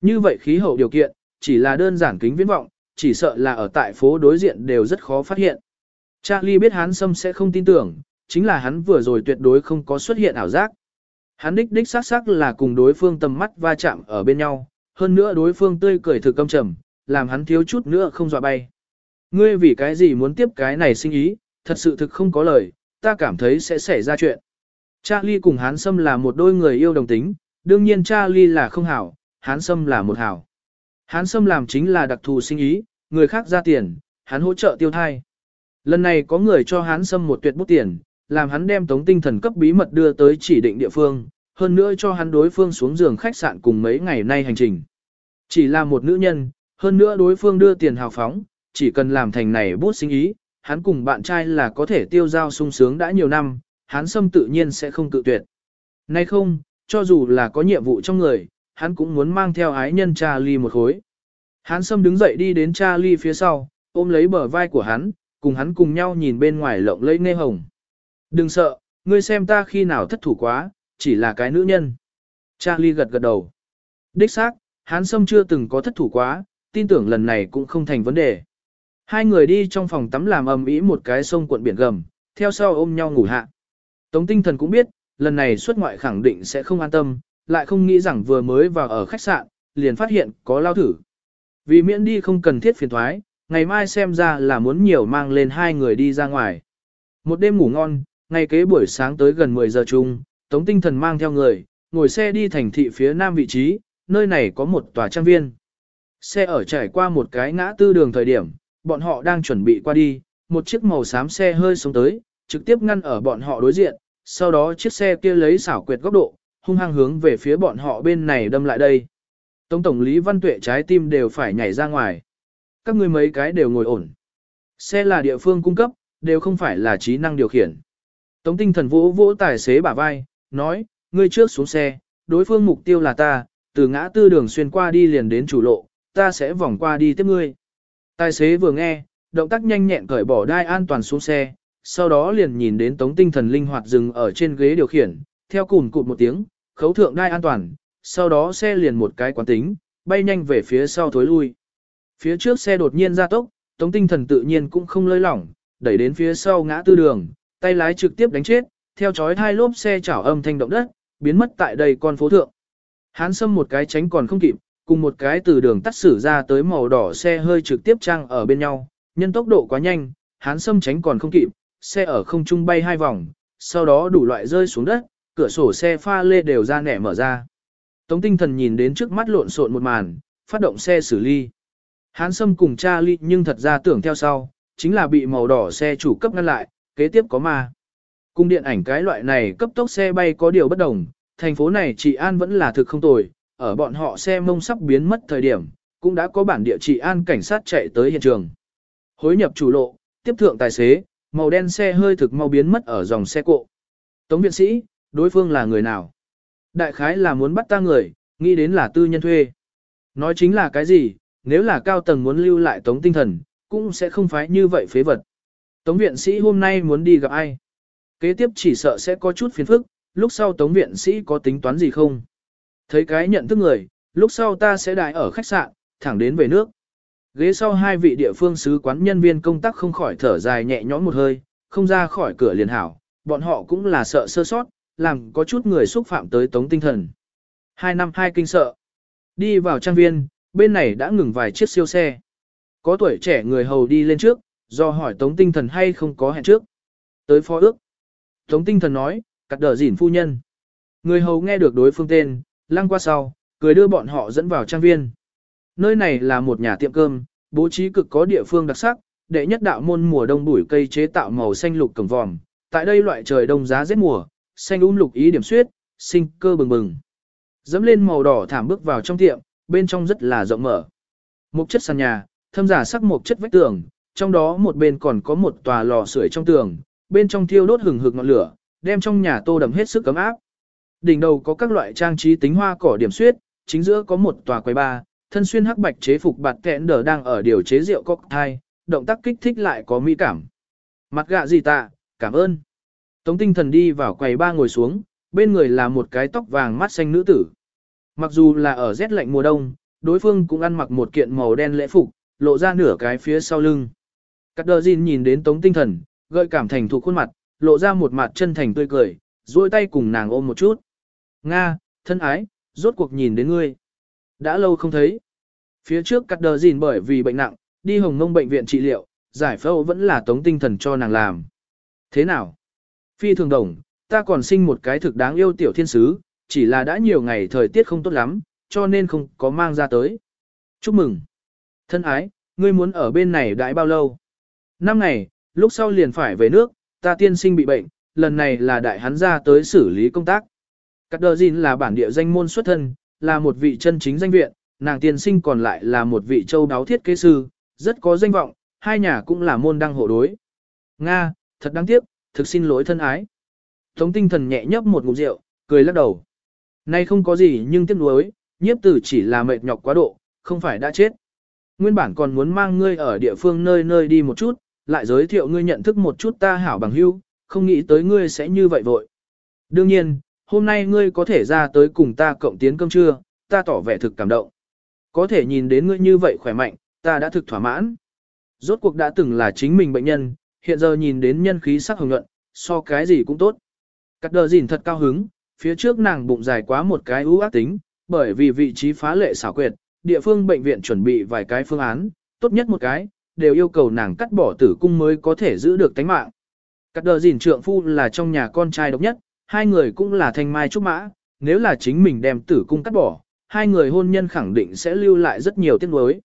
Speaker 1: Như vậy khí hậu điều kiện, chỉ là đơn giản kính viễn vọng, chỉ sợ là ở tại phố đối diện đều rất khó phát hiện. Charlie biết hắn sâm sẽ không tin tưởng, chính là hắn vừa rồi tuyệt đối không có xuất hiện ảo giác. Hắn đích đích xác xác là cùng đối phương tầm mắt va chạm ở bên nhau, hơn nữa đối phương tươi cười thực căm trầm, làm hắn thiếu chút nữa không dọa bay. Ngươi vì cái gì muốn tiếp cái này sinh ý, thật sự thực không có lời, ta cảm thấy sẽ xảy ra chuyện. Charlie cùng Hán Sâm là một đôi người yêu đồng tính, đương nhiên Charlie là không hảo, Hán Sâm là một hảo. Hán Sâm làm chính là đặc thù sinh ý, người khác ra tiền, hắn hỗ trợ tiêu thai. Lần này có người cho Hán Sâm một tuyệt bút tiền, làm hắn đem tống tinh thần cấp bí mật đưa tới chỉ định địa phương, hơn nữa cho hắn đối phương xuống giường khách sạn cùng mấy ngày nay hành trình. Chỉ là một nữ nhân, hơn nữa đối phương đưa tiền hào phóng, chỉ cần làm thành này bút sinh ý, hắn cùng bạn trai là có thể tiêu giao sung sướng đã nhiều năm, hắn xâm tự nhiên sẽ không tự tuyệt. Nay không, cho dù là có nhiệm vụ trong người, hắn cũng muốn mang theo ái nhân Charlie một khối. Hắn xâm đứng dậy đi đến Charlie phía sau, ôm lấy bờ vai của hắn, cùng hắn cùng nhau nhìn bên ngoài lộng lẫy nghe hồng. Đừng sợ, ngươi xem ta khi nào thất thủ quá, chỉ là cái nữ nhân. Charlie gật gật đầu. Đích xác, hắn sâm chưa từng có thất thủ quá, tin tưởng lần này cũng không thành vấn đề. Hai người đi trong phòng tắm làm ầm ĩ một cái sông cuộn biển gầm, theo sau ôm nhau ngủ hạ. Tống tinh thần cũng biết, lần này xuất ngoại khẳng định sẽ không an tâm, lại không nghĩ rằng vừa mới vào ở khách sạn, liền phát hiện có lao thử. Vì miễn đi không cần thiết phiền thoái, ngày mai xem ra là muốn nhiều mang lên hai người đi ra ngoài. Một đêm ngủ ngon, ngày kế buổi sáng tới gần 10 giờ chung, Tống Tinh Thần mang theo người, ngồi xe đi thành thị phía nam vị trí, nơi này có một tòa trang viên. Xe ở trải qua một cái ngã tư đường thời điểm, bọn họ đang chuẩn bị qua đi, một chiếc màu xám xe hơi xuống tới, trực tiếp ngăn ở bọn họ đối diện, sau đó chiếc xe kia lấy xảo quyệt góc độ, hung hăng hướng về phía bọn họ bên này đâm lại đây. Tống tổng lý Văn Tuệ trái tim đều phải nhảy ra ngoài. Các người mấy cái đều ngồi ổn. Xe là địa phương cung cấp, đều không phải là trí năng điều khiển. Tống tinh thần vỗ vỗ tài xế bả vai, nói, ngươi trước xuống xe, đối phương mục tiêu là ta, từ ngã tư đường xuyên qua đi liền đến chủ lộ, ta sẽ vòng qua đi tiếp ngươi. Tài xế vừa nghe, động tác nhanh nhẹn cởi bỏ đai an toàn xuống xe, sau đó liền nhìn đến tống tinh thần linh hoạt dừng ở trên ghế điều khiển, theo cùn cụt một tiếng, khấu thượng đai an toàn, sau đó xe liền một cái quán tính, bay nhanh về phía sau thối lui. Phía trước xe đột nhiên ra tốc, tống tinh thần tự nhiên cũng không lơi lỏng, đẩy đến phía sau ngã tư đường, tay lái trực tiếp đánh chết, theo chói hai lốp xe chảo âm thanh động đất, biến mất tại đây con phố thượng. Hán sâm một cái tránh còn không kịp, cùng một cái từ đường tắt xử ra tới màu đỏ xe hơi trực tiếp trang ở bên nhau, nhân tốc độ quá nhanh, hán sâm tránh còn không kịp, xe ở không trung bay hai vòng, sau đó đủ loại rơi xuống đất, cửa sổ xe pha lê đều ra nẻ mở ra. Tống tinh thần nhìn đến trước mắt lộn xộn một màn, phát động xe xử ly. Hán sâm cùng cha ly nhưng thật ra tưởng theo sau, chính là bị màu đỏ xe chủ cấp ngăn lại, kế tiếp có ma. Cung điện ảnh cái loại này cấp tốc xe bay có điều bất đồng, thành phố này trị an vẫn là thực không tồi, ở bọn họ xe mông sắp biến mất thời điểm, cũng đã có bản địa trị an cảnh sát chạy tới hiện trường. Hối nhập chủ lộ, tiếp thượng tài xế, màu đen xe hơi thực mau biến mất ở dòng xe cộ. Tống viện sĩ, đối phương là người nào? Đại khái là muốn bắt ta người, nghĩ đến là tư nhân thuê. Nói chính là cái gì, nếu là cao tầng muốn lưu lại tống tinh thần, cũng sẽ không phải như vậy phế vật. Tống viện sĩ hôm nay muốn đi gặp ai? Kế tiếp chỉ sợ sẽ có chút phiền phức, lúc sau tống viện sĩ có tính toán gì không? Thấy cái nhận thức người, lúc sau ta sẽ đại ở khách sạn, thẳng đến về nước. Ghế sau hai vị địa phương sứ quán nhân viên công tác không khỏi thở dài nhẹ nhõm một hơi, không ra khỏi cửa liền hảo, bọn họ cũng là sợ sơ sót, làm có chút người xúc phạm tới tống tinh thần. Hai năm hai kinh sợ. Đi vào trang viên, bên này đã ngừng vài chiếc siêu xe. Có tuổi trẻ người hầu đi lên trước, do hỏi tống tinh thần hay không có hẹn trước. Tới phó ước. Tống tinh thần nói, cắt đờ dỉn phu nhân. Người hầu nghe được đối phương tên, lăng qua sau, cười đưa bọn họ dẫn vào trang viên. Nơi này là một nhà tiệm cơm, bố trí cực có địa phương đặc sắc, đệ nhất đạo môn mùa đông bụi cây chế tạo màu xanh lục cẩm vòm. Tại đây loại trời đông giá rét mùa, xanh um lục ý điểm suyết, sinh cơ bừng bừng. Dẫm lên màu đỏ thảm bước vào trong tiệm, bên trong rất là rộng mở. Một chất sàn nhà, thâm giả sắc một chất vách tường, trong đó một bên còn có một tòa lò sưởi trong tường, bên trong thiêu đốt hừng hực ngọn lửa, đem trong nhà tô đậm hết sức cấm áp. Đỉnh đầu có các loại trang trí tính hoa cỏ điểm xuyết chính giữa có một tòa quầy ba, thân xuyên hắc bạch chế phục bạt kẹn đờ đang ở điều chế rượu cocktail, động tác kích thích lại có mỹ cảm. Mặt gạ gì tạ, cảm ơn. Tống tinh thần đi vào quầy ba ngồi xuống, bên người là một cái tóc vàng mắt xanh nữ tử. Mặc dù là ở rét lạnh mùa đông, đối phương cũng ăn mặc một kiện màu đen lễ phục, lộ ra nửa cái phía sau lưng. Cắt đờ Jin nhìn đến tống tinh thần, gợi cảm thành thuộc khuôn mặt, lộ ra một mặt chân thành tươi cười, duỗi tay cùng nàng ôm một chút. Nga, thân ái, rốt cuộc nhìn đến ngươi. Đã lâu không thấy. Phía trước cắt đờ Jin bởi vì bệnh nặng, đi hồng ngông bệnh viện trị liệu, giải phẫu vẫn là tống tinh thần cho nàng làm. Thế nào? Phi thường đồng, ta còn sinh một cái thực đáng yêu tiểu thiên sứ, chỉ là đã nhiều ngày thời tiết không tốt lắm, cho nên không có mang ra tới. Chúc mừng. Thân ái, ngươi muốn ở bên này đãi bao lâu? Năm ngày, lúc sau liền phải về nước, ta tiên sinh bị bệnh, lần này là đại hắn ra tới xử lý công tác. Cát đờ Dìn là bản địa danh môn xuất thân, là một vị chân chính danh viện, nàng tiên sinh còn lại là một vị châu đáo thiết kế sư, rất có danh vọng, hai nhà cũng là môn đăng hộ đối. Nga, thật đáng tiếc, thực xin lỗi thân ái. Tống tinh thần nhẹ nhấp một ngụm rượu, cười lắc đầu. Nay không có gì nhưng tiếc nuối, nhiếp tử chỉ là mệt nhọc quá độ, không phải đã chết. Nguyên bản còn muốn mang ngươi ở địa phương nơi nơi đi một chút, lại giới thiệu ngươi nhận thức một chút ta hảo bằng hữu, không nghĩ tới ngươi sẽ như vậy vội. Đương nhiên, hôm nay ngươi có thể ra tới cùng ta cộng tiến cơm trưa, ta tỏ vẻ thực cảm động. Có thể nhìn đến ngươi như vậy khỏe mạnh, ta đã thực thỏa mãn. Rốt cuộc đã từng là chính mình bệnh nhân, hiện giờ nhìn đến nhân khí sắc hồng nhuận, so cái gì cũng tốt. Cắt đờ dìn thật cao hứng, phía trước nàng bụng dài quá một cái ưu ác tính, bởi vì vị trí phá lệ xảo quyệt, địa phương bệnh viện chuẩn bị vài cái phương án, tốt nhất một cái, đều yêu cầu nàng cắt bỏ tử cung mới có thể giữ được tánh mạng. Cắt đờ dìn trượng phu là trong nhà con trai độc nhất, hai người cũng là thanh mai trúc mã, nếu là chính mình đem tử cung cắt bỏ, hai người hôn nhân khẳng định sẽ lưu lại rất nhiều tiếc nuối.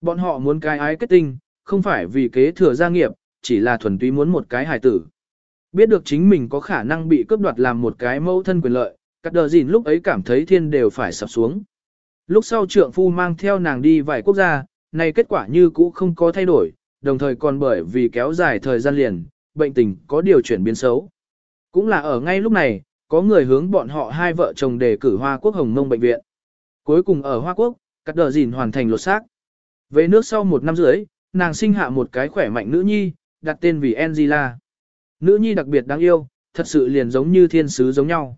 Speaker 1: Bọn họ muốn cái ái kết tinh, không phải vì kế thừa gia nghiệp, chỉ là thuần túy muốn một cái hài tử. Biết được chính mình có khả năng bị cướp đoạt làm một cái mẫu thân quyền lợi, cắt đờ dìn lúc ấy cảm thấy thiên đều phải sập xuống. Lúc sau trượng phu mang theo nàng đi vài quốc gia, này kết quả như cũ không có thay đổi, đồng thời còn bởi vì kéo dài thời gian liền, bệnh tình có điều chuyển biến xấu. Cũng là ở ngay lúc này, có người hướng bọn họ hai vợ chồng đề cử Hoa Quốc Hồng Mông Bệnh viện. Cuối cùng ở Hoa Quốc, cắt đờ dìn hoàn thành lột xác. Về nước sau một năm rưỡi, nàng sinh hạ một cái khỏe mạnh nữ nhi, đặt tên vì Angela. Nữ nhi đặc biệt đáng yêu, thật sự liền giống như thiên sứ giống nhau.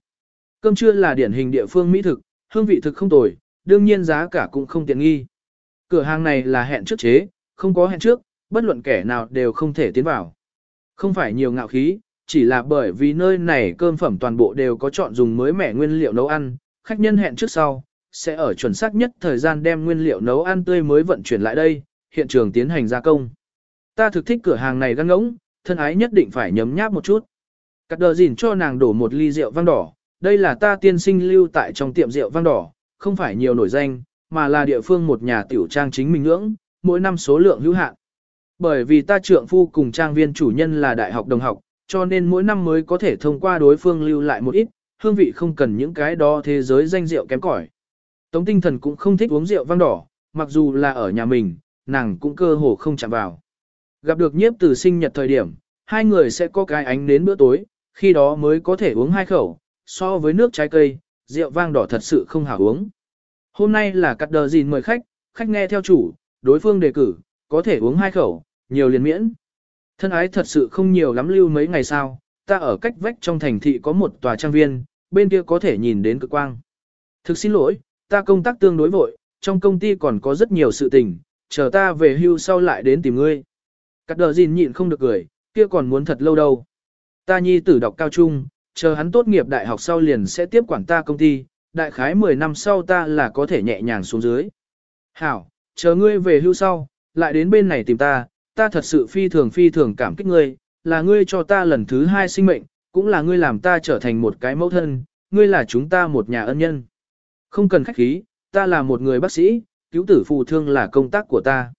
Speaker 1: Cơm trưa là điển hình địa phương mỹ thực, hương vị thực không tồi, đương nhiên giá cả cũng không tiện nghi. Cửa hàng này là hẹn trước chế, không có hẹn trước, bất luận kẻ nào đều không thể tiến vào. Không phải nhiều ngạo khí, chỉ là bởi vì nơi này cơm phẩm toàn bộ đều có chọn dùng mới mẻ nguyên liệu nấu ăn, khách nhân hẹn trước sau, sẽ ở chuẩn xác nhất thời gian đem nguyên liệu nấu ăn tươi mới vận chuyển lại đây, hiện trường tiến hành gia công. Ta thực thích cửa hàng này gan ngỗng, thân ái nhất định phải nhấm nháp một chút. Cắt đờ dìn cho nàng đổ một ly rượu vang đỏ, đây là ta tiên sinh lưu tại trong tiệm rượu vang đỏ, không phải nhiều nổi danh, mà là địa phương một nhà tiểu trang chính mình ngưỡng, mỗi năm số lượng hữu hạn. Bởi vì ta trượng phu cùng trang viên chủ nhân là đại học đồng học, cho nên mỗi năm mới có thể thông qua đối phương lưu lại một ít, hương vị không cần những cái đó thế giới danh rượu kém cỏi. Tống tinh thần cũng không thích uống rượu vang đỏ, mặc dù là ở nhà mình, nàng cũng cơ hồ không chạm vào. Gặp được nhiếp từ sinh nhật thời điểm, hai người sẽ có cái ánh đến bữa tối, khi đó mới có thể uống hai khẩu, so với nước trái cây, rượu vang đỏ thật sự không hảo uống. Hôm nay là cắt đờ gìn mời khách, khách nghe theo chủ, đối phương đề cử, có thể uống hai khẩu, nhiều liền miễn. Thân ái thật sự không nhiều lắm lưu mấy ngày sau, ta ở cách vách trong thành thị có một tòa trang viên, bên kia có thể nhìn đến cực quang. Thực xin lỗi, ta công tác tương đối vội, trong công ty còn có rất nhiều sự tình, chờ ta về hưu sau lại đến tìm ngươi. Cắt đờ gìn nhịn không được cười, kia còn muốn thật lâu đâu. Ta nhi tử đọc cao trung, chờ hắn tốt nghiệp đại học sau liền sẽ tiếp quản ta công ty, đại khái 10 năm sau ta là có thể nhẹ nhàng xuống dưới. Hảo, chờ ngươi về hưu sau, lại đến bên này tìm ta, ta thật sự phi thường phi thường cảm kích ngươi, là ngươi cho ta lần thứ hai sinh mệnh, cũng là ngươi làm ta trở thành một cái mẫu thân, ngươi là chúng ta một nhà ân nhân. Không cần khách khí, ta là một người bác sĩ, cứu tử phù thương là công tác của ta.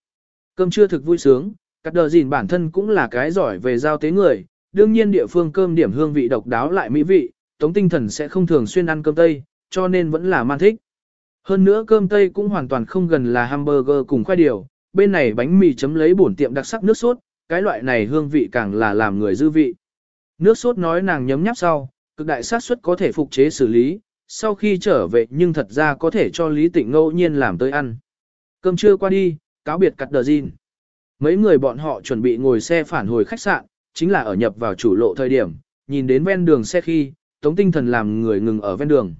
Speaker 1: Cơm chưa thực vui sướng, cắt đờ gìn bản thân cũng là cái giỏi về giao tế người, đương nhiên địa phương cơm điểm hương vị độc đáo lại mỹ vị, tống tinh thần sẽ không thường xuyên ăn cơm tây, cho nên vẫn là man thích. Hơn nữa cơm tây cũng hoàn toàn không gần là hamburger cùng khoai điều, bên này bánh mì chấm lấy bổn tiệm đặc sắc nước sốt, cái loại này hương vị càng là làm người dư vị. Nước sốt nói nàng nhấm nháp sau, cực đại xác suất có thể phục chế xử lý, sau khi trở về nhưng thật ra có thể cho Lý Tịnh ngẫu nhiên làm tới ăn. Cơm trưa qua đi, cáo biệt cắt đờ gìn. Mấy người bọn họ chuẩn bị ngồi xe phản hồi khách sạn, chính là ở nhập vào chủ lộ thời điểm, nhìn đến ven đường xe khi, tống tinh thần làm người ngừng ở ven đường.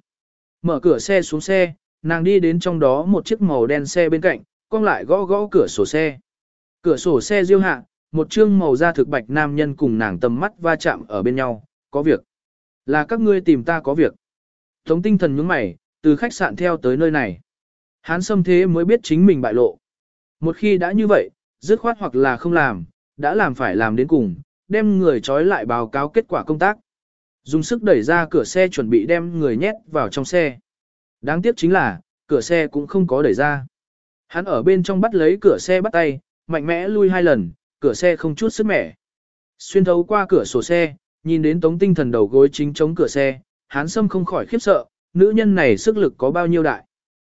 Speaker 1: Mở cửa xe xuống xe, nàng đi đến trong đó một chiếc màu đen xe bên cạnh, cong lại gõ gõ cửa sổ xe. Cửa sổ xe riêu hạ, một chương màu da thực bạch nam nhân cùng nàng tầm mắt va chạm ở bên nhau, có việc. Là các ngươi tìm ta có việc. Tống tinh thần nhướng mày, từ khách sạn theo tới nơi này. Hán xâm thế mới biết chính mình bại lộ. Một khi đã như vậy, dứt khoát hoặc là không làm, đã làm phải làm đến cùng, đem người trói lại báo cáo kết quả công tác. Dùng sức đẩy ra cửa xe chuẩn bị đem người nhét vào trong xe. Đáng tiếc chính là, cửa xe cũng không có đẩy ra. Hắn ở bên trong bắt lấy cửa xe bắt tay, mạnh mẽ lui hai lần, cửa xe không chút sức mẻ. Xuyên thấu qua cửa sổ xe, nhìn đến tống tinh thần đầu gối chính chống cửa xe, hắn sâm không khỏi khiếp sợ, nữ nhân này sức lực có bao nhiêu đại.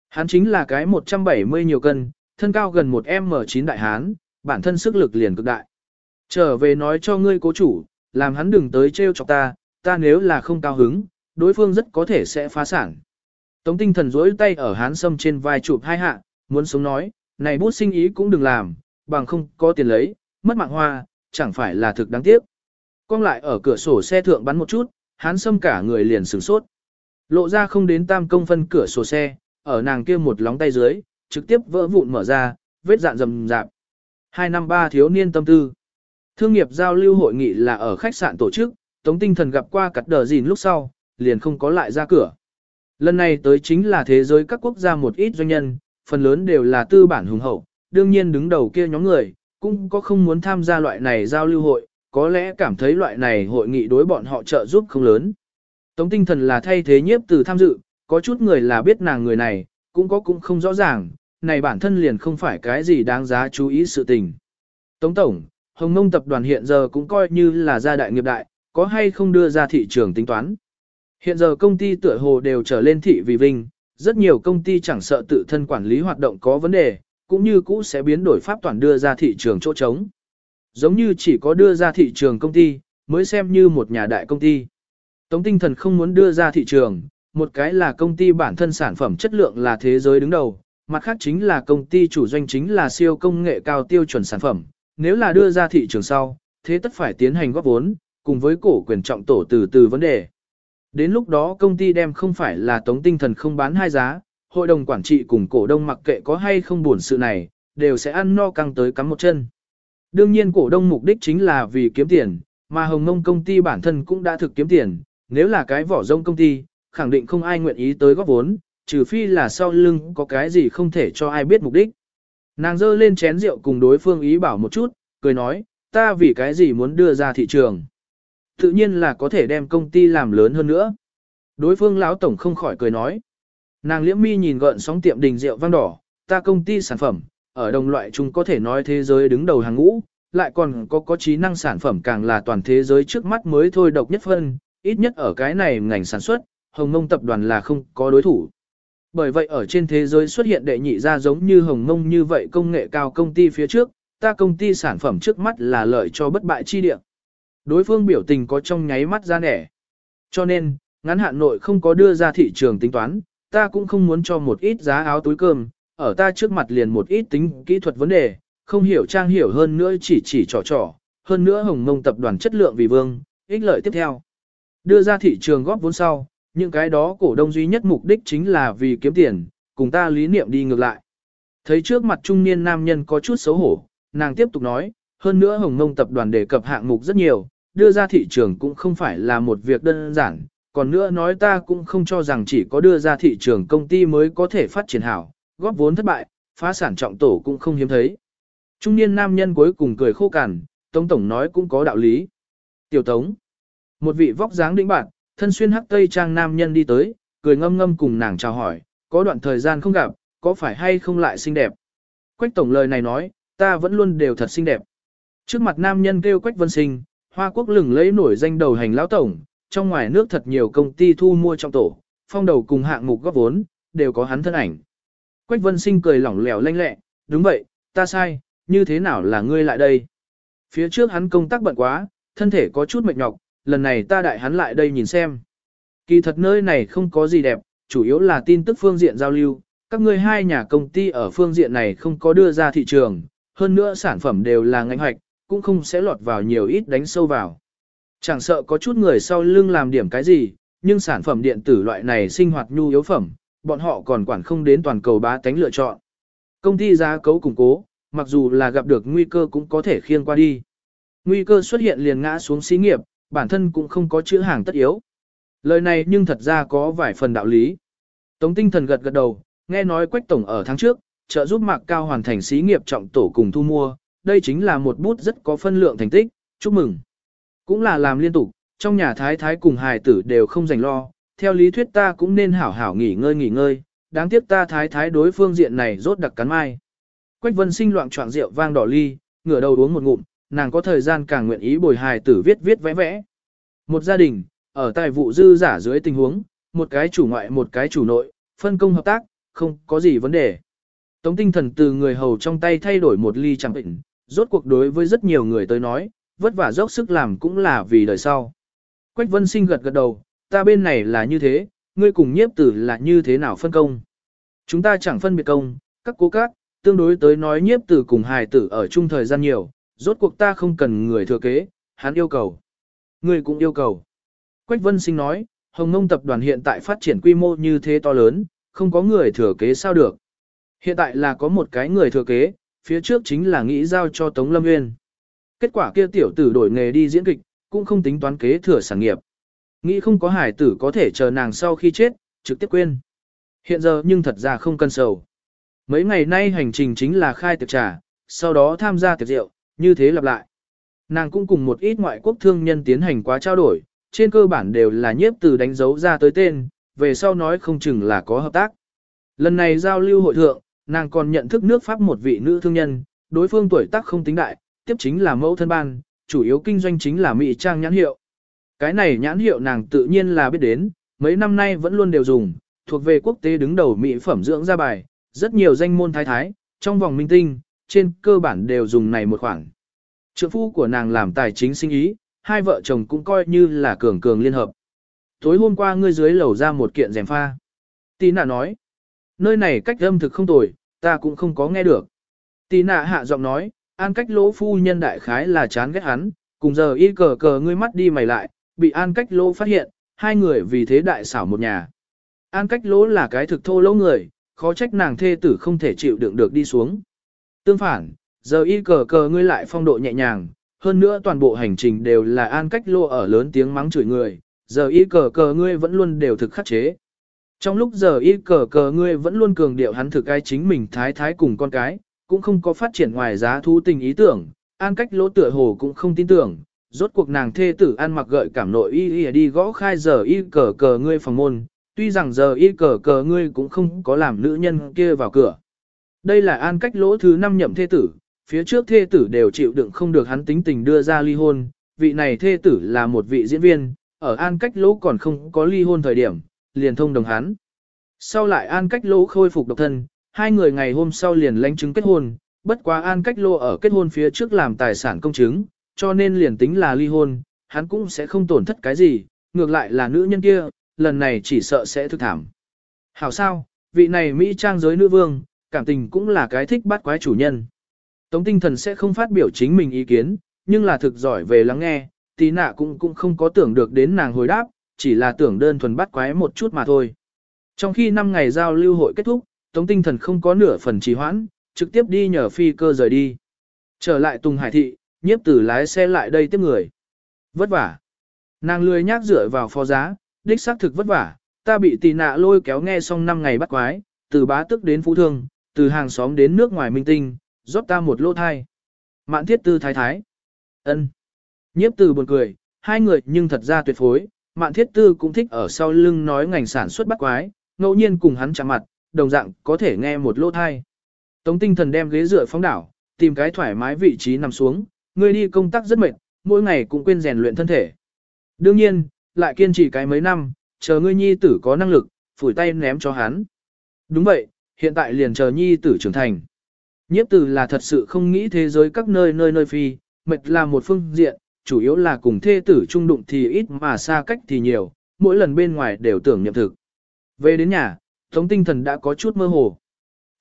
Speaker 1: Hắn chính là cái 170 nhiều cân, thân cao gần một M9 đại hán, bản thân sức lực liền cực đại. Trở về nói cho ngươi cố chủ, làm hắn đừng tới trêu chọc ta, ta nếu là không cao hứng, đối phương rất có thể sẽ phá sản. Tống tinh thần rỗi tay ở hán sâm trên vai chụp hai hạ, muốn sống nói, này bút sinh ý cũng đừng làm, bằng không có tiền lấy, mất mạng hoa, chẳng phải là thực đáng tiếc. Cong lại ở cửa sổ xe thượng bắn một chút, hán sâm cả người liền sửng sốt. Lộ ra không đến tam công phân cửa sổ xe, ở nàng kia một lóng tay dưới, trực tiếp vỡ vụn mở ra, vết dạn rầm rạp. Hai năm ba thiếu niên tâm tư. Thương nghiệp giao lưu hội nghị là ở khách sạn tổ chức, Tống Tinh Thần gặp qua cắt đờ gìn lúc sau, liền không có lại ra cửa. Lần này tới chính là thế giới các quốc gia một ít doanh nhân, phần lớn đều là tư bản hùng hậu, đương nhiên đứng đầu kia nhóm người, cũng có không muốn tham gia loại này giao lưu hội, có lẽ cảm thấy loại này hội nghị đối bọn họ trợ giúp không lớn. Tống tinh thần là thay thế nhiếp từ tham dự, có chút người là biết nàng người này, cũng có cũng không rõ ràng, này bản thân liền không phải cái gì đáng giá chú ý sự tình. Tống Tổng, Hồng Nông tập đoàn hiện giờ cũng coi như là gia đại nghiệp đại, có hay không đưa ra thị trường tính toán. Hiện giờ công ty tựa hồ đều trở lên thị vì vinh, rất nhiều công ty chẳng sợ tự thân quản lý hoạt động có vấn đề, cũng như cũ sẽ biến đổi pháp toàn đưa ra thị trường chỗ trống. Giống như chỉ có đưa ra thị trường công ty, mới xem như một nhà đại công ty. Tống tinh thần không muốn đưa ra thị trường, một cái là công ty bản thân sản phẩm chất lượng là thế giới đứng đầu, mặt khác chính là công ty chủ doanh chính là siêu công nghệ cao tiêu chuẩn sản phẩm, nếu là đưa ra thị trường sau, thế tất phải tiến hành góp vốn, cùng với cổ quyền trọng tổ từ từ vấn đề. Đến lúc đó công ty đem không phải là tống tinh thần không bán hai giá, hội đồng quản trị cùng cổ đông mặc kệ có hay không buồn sự này, đều sẽ ăn no căng tới cắm một chân. Đương nhiên cổ đông mục đích chính là vì kiếm tiền, mà hồng ngông công ty bản thân cũng đã thực kiếm tiền, nếu là cái vỏ rông công ty, khẳng định không ai nguyện ý tới góp vốn, trừ phi là sau lưng có cái gì không thể cho ai biết mục đích. Nàng dơ lên chén rượu cùng đối phương ý bảo một chút, cười nói, ta vì cái gì muốn đưa ra thị trường. Tự nhiên là có thể đem công ty làm lớn hơn nữa. Đối phương lão tổng không khỏi cười nói. Nàng liễm mi nhìn gợn sóng tiệm đình rượu vang đỏ, ta công ty sản phẩm, ở đồng loại chúng có thể nói thế giới đứng đầu hàng ngũ, lại còn có có trí năng sản phẩm càng là toàn thế giới trước mắt mới thôi độc nhất phân, ít nhất ở cái này ngành sản xuất, Hồng Mông tập đoàn là không có đối thủ. Bởi vậy ở trên thế giới xuất hiện đệ nhị ra giống như Hồng Mông như vậy công nghệ cao công ty phía trước, ta công ty sản phẩm trước mắt là lợi cho bất bại chi địa. Đối phương biểu tình có trong nháy mắt ra nẻ. Cho nên, ngắn hạn nội không có đưa ra thị trường tính toán, ta cũng không muốn cho một ít giá áo túi cơm, ở ta trước mặt liền một ít tính kỹ thuật vấn đề, không hiểu trang hiểu hơn nữa chỉ chỉ trò trò, hơn nữa hồng mông tập đoàn chất lượng vì vương, ích lợi tiếp theo. Đưa ra thị trường góp vốn sau, những cái đó cổ đông duy nhất mục đích chính là vì kiếm tiền, cùng ta lý niệm đi ngược lại. Thấy trước mặt trung niên nam nhân có chút xấu hổ, nàng tiếp tục nói, hơn nữa hồng mông tập đoàn đề cập hạng mục rất nhiều, đưa ra thị trường cũng không phải là một việc đơn giản, còn nữa nói ta cũng không cho rằng chỉ có đưa ra thị trường công ty mới có thể phát triển hảo, góp vốn thất bại, phá sản trọng tổ cũng không hiếm thấy. Trung niên nam nhân cuối cùng cười khô cằn, Tống Tổng nói cũng có đạo lý. Tiểu Tống, một vị vóc dáng đĩnh bạn, thân xuyên hắc tây trang nam nhân đi tới, cười ngâm ngâm cùng nàng chào hỏi, có đoạn thời gian không gặp, có phải hay không lại xinh đẹp. Quách Tổng lời này nói, ta vẫn luôn đều thật xinh đẹp. Trước mặt nam nhân kêu Quách Vân Sinh, Hoa Quốc lừng lấy nổi danh đầu hành lão tổng, trong ngoài nước thật nhiều công ty thu mua trong tổ, phong đầu cùng hạng mục góp vốn, đều có hắn thân ảnh. Quách Vân Sinh cười lỏng lẻo lanh lẹ, đúng vậy, ta sai, như thế nào là ngươi lại đây? Phía trước hắn công tác bận quá, thân thể có chút mệt nhọc, lần này ta đại hắn lại đây nhìn xem. Kỳ thật nơi này không có gì đẹp, chủ yếu là tin tức phương diện giao lưu, các ngươi hai nhà công ty ở phương diện này không có đưa ra thị trường, hơn nữa sản phẩm đều là ngành hoạch, cũng không sẽ lọt vào nhiều ít đánh sâu vào. Chẳng sợ có chút người sau lưng làm điểm cái gì, nhưng sản phẩm điện tử loại này sinh hoạt nhu yếu phẩm, bọn họ còn quản không đến toàn cầu bá tánh lựa chọn. Công ty giá cấu củng cố, mặc dù là gặp được nguy cơ cũng có thể khiêng qua đi. Nguy cơ xuất hiện liền ngã xuống xí nghiệp, bản thân cũng không có chữ hàng tất yếu. Lời này nhưng thật ra có vài phần đạo lý. Tống tinh thần gật gật đầu, nghe nói Quách Tổng ở tháng trước, trợ giúp Mạc Cao hoàn thành xí nghiệp trọng tổ cùng thu mua, đây chính là một bút rất có phân lượng thành tích, chúc mừng. Cũng là làm liên tục, trong nhà thái thái cùng hài tử đều không dành lo, theo lý thuyết ta cũng nên hảo hảo nghỉ ngơi nghỉ ngơi, đáng tiếc ta thái thái đối phương diện này rốt đặc cắn mai. Quách vân sinh loạn trọng rượu vang đỏ ly, ngửa đầu uống một ngụm, nàng có thời gian càng nguyện ý bồi hài tử viết viết vẽ vẽ. Một gia đình, ở tài vụ dư giả dưới tình huống, một cái chủ ngoại một cái chủ nội, phân công hợp tác, không có gì vấn đề. Tống tinh thần từ người hầu trong tay thay đổi một ly chẳng bệnh, rốt cuộc đối với rất nhiều người tới nói, vất vả dốc sức làm cũng là vì đời sau. Quách vân sinh gật gật đầu, ta bên này là như thế, ngươi cùng nhiếp tử là như thế nào phân công. Chúng ta chẳng phân biệt công, các cố các, tương đối tới nói nhiếp tử cùng hài tử ở chung thời gian nhiều, rốt cuộc ta không cần người thừa kế, hắn yêu cầu. Ngươi cũng yêu cầu. Quách vân sinh nói, Hồng Nông tập đoàn hiện tại phát triển quy mô như thế to lớn, không có người thừa kế sao được. Hiện tại là có một cái người thừa kế, phía trước chính là nghĩ giao cho Tống Lâm Nguyên. Kết quả kia tiểu tử đổi nghề đi diễn kịch, cũng không tính toán kế thừa sản nghiệp. Nghĩ không có hải tử có thể chờ nàng sau khi chết, trực tiếp quên. Hiện giờ nhưng thật ra không cân sầu. Mấy ngày nay hành trình chính là khai tiệc trà, sau đó tham gia tiệc rượu, như thế lặp lại. Nàng cũng cùng một ít ngoại quốc thương nhân tiến hành quá trao đổi, trên cơ bản đều là nhiếp từ đánh dấu ra tới tên, về sau nói không chừng là có hợp tác. Lần này giao lưu hội thượng, nàng còn nhận thức nước Pháp một vị nữ thương nhân, đối phương tuổi tác không tính đại, tiếp chính là mẫu thân ban, chủ yếu kinh doanh chính là mỹ trang nhãn hiệu. Cái này nhãn hiệu nàng tự nhiên là biết đến, mấy năm nay vẫn luôn đều dùng, thuộc về quốc tế đứng đầu mỹ phẩm dưỡng da bài, rất nhiều danh môn thái thái, trong vòng minh tinh, trên cơ bản đều dùng này một khoản. Trượng phu của nàng làm tài chính sinh ý, hai vợ chồng cũng coi như là cường cường liên hợp. Tối hôm qua ngươi dưới lầu ra một kiện rèm pha. Tí nạ nói, nơi này cách âm thực không tồi, ta cũng không có nghe được. Tì nạ hạ giọng nói, an cách lỗ phu nhân đại khái là chán ghét hắn, cùng giờ y cờ cờ ngươi mắt đi mày lại, bị an cách lỗ phát hiện, hai người vì thế đại xảo một nhà. An cách lỗ là cái thực thô lỗ người, khó trách nàng thê tử không thể chịu đựng được đi xuống. Tương phản, giờ y cờ cờ ngươi lại phong độ nhẹ nhàng, hơn nữa toàn bộ hành trình đều là an cách Lỗ ở lớn tiếng mắng chửi người, giờ y cờ cờ ngươi vẫn luôn đều thực khắc chế. Trong lúc giờ y cờ cờ ngươi vẫn luôn cường điệu hắn thực ai chính mình thái thái cùng con cái, cũng không có phát triển ngoài giá thú tình ý tưởng, an cách lỗ tựa hồ cũng không tin tưởng, rốt cuộc nàng thê tử ăn mặc gợi cảm nội y y đi gõ khai giờ y cờ cờ ngươi phòng môn, tuy rằng giờ y cờ cờ ngươi cũng không có làm nữ nhân kia vào cửa. Đây là an cách lỗ thứ năm nhậm thê tử, phía trước thê tử đều chịu đựng không được hắn tính tình đưa ra ly hôn, vị này thê tử là một vị diễn viên, ở an cách lỗ còn không có ly hôn thời điểm, liền thông đồng hắn. Sau lại an cách Lô khôi phục độc thân, hai người ngày hôm sau liền lãnh chứng kết hôn, bất quá an cách Lô ở kết hôn phía trước làm tài sản công chứng, cho nên liền tính là ly hôn, hắn cũng sẽ không tổn thất cái gì, ngược lại là nữ nhân kia, lần này chỉ sợ sẽ thực thảm. Hảo sao, vị này Mỹ trang giới nữ vương, cảm tình cũng là cái thích bắt quái chủ nhân. Tống tinh thần sẽ không phát biểu chính mình ý kiến, nhưng là thực giỏi về lắng nghe, tí nạ cũng cũng không có tưởng được đến nàng hồi đáp, chỉ là tưởng đơn thuần bắt quái một chút mà thôi. Trong khi 5 ngày giao lưu hội kết thúc, Tống tinh thần không có nửa phần trì hoãn, trực tiếp đi nhờ phi cơ rời đi. Trở lại Tùng Hải Thị, nhiếp tử lái xe lại đây tiếp người. Vất vả. Nàng lười nhác dựa vào phó giá, đích xác thực vất vả, ta bị tì nạ lôi kéo nghe xong 5 ngày bắt quái, từ bá tức đến phú thương, từ hàng xóm đến nước ngoài minh tinh, rót ta một lô thai. Mạn thiết tư thái thái. ân Nhiếp tử buồn cười, hai người nhưng thật ra tuyệt phối, mạn thiết tư cũng thích ở sau lưng nói ngành sản xuất bắt quái, ngẫu nhiên cùng hắn chạm mặt, đồng dạng có thể nghe một lô thai. Tống tinh thần đem ghế dựa phóng đảo, tìm cái thoải mái vị trí nằm xuống, người đi công tác rất mệt, mỗi ngày cũng quên rèn luyện thân thể. Đương nhiên, lại kiên trì cái mấy năm, chờ ngươi nhi tử có năng lực, phủi tay ném cho hắn. Đúng vậy, hiện tại liền chờ nhi tử trưởng thành. Nhiếp tử là thật sự không nghĩ thế giới các nơi nơi nơi phi, mệt là một phương diện, chủ yếu là cùng thê tử trung đụng thì ít mà xa cách thì nhiều, mỗi lần bên ngoài đều tưởng nhậm thực. Về đến nhà, thống tinh thần đã có chút mơ hồ.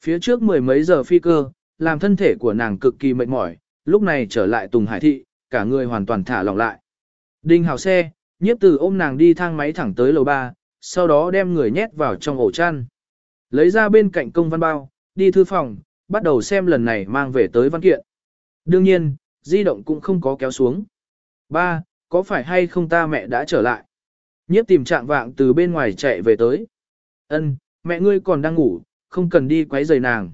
Speaker 1: Phía trước mười mấy giờ phi cơ, làm thân thể của nàng cực kỳ mệt mỏi, lúc này trở lại Tùng Hải Thị, cả người hoàn toàn thả lỏng lại. Đinh hào xe, nhiếp tử ôm nàng đi thang máy thẳng tới lầu 3, sau đó đem người nhét vào trong ổ chăn. Lấy ra bên cạnh công văn bao, đi thư phòng, bắt đầu xem lần này mang về tới văn kiện. Đương nhiên, di động cũng không có kéo xuống. Ba, có phải hay không ta mẹ đã trở lại? Nhiếp tìm trạng vạng từ bên ngoài chạy về tới. Ân, mẹ ngươi còn đang ngủ, không cần đi quấy rầy nàng.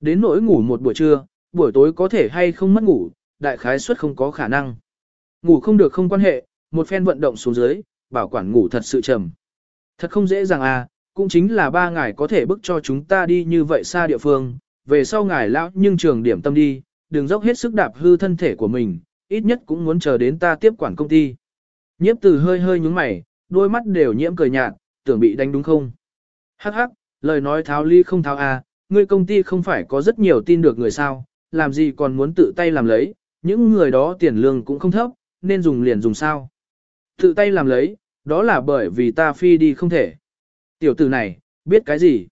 Speaker 1: Đến nỗi ngủ một buổi trưa, buổi tối có thể hay không mất ngủ, đại khái suất không có khả năng. Ngủ không được không quan hệ, một phen vận động xuống dưới, bảo quản ngủ thật sự trầm. Thật không dễ dàng à, cũng chính là ba ngài có thể bức cho chúng ta đi như vậy xa địa phương, về sau ngài lão nhưng trường điểm tâm đi, đừng dốc hết sức đạp hư thân thể của mình, ít nhất cũng muốn chờ đến ta tiếp quản công ty. Nhiếp từ hơi hơi nhúng mày, đôi mắt đều nhiễm cười nhạt, tưởng bị đánh đúng không? Hắc hắc, lời nói tháo ly không tháo à, ngươi công ty không phải có rất nhiều tin được người sao, làm gì còn muốn tự tay làm lấy, những người đó tiền lương cũng không thấp, nên dùng liền dùng sao. Tự tay làm lấy, đó là bởi vì ta phi đi không thể. Tiểu tử này, biết cái gì?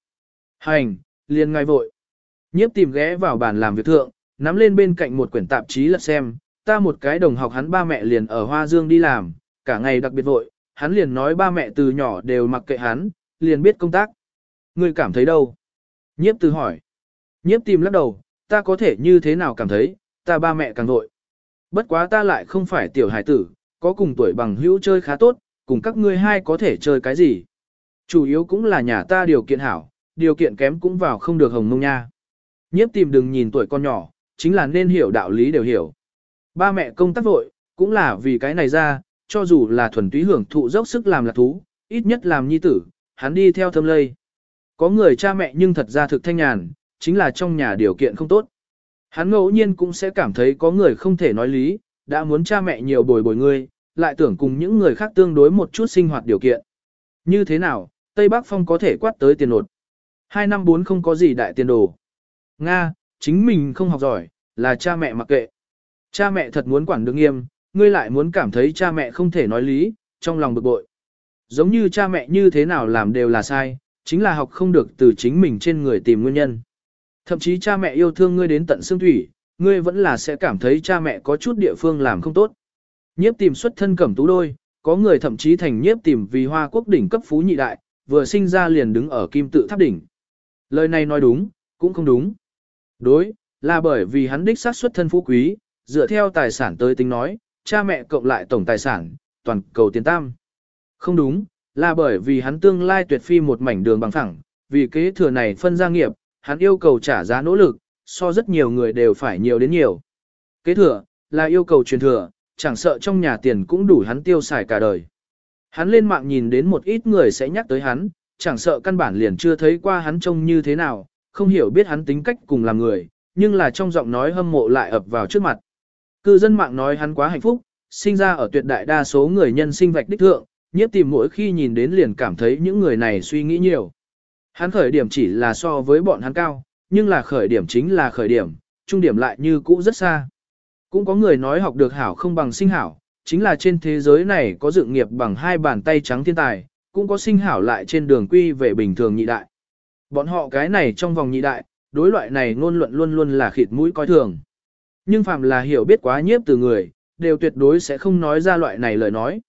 Speaker 1: Hành, liền ngay vội. Nhiếp tìm ghé vào bàn làm việc thượng, nắm lên bên cạnh một quyển tạp chí lật xem, ta một cái đồng học hắn ba mẹ liền ở Hoa Dương đi làm, cả ngày đặc biệt vội, hắn liền nói ba mẹ từ nhỏ đều mặc kệ hắn, liền biết công tác. Ngươi cảm thấy đâu? Nhiếp từ hỏi. Nhiếp tìm lắc đầu, ta có thể như thế nào cảm thấy, ta ba mẹ càng vội. Bất quá ta lại không phải tiểu hải tử, có cùng tuổi bằng hữu chơi khá tốt, cùng các ngươi hai có thể chơi cái gì. Chủ yếu cũng là nhà ta điều kiện hảo, điều kiện kém cũng vào không được hồng mông nha. Nhiếp tìm đừng nhìn tuổi con nhỏ, chính là nên hiểu đạo lý đều hiểu. Ba mẹ công tác vội, cũng là vì cái này ra, cho dù là thuần túy hưởng thụ dốc sức làm là thú, ít nhất làm nhi tử, hắn đi theo thâm lây. Có người cha mẹ nhưng thật ra thực thanh nhàn, chính là trong nhà điều kiện không tốt. Hắn ngẫu nhiên cũng sẽ cảm thấy có người không thể nói lý, đã muốn cha mẹ nhiều bồi bồi ngươi, lại tưởng cùng những người khác tương đối một chút sinh hoạt điều kiện. Như thế nào, Tây Bắc Phong có thể quát tới tiền nột. Hai năm bốn không có gì đại tiền đồ. Nga, chính mình không học giỏi, là cha mẹ mặc kệ. Cha mẹ thật muốn quản được nghiêm, ngươi lại muốn cảm thấy cha mẹ không thể nói lý, trong lòng bực bội. Giống như cha mẹ như thế nào làm đều là sai, chính là học không được từ chính mình trên người tìm nguyên nhân. Thậm chí cha mẹ yêu thương ngươi đến tận xương thủy, ngươi vẫn là sẽ cảm thấy cha mẹ có chút địa phương làm không tốt. Nhiếp tìm xuất thân cẩm tú đôi, có người thậm chí thành nhiếp tìm vì hoa quốc đỉnh cấp phú nhị đại, vừa sinh ra liền đứng ở kim tự tháp đỉnh. Lời này nói đúng, cũng không đúng. Đối, là bởi vì hắn đích xác xuất thân phú quý, dựa theo tài sản tới tính nói, cha mẹ cộng lại tổng tài sản, toàn cầu tiền tam. Không đúng, là bởi vì hắn tương lai tuyệt phi một mảnh đường bằng phẳng, vì kế thừa này phân gia nghiệp, hắn yêu cầu trả giá nỗ lực, so rất nhiều người đều phải nhiều đến nhiều. Kế thừa, là yêu cầu truyền thừa, chẳng sợ trong nhà tiền cũng đủ hắn tiêu xài cả đời. Hắn lên mạng nhìn đến một ít người sẽ nhắc tới hắn, chẳng sợ căn bản liền chưa thấy qua hắn trông như thế nào, không hiểu biết hắn tính cách cùng làm người, nhưng là trong giọng nói hâm mộ lại ập vào trước mặt. Cư dân mạng nói hắn quá hạnh phúc, sinh ra ở tuyệt đại đa số người nhân sinh vạch đích thượng, nhiếp tìm mỗi khi nhìn đến liền cảm thấy những người này suy nghĩ nhiều. Hắn khởi điểm chỉ là so với bọn hắn cao, nhưng là khởi điểm chính là khởi điểm, trung điểm lại như cũ rất xa. Cũng có người nói học được hảo không bằng sinh hảo, chính là trên thế giới này có dự nghiệp bằng hai bàn tay trắng thiên tài, cũng có sinh hảo lại trên đường quy về bình thường nhị đại. Bọn họ cái này trong vòng nhị đại, đối loại này ngôn luận luôn luôn là khịt mũi coi thường. Nhưng phàm là hiểu biết quá nhiếp từ người, đều tuyệt đối sẽ không nói ra loại này lời nói.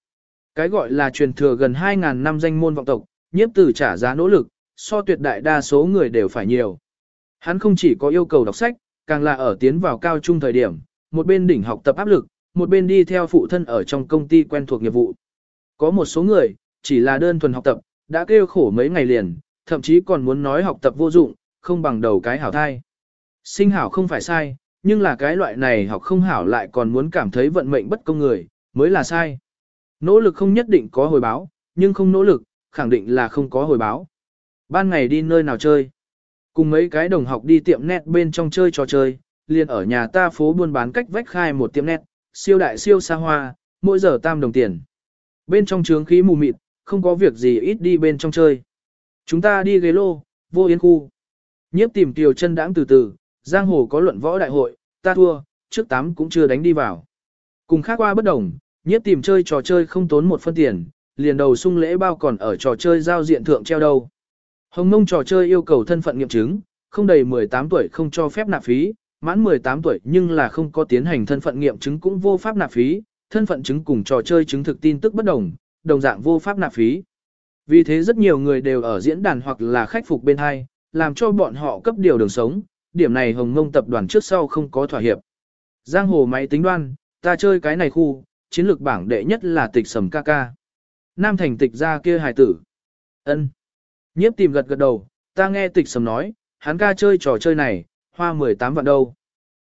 Speaker 1: Cái gọi là truyền thừa gần 2.000 năm danh môn vọng tộc, nhiếp từ trả giá nỗ lực, so tuyệt đại đa số người đều phải nhiều. Hắn không chỉ có yêu cầu đọc sách, càng là ở tiến vào cao trung thời điểm, một bên đỉnh học tập áp lực, một bên đi theo phụ thân ở trong công ty quen thuộc nghiệp vụ. Có một số người, chỉ là đơn thuần học tập, đã kêu khổ mấy ngày liền, thậm chí còn muốn nói học tập vô dụng, không bằng đầu cái hảo thai. Sinh hảo không phải sai, nhưng là cái loại này học không hảo lại còn muốn cảm thấy vận mệnh bất công người, mới là sai. Nỗ lực không nhất định có hồi báo, nhưng không nỗ lực, khẳng định là không có hồi báo. Ban ngày đi nơi nào chơi? Cùng mấy cái đồng học đi tiệm net bên trong chơi trò chơi, liền ở nhà ta phố buôn bán cách vách khai một tiệm net, siêu đại siêu xa hoa, mỗi giờ tam đồng tiền. Bên trong trướng khí mù mịt, không có việc gì ít đi bên trong chơi. Chúng ta đi ghế lô, vô yên khu. Nhiếp tìm tiểu chân đãng từ từ, giang hồ có luận võ đại hội, ta thua, trước tám cũng chưa đánh đi vào. Cùng khác qua bất đồng, nhiếp tìm chơi trò chơi không tốn một phân tiền, liền đầu sung lễ bao còn ở trò chơi giao diện thượng treo đâu. Hồng mông trò chơi yêu cầu thân phận nghiệm chứng, không đầy 18 tuổi không cho phép nạp phí, mãn 18 tuổi nhưng là không có tiến hành thân phận nghiệm chứng cũng vô pháp nạp phí, thân phận chứng cùng trò chơi chứng thực tin tức bất đồng, đồng dạng vô pháp nạp phí. Vì thế rất nhiều người đều ở diễn đàn hoặc là khách phục bên hai, làm cho bọn họ cấp điều đường sống, điểm này hồng ngông tập đoàn trước sau không có thỏa hiệp. Giang hồ máy tính đoan, ta chơi cái này khu, chiến lược bảng đệ nhất là tịch sầm ca ca. Nam thành tịch ra kia hài tử. ân Nhiếp tìm gật gật đầu, ta nghe tịch sầm nói, hắn ca chơi trò chơi này, hoa 18 vạn đâu.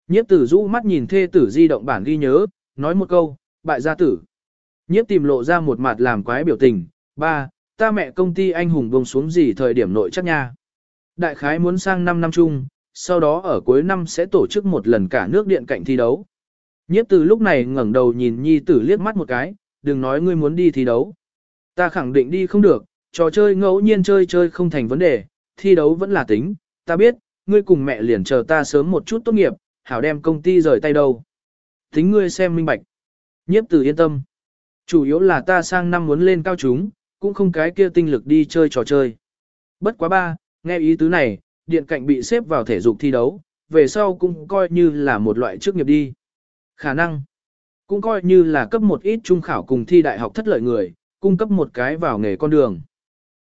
Speaker 1: Nhiếp tử rũ mắt nhìn thê tử di động bản ghi nhớ, nói một câu, bại gia tử. Nhiếp tìm lộ ra một mặt làm quái biểu tình, ba, ta mẹ công ty anh hùng bông xuống gì thời điểm nội chắc nha. Đại khái muốn sang 5 năm chung, sau đó ở cuối năm sẽ tổ chức một lần cả nước điện cạnh thi đấu. Nhiếp từ lúc này ngẩng đầu nhìn nhi tử liếc mắt một cái, đừng nói ngươi muốn đi thi đấu. Ta khẳng định đi không được, trò chơi ngẫu nhiên chơi chơi không thành vấn đề, thi đấu vẫn là tính, ta biết, ngươi cùng mẹ liền chờ ta sớm một chút tốt nghiệp, hảo đem công ty rời tay đâu. Tính ngươi xem minh bạch. Nhiếp tử yên tâm. Chủ yếu là ta sang năm muốn lên cao chúng, cũng không cái kia tinh lực đi chơi trò chơi. Bất quá ba, nghe ý tứ này, điện cạnh bị xếp vào thể dục thi đấu, về sau cũng coi như là một loại chức nghiệp đi. Khả năng, cũng coi như là cấp một ít trung khảo cùng thi đại học thất lợi người, cung cấp một cái vào nghề con đường.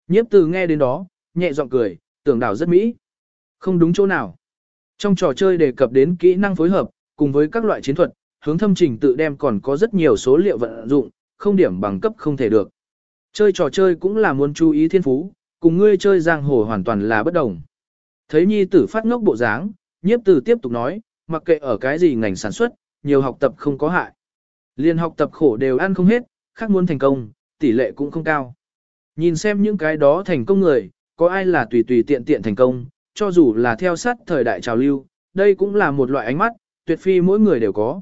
Speaker 1: Nhiếp từ nghe đến đó, nhẹ giọng cười, tưởng đảo rất mỹ. Không đúng chỗ nào. Trong trò chơi đề cập đến kỹ năng phối hợp, cùng với các loại chiến thuật, hướng thâm trình tự đem còn có rất nhiều số liệu vận dụng, không điểm bằng cấp không thể được. Chơi trò chơi cũng là muốn chú ý thiên phú, cùng ngươi chơi giang hồ hoàn toàn là bất đồng. Thấy nhi tử phát ngốc bộ dáng, nhiếp tử tiếp tục nói, mặc kệ ở cái gì ngành sản xuất, nhiều học tập không có hại. Liên học tập khổ đều ăn không hết, khác muốn thành công, tỷ lệ cũng không cao. Nhìn xem những cái đó thành công người, có ai là tùy tùy tiện tiện thành công, cho dù là theo sát thời đại trào lưu, đây cũng là một loại ánh mắt, tuyệt phi mỗi người đều có.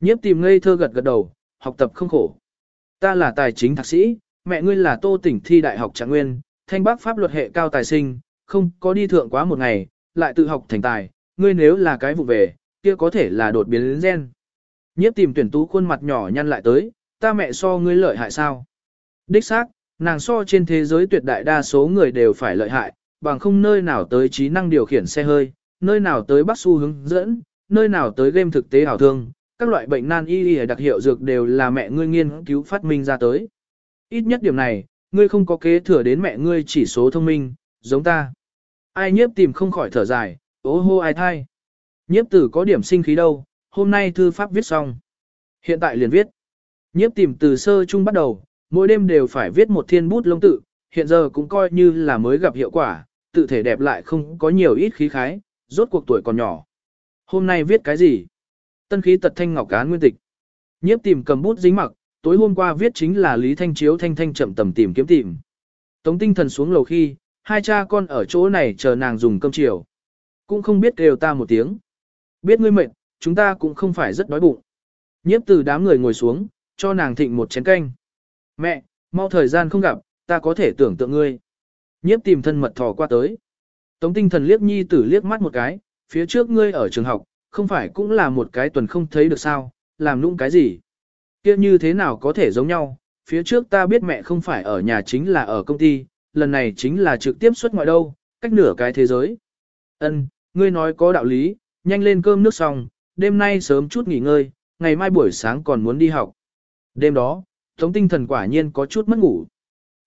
Speaker 1: Nhiếp tìm ngây thơ gật gật đầu, học tập không khổ. Ta là tài chính thạc sĩ, mẹ ngươi là tô tỉnh thi đại học trạng nguyên, thanh bác pháp luật hệ cao tài sinh, không có đi thượng quá một ngày, lại tự học thành tài, ngươi nếu là cái vụ về, kia có thể là đột biến gen. Nhiếp tìm tuyển tú khuôn mặt nhỏ nhăn lại tới, ta mẹ so ngươi lợi hại sao? Đích xác, nàng so trên thế giới tuyệt đại đa số người đều phải lợi hại, bằng không nơi nào tới trí năng điều khiển xe hơi, nơi nào tới bắt xu hướng dẫn, nơi nào tới game thực tế hảo thương, các loại bệnh nan y y đặc hiệu dược đều là mẹ ngươi nghiên cứu phát minh ra tới. Ít nhất điểm này, ngươi không có kế thừa đến mẹ ngươi chỉ số thông minh, giống ta. Ai nhiếp tìm không khỏi thở dài, ố hô ai thai. Nhiếp tử có điểm sinh khí đâu, hôm nay thư pháp viết xong. Hiện tại liền viết. Nhiếp tìm từ sơ chung bắt đầu, mỗi đêm đều phải viết một thiên bút lông tự, hiện giờ cũng coi như là mới gặp hiệu quả, tự thể đẹp lại không có nhiều ít khí khái, rốt cuộc tuổi còn nhỏ. Hôm nay viết cái gì? Tân khí tật thanh ngọc cán nguyên tịch. Nhiếp tìm cầm bút dính mặc, tối hôm qua viết chính là Lý Thanh Chiếu thanh thanh chậm tầm tìm kiếm tìm. Tống tinh thần xuống lầu khi, hai cha con ở chỗ này chờ nàng dùng cơm chiều. Cũng không biết đều ta một tiếng. Biết ngươi mệt, chúng ta cũng không phải rất đói bụng. Nhiếp từ đám người ngồi xuống, cho nàng thịnh một chén canh. Mẹ, mau thời gian không gặp, ta có thể tưởng tượng ngươi. Nhiếp tìm thân mật thò qua tới. Tống tinh thần liếc nhi tử liếc mắt một cái, phía trước ngươi ở trường học, không phải cũng là một cái tuần không thấy được sao, làm nũng cái gì. kia như thế nào có thể giống nhau, phía trước ta biết mẹ không phải ở nhà chính là ở công ty, lần này chính là trực tiếp xuất ngoại đâu, cách nửa cái thế giới. Ân, ngươi nói có đạo lý, nhanh lên cơm nước xong, đêm nay sớm chút nghỉ ngơi, ngày mai buổi sáng còn muốn đi học. Đêm đó, Tống tinh thần quả nhiên có chút mất ngủ.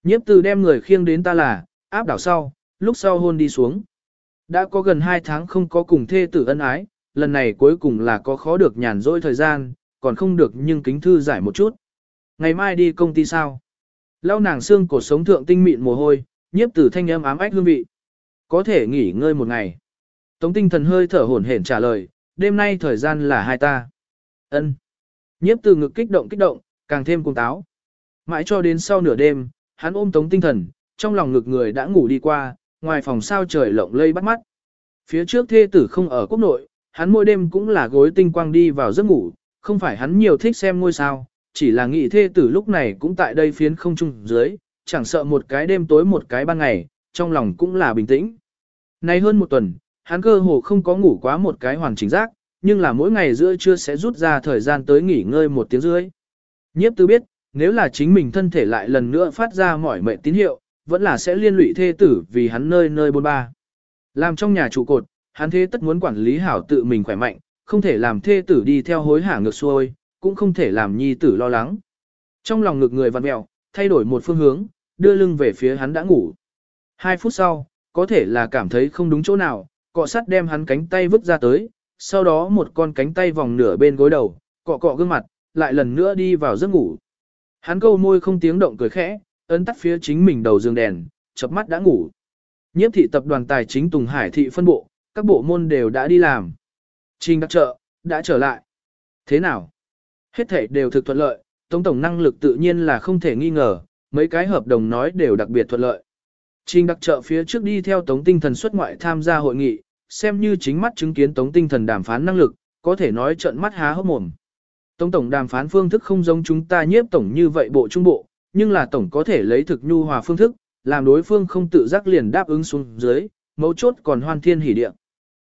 Speaker 1: Nhiếp từ đem người khiêng đến ta là, áp đảo sau, lúc sau hôn đi xuống. Đã có gần 2 tháng không có cùng thê tử ân ái, lần này cuối cùng là có khó được nhàn rỗi thời gian, còn không được nhưng kính thư giải một chút. Ngày mai đi công ty sao? Lau nàng xương cổ sống thượng tinh mịn mồ hôi, nhiếp tử thanh âm ám ách hương vị. Có thể nghỉ ngơi một ngày. Tống tinh thần hơi thở hổn hển trả lời, đêm nay thời gian là hai ta. ân Nhiếp tử ngực kích động kích động, càng thêm cung táo. Mãi cho đến sau nửa đêm, hắn ôm tống tinh thần, trong lòng ngực người đã ngủ đi qua, ngoài phòng sao trời lộng lây bắt mắt. Phía trước thê tử không ở quốc nội, hắn mỗi đêm cũng là gối tinh quang đi vào giấc ngủ, không phải hắn nhiều thích xem ngôi sao, chỉ là nghị thê tử lúc này cũng tại đây phiến không trung dưới, chẳng sợ một cái đêm tối một cái ban ngày, trong lòng cũng là bình tĩnh. Nay hơn một tuần, hắn cơ hồ không có ngủ quá một cái hoàn chỉnh giác, nhưng là mỗi ngày giữa trưa sẽ rút ra thời gian tới nghỉ ngơi một tiếng rưỡi. Nhiếp tư biết, nếu là chính mình thân thể lại lần nữa phát ra mỏi mệt tín hiệu, vẫn là sẽ liên lụy thê tử vì hắn nơi nơi bôn ba. Làm trong nhà trụ cột, hắn thế tất muốn quản lý hảo tự mình khỏe mạnh, không thể làm thê tử đi theo hối hả ngược xuôi, cũng không thể làm nhi tử lo lắng. Trong lòng ngực người vặn mẹo, thay đổi một phương hướng, đưa lưng về phía hắn đã ngủ. Hai phút sau, có thể là cảm thấy không đúng chỗ nào, cọ sắt đem hắn cánh tay vứt ra tới, sau đó một con cánh tay vòng nửa bên gối đầu, cọ cọ gương mặt, lại lần nữa đi vào giấc ngủ. Hắn câu môi không tiếng động cười khẽ, ấn tắt phía chính mình đầu giường đèn, chập mắt đã ngủ. Nhiếp thị tập đoàn tài chính Tùng Hải thị phân bộ, các bộ môn đều đã đi làm. Trình đặc trợ, đã trở lại. Thế nào? Hết thể đều thực thuận lợi, Tống Tổng năng lực tự nhiên là không thể nghi ngờ, mấy cái hợp đồng nói đều đặc biệt thuận lợi. Trình đặc trợ phía trước đi theo Tống Tinh Thần xuất ngoại tham gia hội nghị, xem như chính mắt chứng kiến Tống Tinh Thần đàm phán năng lực, có thể nói trận mắt há hốc mồm. Tống Tổng đàm phán phương thức không giống chúng ta nhiếp Tổng như vậy bộ trung bộ, nhưng là Tổng có thể lấy thực nhu hòa phương thức, làm đối phương không tự giác liền đáp ứng xuống dưới, mấu chốt còn hoan thiên hỉ địa.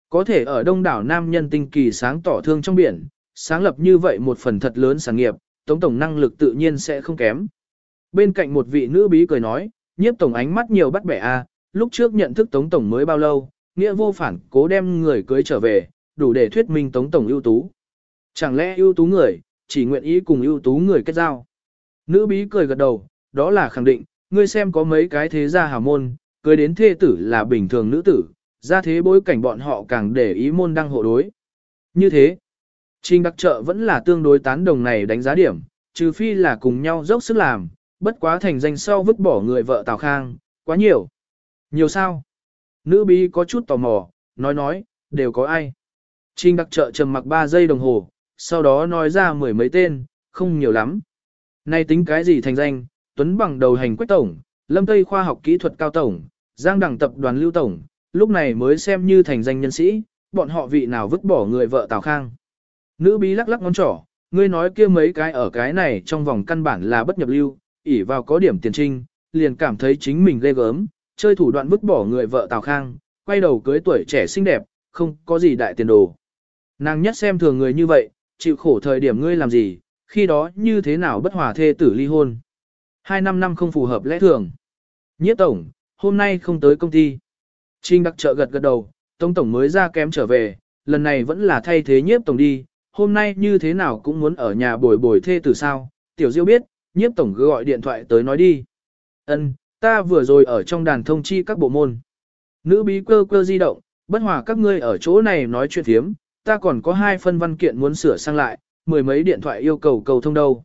Speaker 1: Có thể ở đông đảo nam nhân tinh kỳ sáng tỏ thương trong biển, sáng lập như vậy một phần thật lớn sản nghiệp, Tống Tổng năng lực tự nhiên sẽ không kém. Bên cạnh một vị nữ bí cười nói, nhiếp Tổng ánh mắt nhiều bắt bẻ a, lúc trước nhận thức Tống Tổng mới bao lâu, nghĩa vô phản cố đem người cưới trở về, đủ để thuyết minh Tống Tổng ưu tú. Chẳng lẽ ưu tú người, chỉ nguyện ý cùng ưu tú người kết giao. Nữ bí cười gật đầu, đó là khẳng định, ngươi xem có mấy cái thế gia hào môn, cưới đến thê tử là bình thường nữ tử, ra thế bối cảnh bọn họ càng để ý môn đăng hộ đối. Như thế, Trình đặc trợ vẫn là tương đối tán đồng này đánh giá điểm, trừ phi là cùng nhau dốc sức làm, bất quá thành danh sau vứt bỏ người vợ Tào Khang, quá nhiều. Nhiều sao? Nữ bí có chút tò mò, nói nói, đều có ai. Trình đặc trợ trầm mặc 3 giây đồng hồ, sau đó nói ra mười mấy tên, không nhiều lắm. Nay tính cái gì thành danh, Tuấn bằng đầu hành quách tổng, Lâm Tây khoa học kỹ thuật cao tổng, Giang đẳng tập đoàn lưu tổng, lúc này mới xem như thành danh nhân sĩ, bọn họ vị nào vứt bỏ người vợ Tào Khang. Nữ bí lắc lắc ngón trỏ, ngươi nói kia mấy cái ở cái này trong vòng căn bản là bất nhập lưu, ỉ vào có điểm tiền trinh, liền cảm thấy chính mình ghê gớm, chơi thủ đoạn vứt bỏ người vợ Tào Khang, quay đầu cưới tuổi trẻ xinh đẹp, không có gì đại tiền đồ. Nàng nhất xem thường người như vậy, chịu khổ thời điểm ngươi làm gì, khi đó như thế nào bất hòa thê tử ly hôn. Hai năm năm không phù hợp lẽ thường. Nhiếp tổng, hôm nay không tới công ty. Trinh đặc trợ gật gật đầu, Tông tổng mới ra kém trở về, lần này vẫn là thay thế nhiếp tổng đi, hôm nay như thế nào cũng muốn ở nhà bồi bồi thê từ sao. Tiểu Diêu biết, nhiếp tổng cứ gọi điện thoại tới nói đi. Ân, ta vừa rồi ở trong đàn thông chi các bộ môn. Nữ bí cơ cơ di động, bất hòa các ngươi ở chỗ này nói chuyện thiếm, ta còn có hai phân văn kiện muốn sửa sang lại, mười mấy điện thoại yêu cầu cầu thông đâu.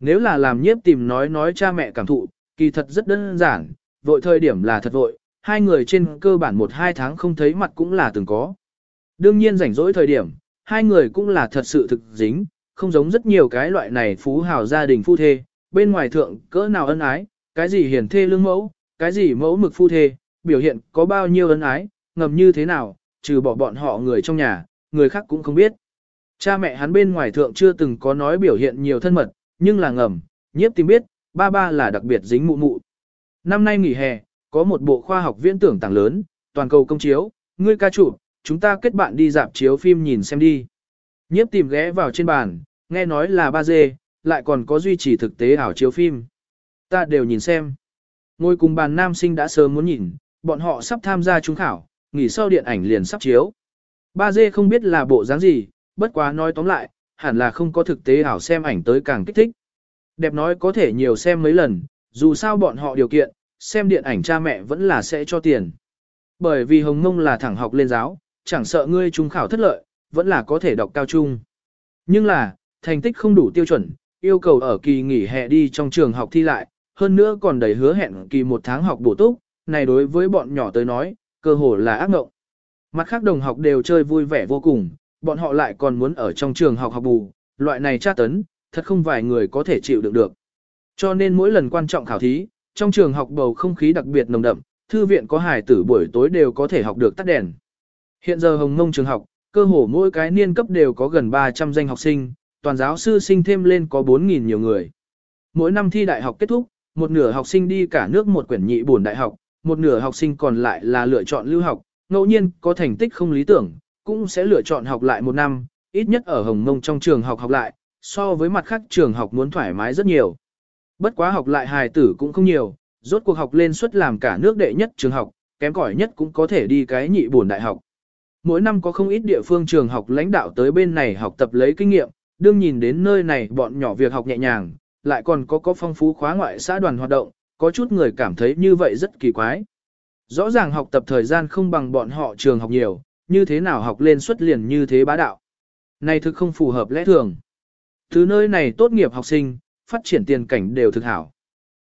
Speaker 1: Nếu là làm nhiếp tìm nói nói cha mẹ cảm thụ, kỳ thật rất đơn giản, vội thời điểm là thật vội, hai người trên cơ bản một hai tháng không thấy mặt cũng là từng có. Đương nhiên rảnh rỗi thời điểm, hai người cũng là thật sự thực dính, không giống rất nhiều cái loại này phú hào gia đình phu thê, bên ngoài thượng cỡ nào ân ái, cái gì hiền thê lương mẫu, cái gì mẫu mực phu thê, biểu hiện có bao nhiêu ân ái, ngầm như thế nào, trừ bỏ bọn họ người trong nhà, người khác cũng không biết. Cha mẹ hắn bên ngoài thượng chưa từng có nói biểu hiện nhiều thân mật, nhưng là ngầm, nhiếp tìm biết, ba ba là đặc biệt dính mụ mụ. Năm nay nghỉ hè, có một bộ khoa học viễn tưởng tàng lớn, toàn cầu công chiếu, ngươi ca chủ, chúng ta kết bạn đi dạp chiếu phim nhìn xem đi. Nhiếp tìm ghé vào trên bàn, nghe nói là ba d, lại còn có duy trì thực tế ảo chiếu phim. Ta đều nhìn xem. Ngồi cùng bàn nam sinh đã sớm muốn nhìn, bọn họ sắp tham gia trung khảo, nghỉ sau điện ảnh liền sắp chiếu. ba d không biết là bộ dáng gì, bất quá nói tóm lại, hẳn là không có thực tế ảo xem ảnh tới càng kích thích. Đẹp nói có thể nhiều xem mấy lần, dù sao bọn họ điều kiện, xem điện ảnh cha mẹ vẫn là sẽ cho tiền. Bởi vì Hồng Ngông là thẳng học lên giáo, chẳng sợ ngươi trung khảo thất lợi, vẫn là có thể đọc cao trung. Nhưng là, thành tích không đủ tiêu chuẩn, yêu cầu ở kỳ nghỉ hè đi trong trường học thi lại, hơn nữa còn đầy hứa hẹn kỳ một tháng học bổ túc, này đối với bọn nhỏ tới nói, cơ hồ là ác ngộng. Mặt khác đồng học đều chơi vui vẻ vô cùng, bọn họ lại còn muốn ở trong trường học học bù, loại này tra tấn, thật không vài người có thể chịu đựng được. Cho nên mỗi lần quan trọng khảo thí, trong trường học bầu không khí đặc biệt nồng đậm, thư viện có hài tử buổi tối đều có thể học được tắt đèn. Hiện giờ Hồng Ngông trường học, cơ hồ mỗi cái niên cấp đều có gần 300 danh học sinh, toàn giáo sư sinh thêm lên có 4.000 nhiều người. Mỗi năm thi đại học kết thúc, một nửa học sinh đi cả nước một quyển nhị bổn đại học, một nửa học sinh còn lại là lựa chọn lưu học, ngẫu nhiên có thành tích không lý tưởng, cũng sẽ lựa chọn học lại một năm, ít nhất ở Hồng Mông trong trường học học lại, so với mặt khác trường học muốn thoải mái rất nhiều. Bất quá học lại hài tử cũng không nhiều, rốt cuộc học lên suất làm cả nước đệ nhất trường học, kém cỏi nhất cũng có thể đi cái nhị bổn đại học. Mỗi năm có không ít địa phương trường học lãnh đạo tới bên này học tập lấy kinh nghiệm, đương nhìn đến nơi này bọn nhỏ việc học nhẹ nhàng, lại còn có có phong phú khóa ngoại xã đoàn hoạt động, có chút người cảm thấy như vậy rất kỳ quái. Rõ ràng học tập thời gian không bằng bọn họ trường học nhiều, như thế nào học lên xuất liền như thế bá đạo. Này thực không phù hợp lẽ thường. Từ nơi này tốt nghiệp học sinh, phát triển tiền cảnh đều thực hảo.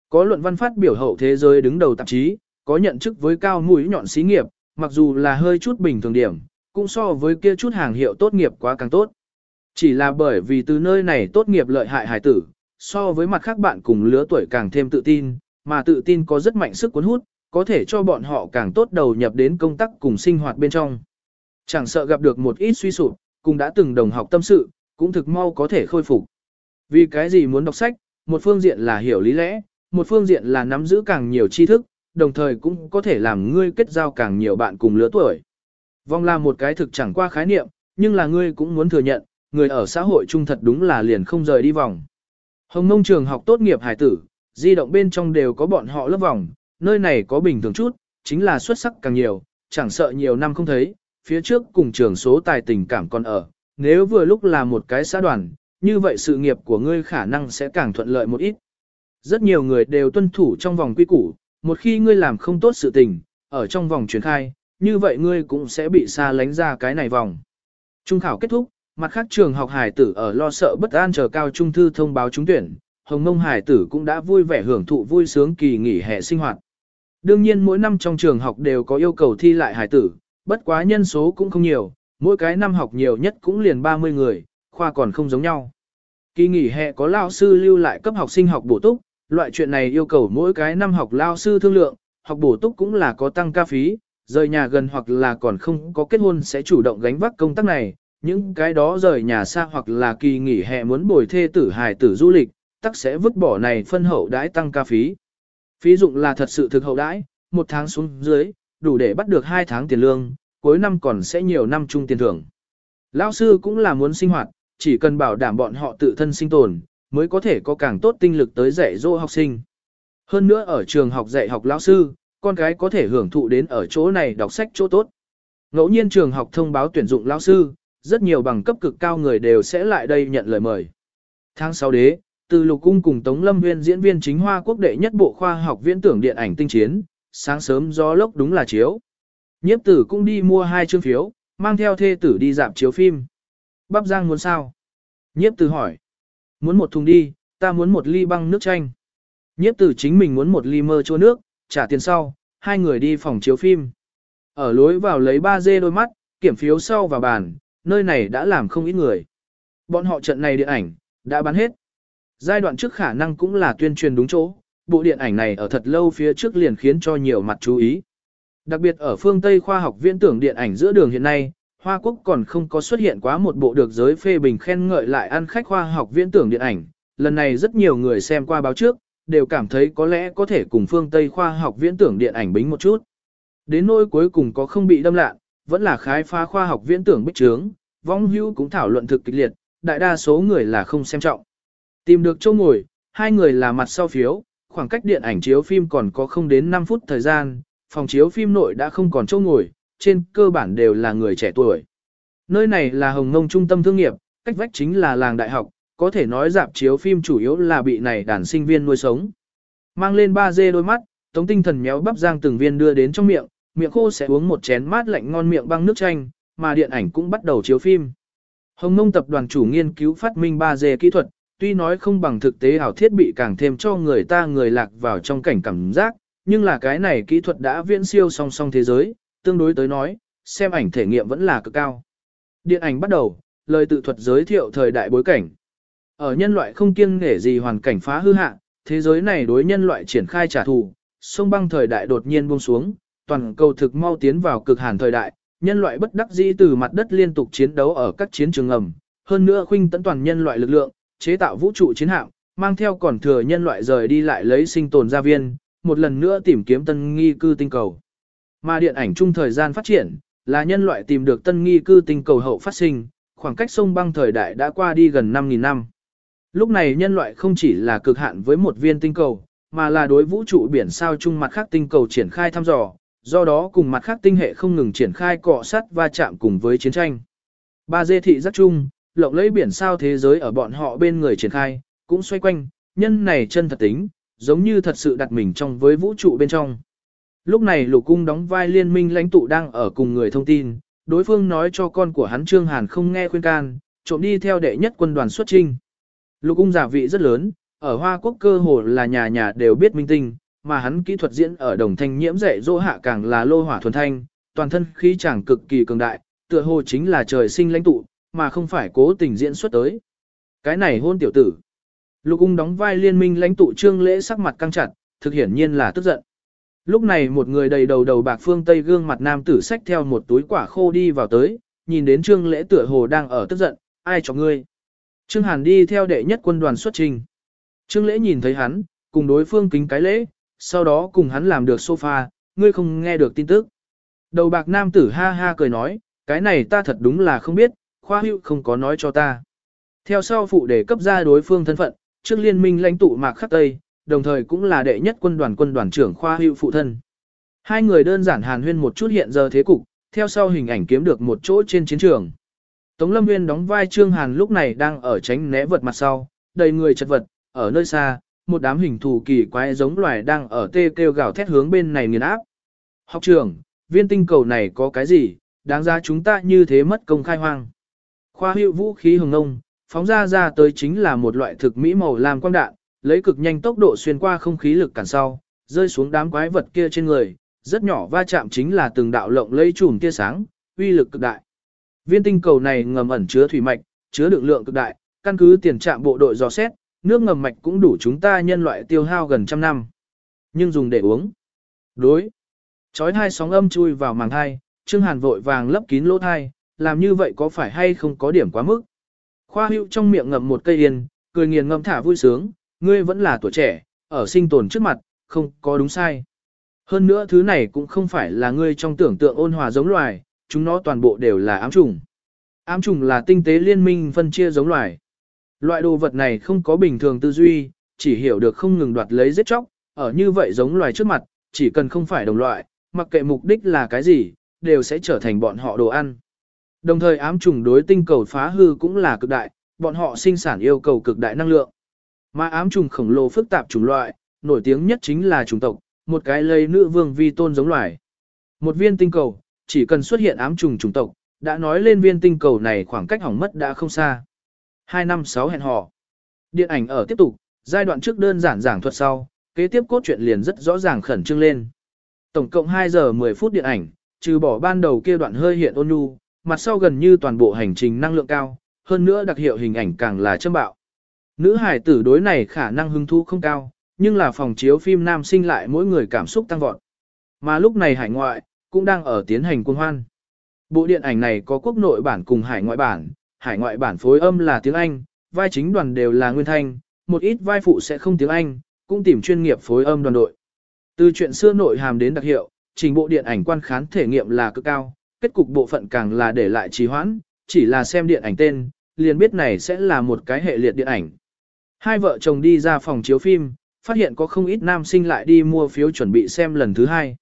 Speaker 1: Có luận văn phát biểu hậu thế giới đứng đầu tạp chí, có nhận chức với cao mũi nhọn xí nghiệp, mặc dù là hơi chút bình thường điểm, cũng so với kia chút hàng hiệu tốt nghiệp quá càng tốt. Chỉ là bởi vì từ nơi này tốt nghiệp lợi hại hải tử, so với mặt khác bạn cùng lứa tuổi càng thêm tự tin, mà tự tin có rất mạnh sức cuốn hút, có thể cho bọn họ càng tốt đầu nhập đến công tác cùng sinh hoạt bên trong. Chẳng sợ gặp được một ít suy sụp, cùng đã từng đồng học tâm sự, cũng thực mau có thể khôi phục. Vì cái gì muốn đọc sách, một phương diện là hiểu lý lẽ, một phương diện là nắm giữ càng nhiều tri thức, đồng thời cũng có thể làm ngươi kết giao càng nhiều bạn cùng lứa tuổi. Vong là một cái thực chẳng qua khái niệm, nhưng là ngươi cũng muốn thừa nhận, người ở xã hội trung thật đúng là liền không rời đi vòng. Hồng Nông trường học tốt nghiệp hải tử, di động bên trong đều có bọn họ lớp vòng, nơi này có bình thường chút, chính là xuất sắc càng nhiều, chẳng sợ nhiều năm không thấy, phía trước cùng trường số tài tình cảm còn ở, nếu vừa lúc là một cái xã đoàn, như vậy sự nghiệp của ngươi khả năng sẽ càng thuận lợi một ít. Rất nhiều người đều tuân thủ trong vòng quy củ, một khi ngươi làm không tốt sự tình, ở trong vòng truyền khai, như vậy ngươi cũng sẽ bị xa lánh ra cái này vòng. Trung khảo kết thúc, mặt khác trường học hải tử ở lo sợ bất an chờ cao trung thư thông báo trúng tuyển, Hồng Mông hải tử cũng đã vui vẻ hưởng thụ vui sướng kỳ nghỉ hè sinh hoạt. Đương nhiên mỗi năm trong trường học đều có yêu cầu thi lại hải tử, bất quá nhân số cũng không nhiều, mỗi cái năm học nhiều nhất cũng liền 30 người, khoa còn không giống nhau. Kỳ nghỉ hè có lao sư lưu lại cấp học sinh học bổ túc, loại chuyện này yêu cầu mỗi cái năm học lao sư thương lượng, học bổ túc cũng là có tăng ca phí, rời nhà gần hoặc là còn không có kết hôn sẽ chủ động gánh vác công tác này, những cái đó rời nhà xa hoặc là kỳ nghỉ hè muốn bồi thê tử hài tử du lịch, tắc sẽ vứt bỏ này phân hậu đãi tăng ca phí. Phí dụng là thật sự thực hậu đãi, một tháng xuống dưới, đủ để bắt được hai tháng tiền lương, cuối năm còn sẽ nhiều năm chung tiền thưởng. Lão sư cũng là muốn sinh hoạt, chỉ cần bảo đảm bọn họ tự thân sinh tồn, mới có thể có càng tốt tinh lực tới dạy dỗ học sinh. Hơn nữa ở trường học dạy học lão sư, con cái có thể hưởng thụ đến ở chỗ này đọc sách chỗ tốt. Ngẫu nhiên trường học thông báo tuyển dụng lão sư, rất nhiều bằng cấp cực cao người đều sẽ lại đây nhận lời mời. Tháng 6 đế, từ lục cung cùng Tống Lâm Nguyên diễn viên chính hoa quốc đệ nhất bộ khoa học viễn tưởng điện ảnh tinh chiến, sáng sớm gió lốc đúng là chiếu. Nhiếp tử cũng đi mua hai chương phiếu, mang theo thê tử đi dạp chiếu phim. Bắp Giang muốn sao? Nhiếp tử hỏi. Muốn một thùng đi, ta muốn một ly băng nước chanh. Nhiếp tử chính mình muốn một ly mơ chua nước, trả tiền sau, hai người đi phòng chiếu phim. Ở lối vào lấy 3 dê đôi mắt, kiểm phiếu sau vào bàn, nơi này đã làm không ít người. Bọn họ trận này điện ảnh, đã bán hết. Giai đoạn trước khả năng cũng là tuyên truyền đúng chỗ, bộ điện ảnh này ở thật lâu phía trước liền khiến cho nhiều mặt chú ý. Đặc biệt ở phương Tây khoa học viễn tưởng điện ảnh giữa đường hiện nay, Hoa Quốc còn không có xuất hiện quá một bộ được giới phê bình khen ngợi lại ăn khách khoa học viễn tưởng điện ảnh. Lần này rất nhiều người xem qua báo trước, đều cảm thấy có lẽ có thể cùng phương Tây khoa học viễn tưởng điện ảnh bính một chút. Đến nỗi cuối cùng có không bị đâm lạ, vẫn là khái phá khoa học viễn tưởng bích trướng, vong hữu cũng thảo luận thực kịch liệt, đại đa số người là không xem trọng. Tìm được chỗ ngồi, hai người là mặt sau phiếu, khoảng cách điện ảnh chiếu phim còn có không đến 5 phút thời gian, phòng chiếu phim nội đã không còn chỗ ngồi, trên cơ bản đều là người trẻ tuổi. Nơi này là Hồng Ngông trung tâm thương nghiệp, cách vách chính là làng đại học, có thể nói dạp chiếu phim chủ yếu là bị này đàn sinh viên nuôi sống. Mang lên 3 dê đôi mắt, tống tinh thần méo bắp giang từng viên đưa đến trong miệng, miệng khô sẽ uống một chén mát lạnh ngon miệng băng nước chanh, mà điện ảnh cũng bắt đầu chiếu phim. Hồng Nông tập đoàn chủ nghiên cứu phát minh 3 dê kỹ thuật, tuy nói không bằng thực tế ảo thiết bị càng thêm cho người ta người lạc vào trong cảnh cảm giác, nhưng là cái này kỹ thuật đã viễn siêu song song thế giới, tương đối tới nói, xem ảnh thể nghiệm vẫn là cực cao. Điện ảnh bắt đầu, lời tự thuật giới thiệu thời đại bối cảnh. Ở nhân loại không kiêng nể gì hoàn cảnh phá hư hạ, thế giới này đối nhân loại triển khai trả thù, sông băng thời đại đột nhiên buông xuống, toàn cầu thực mau tiến vào cực hàn thời đại, nhân loại bất đắc dĩ từ mặt đất liên tục chiến đấu ở các chiến trường ngầm, hơn nữa khuynh tấn toàn nhân loại lực lượng, chế tạo vũ trụ chiến hạm, mang theo còn thừa nhân loại rời đi lại lấy sinh tồn gia viên, một lần nữa tìm kiếm tân nghi cư tinh cầu. Mà điện ảnh chung thời gian phát triển, là nhân loại tìm được tân nghi cư tinh cầu hậu phát sinh, khoảng cách sông băng thời đại đã qua đi gần 5.000 năm. Lúc này nhân loại không chỉ là cực hạn với một viên tinh cầu, mà là đối vũ trụ biển sao chung mặt khác tinh cầu triển khai thăm dò, do đó cùng mặt khác tinh hệ không ngừng triển khai cọ sắt va chạm cùng với chiến tranh. Ba dê thị rất chung, lộng lấy biển sao thế giới ở bọn họ bên người triển khai, cũng xoay quanh, nhân này chân thật tính, giống như thật sự đặt mình trong với vũ trụ bên trong. Lúc này lục cung đóng vai liên minh lãnh tụ đang ở cùng người thông tin, đối phương nói cho con của hắn Trương Hàn không nghe khuyên can, trộm đi theo đệ nhất quân đoàn xuất trinh. Lục cung giả vị rất lớn, ở Hoa Quốc cơ hồ là nhà nhà đều biết minh tinh, mà hắn kỹ thuật diễn ở đồng thanh nhiễm dạy dỗ hạ càng là lô hỏa thuần thanh, toàn thân khí chàng cực kỳ cường đại, tựa hồ chính là trời sinh lãnh tụ, mà không phải cố tình diễn xuất tới. Cái này hôn tiểu tử. Lục cung đóng vai liên minh lãnh tụ trương lễ sắc mặt căng chặt, thực hiển nhiên là tức giận. Lúc này một người đầy đầu đầu bạc phương Tây gương mặt nam tử xách theo một túi quả khô đi vào tới, nhìn đến trương lễ tựa hồ đang ở tức giận, ai cho ngươi. Trương Hàn đi theo đệ nhất quân đoàn xuất trình. Trương lễ nhìn thấy hắn, cùng đối phương kính cái lễ, sau đó cùng hắn làm được sofa, ngươi không nghe được tin tức. Đầu bạc nam tử ha ha cười nói, cái này ta thật đúng là không biết, khoa hữu không có nói cho ta. Theo sau phụ để cấp ra đối phương thân phận, trước liên minh lãnh tụ mạc khắc Tây, đồng thời cũng là đệ nhất quân đoàn quân đoàn trưởng khoa hữu phụ thân. Hai người đơn giản hàn huyên một chút hiện giờ thế cục, theo sau hình ảnh kiếm được một chỗ trên chiến trường. Tống Lâm Nguyên đóng vai Trương Hàn lúc này đang ở tránh né vật mặt sau, đầy người chật vật, ở nơi xa, một đám hình thù kỳ quái giống loài đang ở tê kêu gào thét hướng bên này nghiền áp. Học trưởng, viên tinh cầu này có cái gì, đáng ra chúng ta như thế mất công khai hoang. Khoa hữu vũ khí hồng ngông, phóng ra ra tới chính là một loại thực mỹ màu làm quang đạn, lấy cực nhanh tốc độ xuyên qua không khí lực cản sau, rơi xuống đám quái vật kia trên người, rất nhỏ va chạm chính là từng đạo lộng lây chùm tia sáng, uy lực cực đại. Viên tinh cầu này ngầm ẩn chứa thủy mạch, chứa đựng lượng cực đại, căn cứ tiền trạm bộ đội dò xét, nước ngầm mạch cũng đủ chúng ta nhân loại tiêu hao gần trăm năm. Nhưng dùng để uống. Đối. Chói hai sóng âm chui vào màng hai Trương Hàn vội vàng lấp kín lỗ thai, làm như vậy có phải hay không có điểm quá mức. Khoa hữu trong miệng ngậm một cây yên, cười nghiền ngậm thả vui sướng, ngươi vẫn là tuổi trẻ, ở sinh tồn trước mặt, không có đúng sai. Hơn nữa thứ này cũng không phải là ngươi trong tưởng tượng ôn hòa giống loài, chúng nó toàn bộ đều là ám trùng. Ám trùng là tinh tế liên minh phân chia giống loài. Loại đồ vật này không có bình thường tư duy, chỉ hiểu được không ngừng đoạt lấy giết chóc, ở như vậy giống loài trước mặt, chỉ cần không phải đồng loại, mặc kệ mục đích là cái gì, đều sẽ trở thành bọn họ đồ ăn. Đồng thời ám trùng đối tinh cầu phá hư cũng là cực đại, bọn họ sinh sản yêu cầu cực đại năng lượng. Mà ám trùng khổng lồ phức tạp chủng loại, nổi tiếng nhất chính là chủng tộc, một cái lây nữ vương vi tôn giống loài. Một viên tinh cầu, chỉ cần xuất hiện ám trùng chủng tộc, đã nói lên viên tinh cầu này khoảng cách hỏng mất đã không xa. 2 năm 6 hẹn hò. Điện ảnh ở tiếp tục, giai đoạn trước đơn giản giảng thuật sau, kế tiếp cốt truyện liền rất rõ ràng khẩn trương lên. Tổng cộng 2 giờ 10 phút điện ảnh, trừ bỏ ban đầu kia đoạn hơi hiện ôn nhu, mặt sau gần như toàn bộ hành trình năng lượng cao, hơn nữa đặc hiệu hình ảnh càng là châm bạo. Nữ hải tử đối này khả năng hứng thú không cao, nhưng là phòng chiếu phim nam sinh lại mỗi người cảm xúc tăng vọt. Mà lúc này hải ngoại, cũng đang ở tiến hành quân hoan. Bộ điện ảnh này có quốc nội bản cùng hải ngoại bản, hải ngoại bản phối âm là tiếng Anh, vai chính đoàn đều là nguyên thanh, một ít vai phụ sẽ không tiếng Anh, cũng tìm chuyên nghiệp phối âm đoàn đội. Từ chuyện xưa nội hàm đến đặc hiệu, trình bộ điện ảnh quan khán thể nghiệm là cực cao, kết cục bộ phận càng là để lại trì hoãn, chỉ là xem điện ảnh tên, liền biết này sẽ là một cái hệ liệt điện ảnh. Hai vợ chồng đi ra phòng chiếu phim, phát hiện có không ít nam sinh lại đi mua phiếu chuẩn bị xem lần thứ hai.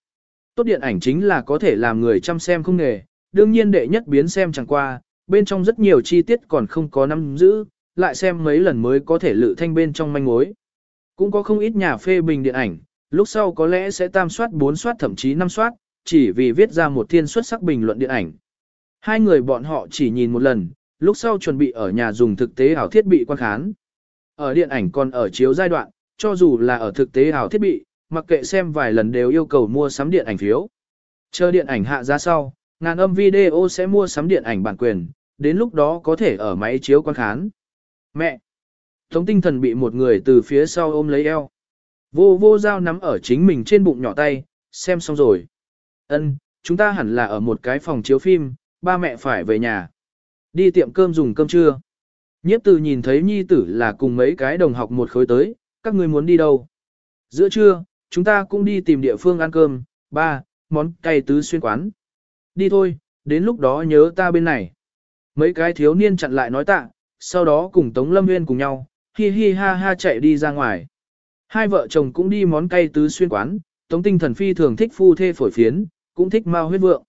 Speaker 1: Tốt điện ảnh chính là có thể làm người chăm xem không nghề, đương nhiên đệ nhất biến xem chẳng qua, bên trong rất nhiều chi tiết còn không có nắm giữ, lại xem mấy lần mới có thể lự thanh bên trong manh mối. Cũng có không ít nhà phê bình điện ảnh, lúc sau có lẽ sẽ tam soát bốn soát thậm chí năm soát, chỉ vì viết ra một thiên xuất sắc bình luận điện ảnh. Hai người bọn họ chỉ nhìn một lần, lúc sau chuẩn bị ở nhà dùng thực tế ảo thiết bị quan khán. Ở điện ảnh còn ở chiếu giai đoạn, cho dù là ở thực tế ảo thiết bị, mặc kệ xem vài lần đều yêu cầu mua sắm điện ảnh phiếu. Chờ điện ảnh hạ ra sau, ngàn âm video sẽ mua sắm điện ảnh bản quyền, đến lúc đó có thể ở máy chiếu quan khán. Mẹ! Tống tinh thần bị một người từ phía sau ôm lấy eo. Vô vô dao nắm ở chính mình trên bụng nhỏ tay, xem xong rồi. Ân, chúng ta hẳn là ở một cái phòng chiếu phim, ba mẹ phải về nhà. Đi tiệm cơm dùng cơm trưa. Nhiếp từ nhìn thấy nhi tử là cùng mấy cái đồng học một khối tới, các người muốn đi đâu? Giữa trưa, chúng ta cũng đi tìm địa phương ăn cơm, ba, món cay tứ xuyên quán. Đi thôi, đến lúc đó nhớ ta bên này. Mấy cái thiếu niên chặn lại nói tạ, sau đó cùng Tống Lâm Nguyên cùng nhau, hi hi ha ha chạy đi ra ngoài. Hai vợ chồng cũng đi món cay tứ xuyên quán, Tống Tinh Thần Phi thường thích phu thê phổi phiến, cũng thích mao huyết vượng.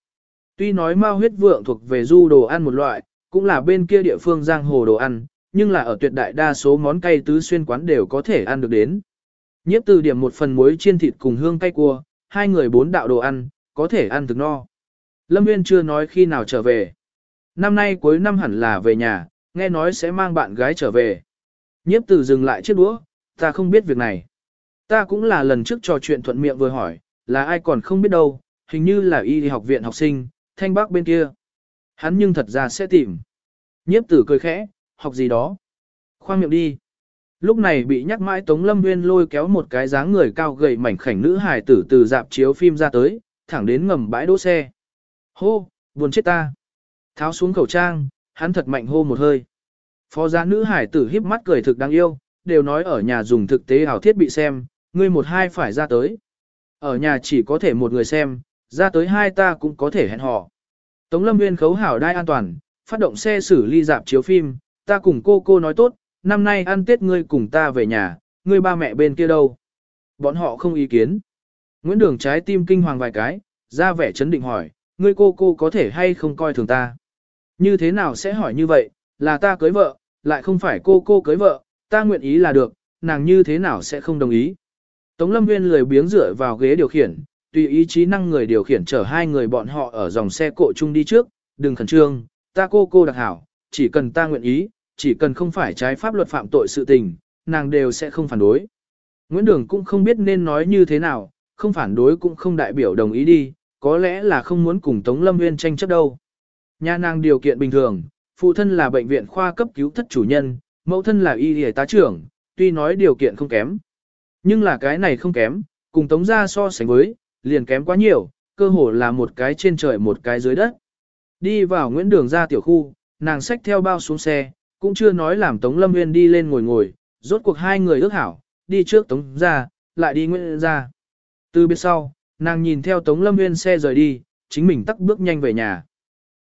Speaker 1: Tuy nói mao huyết vượng thuộc về du đồ ăn một loại, cũng là bên kia địa phương giang hồ đồ ăn, nhưng là ở tuyệt đại đa số món cay tứ xuyên quán đều có thể ăn được đến. Nhiếp từ điểm một phần muối chiên thịt cùng hương cay cua, hai người bốn đạo đồ ăn, có thể ăn thực no. Lâm Nguyên chưa nói khi nào trở về. Năm nay cuối năm hẳn là về nhà, nghe nói sẽ mang bạn gái trở về. Nhiếp từ dừng lại chiếc đũa, ta không biết việc này. Ta cũng là lần trước trò chuyện thuận miệng vừa hỏi, là ai còn không biết đâu, hình như là y học viện học sinh, thanh bác bên kia. Hắn nhưng thật ra sẽ tìm. Nhiếp tử cười khẽ, học gì đó. Khoan miệng đi. Lúc này bị nhắc mãi Tống Lâm Nguyên lôi kéo một cái dáng người cao gầy mảnh khảnh nữ hài tử từ dạp chiếu phim ra tới, thẳng đến ngầm bãi đỗ xe. Hô, buồn chết ta. Tháo xuống khẩu trang, hắn thật mạnh hô một hơi. Phó giá nữ hải tử híp mắt cười thực đáng yêu, đều nói ở nhà dùng thực tế ảo thiết bị xem, ngươi một hai phải ra tới. Ở nhà chỉ có thể một người xem, ra tới hai ta cũng có thể hẹn hò. Tống Lâm Nguyên khấu hảo đai an toàn, phát động xe xử ly dạp chiếu phim, ta cùng cô cô nói tốt, năm nay ăn Tết ngươi cùng ta về nhà, ngươi ba mẹ bên kia đâu. Bọn họ không ý kiến. Nguyễn Đường trái tim kinh hoàng vài cái, ra vẻ chấn định hỏi, ngươi cô cô có thể hay không coi thường ta. Như thế nào sẽ hỏi như vậy, là ta cưới vợ, lại không phải cô cô cưới vợ, ta nguyện ý là được, nàng như thế nào sẽ không đồng ý. Tống Lâm Nguyên lười biếng dựa vào ghế điều khiển, tùy ý chí năng người điều khiển chở hai người bọn họ ở dòng xe cộ chung đi trước, đừng khẩn trương, ta cô cô đặc hảo, chỉ cần ta nguyện ý, chỉ cần không phải trái pháp luật phạm tội sự tình, nàng đều sẽ không phản đối. Nguyễn Đường cũng không biết nên nói như thế nào, không phản đối cũng không đại biểu đồng ý đi, có lẽ là không muốn cùng Tống Lâm Nguyên tranh chấp đâu. Nhà nàng điều kiện bình thường, phụ thân là bệnh viện khoa cấp cứu thất chủ nhân, mẫu thân là y y tá trưởng, tuy nói điều kiện không kém. Nhưng là cái này không kém, cùng Tống gia so sánh với, liền kém quá nhiều, cơ hồ là một cái trên trời một cái dưới đất. Đi vào Nguyễn Đường ra tiểu khu, nàng xách theo bao xuống xe, cũng chưa nói làm Tống Lâm Nguyên đi lên ngồi ngồi, rốt cuộc hai người ước hảo, đi trước Tống ra, lại đi Nguyễn ra. Từ biết sau, nàng nhìn theo Tống Lâm Nguyên xe rời đi, chính mình tắt bước nhanh về nhà.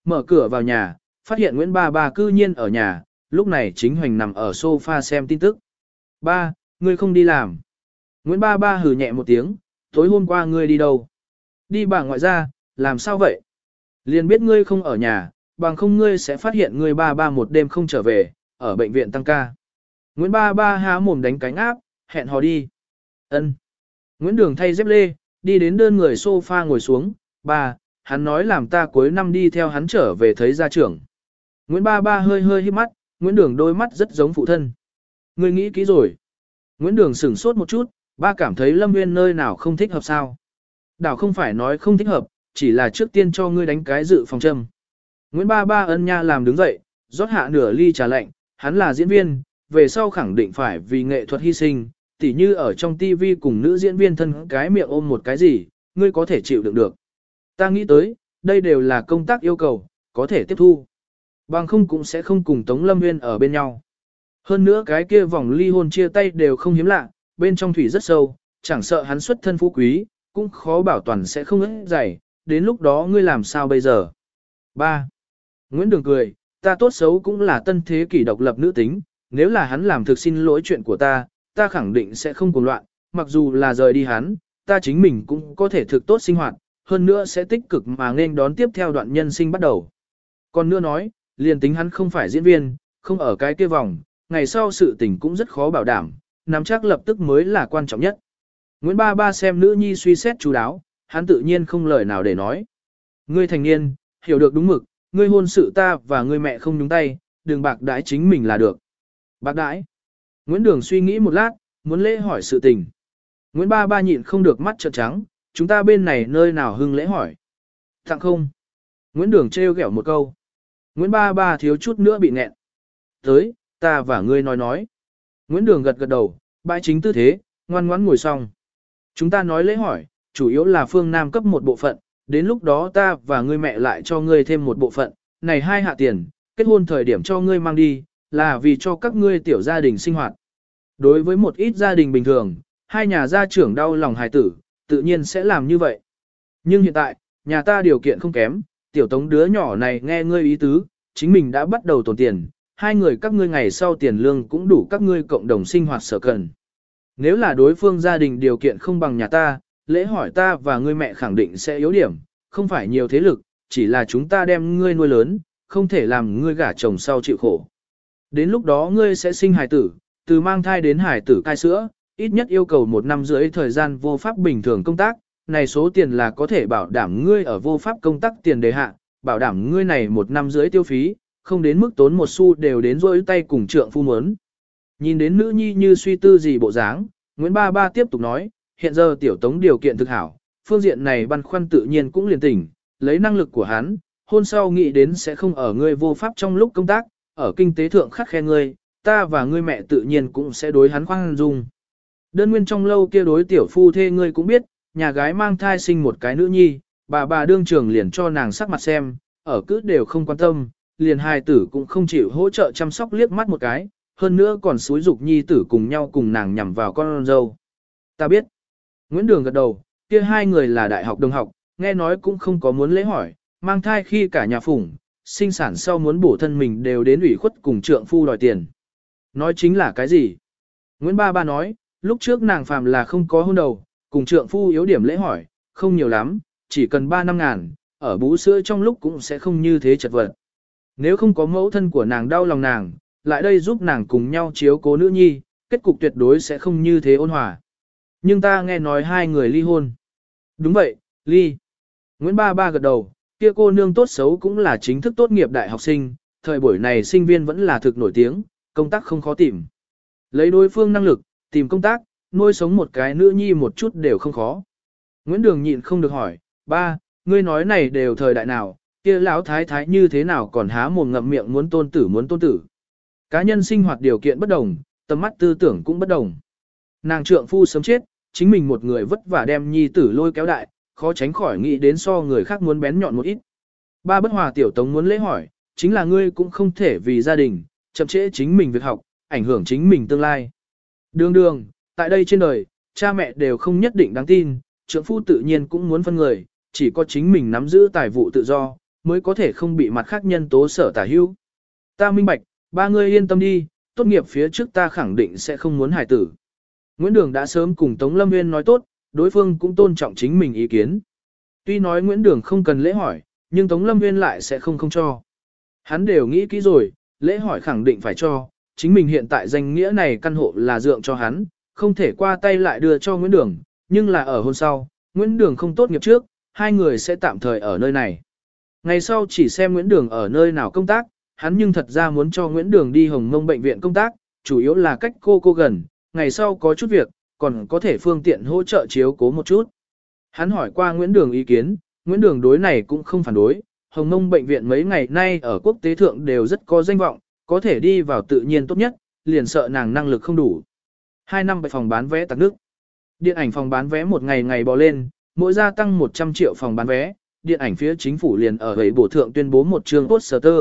Speaker 1: Mở cửa vào nhà, phát hiện Nguyễn Ba Ba cư nhiên ở nhà, lúc này chính hoành nằm ở sofa xem tin tức. Ba, ngươi không đi làm. Nguyễn Ba Ba hừ nhẹ một tiếng, tối hôm qua ngươi đi đâu? Đi bà ngoại ra, làm sao vậy? Liền biết ngươi không ở nhà, bằng không ngươi sẽ phát hiện ngươi ba ba một đêm không trở về, ở bệnh viện tăng ca. Nguyễn ba ba há mồm đánh cánh áp, hẹn hò đi. Ân. Nguyễn Đường thay dép lê, đi đến đơn người sofa ngồi xuống, ba, hắn nói làm ta cuối năm đi theo hắn trở về thấy gia trưởng. Nguyễn ba ba hơi hơi hít mắt, Nguyễn Đường đôi mắt rất giống phụ thân. Ngươi nghĩ kỹ rồi. Nguyễn Đường sửng sốt một chút, ba cảm thấy Lâm Nguyên nơi nào không thích hợp sao. Đảo không phải nói không thích hợp, chỉ là trước tiên cho ngươi đánh cái dự phòng châm. Nguyễn Ba Ba ân nha làm đứng dậy, rót hạ nửa ly trà lạnh, hắn là diễn viên, về sau khẳng định phải vì nghệ thuật hy sinh, tỉ như ở trong TV cùng nữ diễn viên thân cái miệng ôm một cái gì, ngươi có thể chịu đựng được. Ta nghĩ tới, đây đều là công tác yêu cầu, có thể tiếp thu. Bằng không cũng sẽ không cùng Tống Lâm Nguyên ở bên nhau. Hơn nữa cái kia vòng ly hôn chia tay đều không hiếm lạ, bên trong thủy rất sâu, chẳng sợ hắn xuất thân phú quý, cũng khó bảo toàn sẽ không ế dày, đến lúc đó ngươi làm sao bây giờ? 3. Nguyễn Đường cười, ta tốt xấu cũng là tân thế kỷ độc lập nữ tính, nếu là hắn làm thực xin lỗi chuyện của ta, ta khẳng định sẽ không cuồng loạn, mặc dù là rời đi hắn, ta chính mình cũng có thể thực tốt sinh hoạt, hơn nữa sẽ tích cực mà nên đón tiếp theo đoạn nhân sinh bắt đầu. Còn nữa nói, liền tính hắn không phải diễn viên, không ở cái kia vòng, ngày sau sự tình cũng rất khó bảo đảm, nắm chắc lập tức mới là quan trọng nhất. Nguyễn Ba Ba xem nữ nhi suy xét chú đáo, hắn tự nhiên không lời nào để nói. Ngươi thành niên, hiểu được đúng mực, ngươi hôn sự ta và ngươi mẹ không nhúng tay, đừng bạc đãi chính mình là được. Bạc đãi. Nguyễn Đường suy nghĩ một lát, muốn lễ hỏi sự tình. Nguyễn Ba Ba nhịn không được mắt trợn trắng, chúng ta bên này nơi nào hưng lễ hỏi. Tặng không. Nguyễn Đường trêu ghẹo một câu. Nguyễn Ba Ba thiếu chút nữa bị nghẹn. Tới, ta và ngươi nói nói. Nguyễn Đường gật gật đầu, bãi chính tư thế, ngoan ngoãn ngồi xong. Chúng ta nói lễ hỏi, chủ yếu là phương Nam cấp một bộ phận, đến lúc đó ta và ngươi mẹ lại cho ngươi thêm một bộ phận, này hai hạ tiền, kết hôn thời điểm cho ngươi mang đi, là vì cho các ngươi tiểu gia đình sinh hoạt. Đối với một ít gia đình bình thường, hai nhà gia trưởng đau lòng hài tử, tự nhiên sẽ làm như vậy. Nhưng hiện tại, nhà ta điều kiện không kém, tiểu tống đứa nhỏ này nghe ngươi ý tứ, chính mình đã bắt đầu tồn tiền, hai người các ngươi ngày sau tiền lương cũng đủ các ngươi cộng đồng sinh hoạt sở cần. Nếu là đối phương gia đình điều kiện không bằng nhà ta, lễ hỏi ta và ngươi mẹ khẳng định sẽ yếu điểm, không phải nhiều thế lực, chỉ là chúng ta đem ngươi nuôi lớn, không thể làm ngươi gả chồng sau chịu khổ. Đến lúc đó ngươi sẽ sinh hài tử, từ mang thai đến hài tử cai sữa, ít nhất yêu cầu một năm rưỡi thời gian vô pháp bình thường công tác, này số tiền là có thể bảo đảm ngươi ở vô pháp công tác tiền đề hạ, bảo đảm ngươi này một năm rưỡi tiêu phí, không đến mức tốn một xu đều đến rỗi tay cùng trượng phu muốn. Nhìn đến nữ nhi như suy tư gì bộ dáng, Nguyễn Ba Ba tiếp tục nói, hiện giờ tiểu tống điều kiện thực hảo, phương diện này băn khoăn tự nhiên cũng liền tỉnh, lấy năng lực của hắn, hôn sau nghĩ đến sẽ không ở ngươi vô pháp trong lúc công tác, ở kinh tế thượng khắc khe ngươi, ta và ngươi mẹ tự nhiên cũng sẽ đối hắn khoan dung. Đơn nguyên trong lâu kia đối tiểu phu thê ngươi cũng biết, nhà gái mang thai sinh một cái nữ nhi, bà bà đương trường liền cho nàng sắc mặt xem, ở cứ đều không quan tâm, liền hai tử cũng không chịu hỗ trợ chăm sóc liếc mắt một cái, hơn nữa còn xúi dục nhi tử cùng nhau cùng nàng nhằm vào con dâu. Ta biết. Nguyễn Đường gật đầu, kia hai người là đại học đồng học, nghe nói cũng không có muốn lễ hỏi, mang thai khi cả nhà phủng, sinh sản sau muốn bổ thân mình đều đến ủy khuất cùng trượng phu đòi tiền. Nói chính là cái gì? Nguyễn Ba Ba nói, lúc trước nàng phàm là không có hôn đầu, cùng trượng phu yếu điểm lễ hỏi, không nhiều lắm, chỉ cần 3 năm ngàn, ở bú sữa trong lúc cũng sẽ không như thế chật vật. Nếu không có mẫu thân của nàng đau lòng nàng, lại đây giúp nàng cùng nhau chiếu cố nữ nhi, kết cục tuyệt đối sẽ không như thế ôn hòa. Nhưng ta nghe nói hai người ly hôn. Đúng vậy, ly. Nguyễn Ba Ba gật đầu, kia cô nương tốt xấu cũng là chính thức tốt nghiệp đại học sinh, thời buổi này sinh viên vẫn là thực nổi tiếng, công tác không khó tìm. Lấy đối phương năng lực, tìm công tác, nuôi sống một cái nữ nhi một chút đều không khó. Nguyễn Đường nhịn không được hỏi, ba, ngươi nói này đều thời đại nào, kia lão thái thái như thế nào còn há mồm ngậm miệng muốn tôn tử muốn tôn tử. Cá nhân sinh hoạt điều kiện bất đồng, tầm mắt tư tưởng cũng bất đồng. Nàng trượng phu sớm chết, chính mình một người vất vả đem nhi tử lôi kéo đại, khó tránh khỏi nghĩ đến so người khác muốn bén nhọn một ít. Ba bất hòa tiểu tống muốn lễ hỏi, chính là ngươi cũng không thể vì gia đình, chậm trễ chính mình việc học, ảnh hưởng chính mình tương lai. Đường đường, tại đây trên đời, cha mẹ đều không nhất định đáng tin, trượng phu tự nhiên cũng muốn phân người, chỉ có chính mình nắm giữ tài vụ tự do, mới có thể không bị mặt khác nhân tố sở tả hữu. Ta minh bạch, ba ngươi yên tâm đi, tốt nghiệp phía trước ta khẳng định sẽ không muốn hài tử. Nguyễn Đường đã sớm cùng Tống Lâm Nguyên nói tốt, đối phương cũng tôn trọng chính mình ý kiến. Tuy nói Nguyễn Đường không cần lễ hỏi, nhưng Tống Lâm Nguyên lại sẽ không không cho. Hắn đều nghĩ kỹ rồi, lễ hỏi khẳng định phải cho, chính mình hiện tại danh nghĩa này căn hộ là dượng cho hắn, không thể qua tay lại đưa cho Nguyễn Đường, nhưng là ở hôn sau, Nguyễn Đường không tốt nghiệp trước, hai người sẽ tạm thời ở nơi này. Ngày sau chỉ xem Nguyễn Đường ở nơi nào công tác, hắn nhưng thật ra muốn cho Nguyễn Đường đi Hồng Mông bệnh viện công tác, chủ yếu là cách cô cô gần, ngày sau có chút việc, còn có thể phương tiện hỗ trợ chiếu cố một chút. Hắn hỏi qua Nguyễn Đường ý kiến, Nguyễn Đường đối này cũng không phản đối, Hồng Mông bệnh viện mấy ngày nay ở quốc tế thượng đều rất có danh vọng, có thể đi vào tự nhiên tốt nhất, liền sợ nàng năng lực không đủ. Hai năm bạch phòng bán vé tặng nước. Điện ảnh phòng bán vé một ngày ngày bò lên, mỗi gia tăng 100 triệu phòng bán vé, điện ảnh phía chính phủ liền ở gầy bổ thượng tuyên bố một chương poster.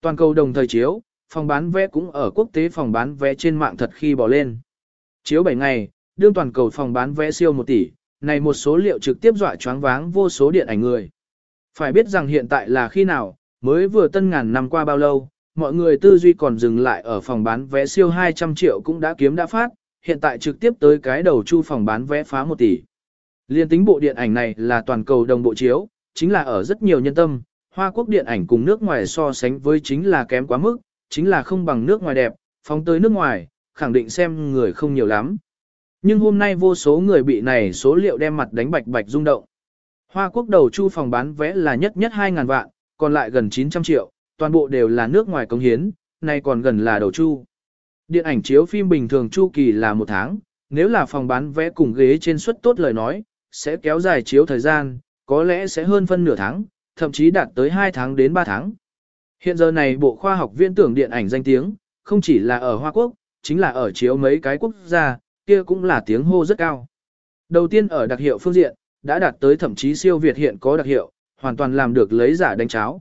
Speaker 1: Toàn cầu đồng thời chiếu, phòng bán vé cũng ở quốc tế phòng bán vé trên mạng thật khi bỏ lên. Chiếu 7 ngày, đương toàn cầu phòng bán vé siêu 1 tỷ, này một số liệu trực tiếp dọa choáng váng vô số điện ảnh người. Phải biết rằng hiện tại là khi nào, mới vừa tân ngàn năm qua bao lâu, mọi người tư duy còn dừng lại ở phòng bán vé siêu 200 triệu cũng đã kiếm đã phát, hiện tại trực tiếp tới cái đầu chu phòng bán vé phá 1 tỷ. Liên tính bộ điện ảnh này là toàn cầu đồng bộ chiếu, chính là ở rất nhiều nhân tâm, Hoa Quốc điện ảnh cùng nước ngoài so sánh với chính là kém quá mức, chính là không bằng nước ngoài đẹp, phóng tới nước ngoài, khẳng định xem người không nhiều lắm. Nhưng hôm nay vô số người bị này số liệu đem mặt đánh bạch bạch rung động. Hoa Quốc đầu chu phòng bán vé là nhất nhất 2.000 vạn, còn lại gần 900 triệu, toàn bộ đều là nước ngoài công hiến, nay còn gần là đầu chu. Điện ảnh chiếu phim bình thường chu kỳ là một tháng, nếu là phòng bán vé cùng ghế trên suất tốt lời nói, sẽ kéo dài chiếu thời gian, có lẽ sẽ hơn phân nửa tháng, thậm chí đạt tới 2 tháng đến 3 tháng. Hiện giờ này Bộ Khoa học Viễn tưởng điện ảnh danh tiếng, không chỉ là ở Hoa Quốc, chính là ở chiếu mấy cái quốc gia, kia cũng là tiếng hô rất cao. Đầu tiên ở đặc hiệu phương diện, đã đạt tới thậm chí siêu Việt hiện có đặc hiệu, hoàn toàn làm được lấy giả đánh cháo.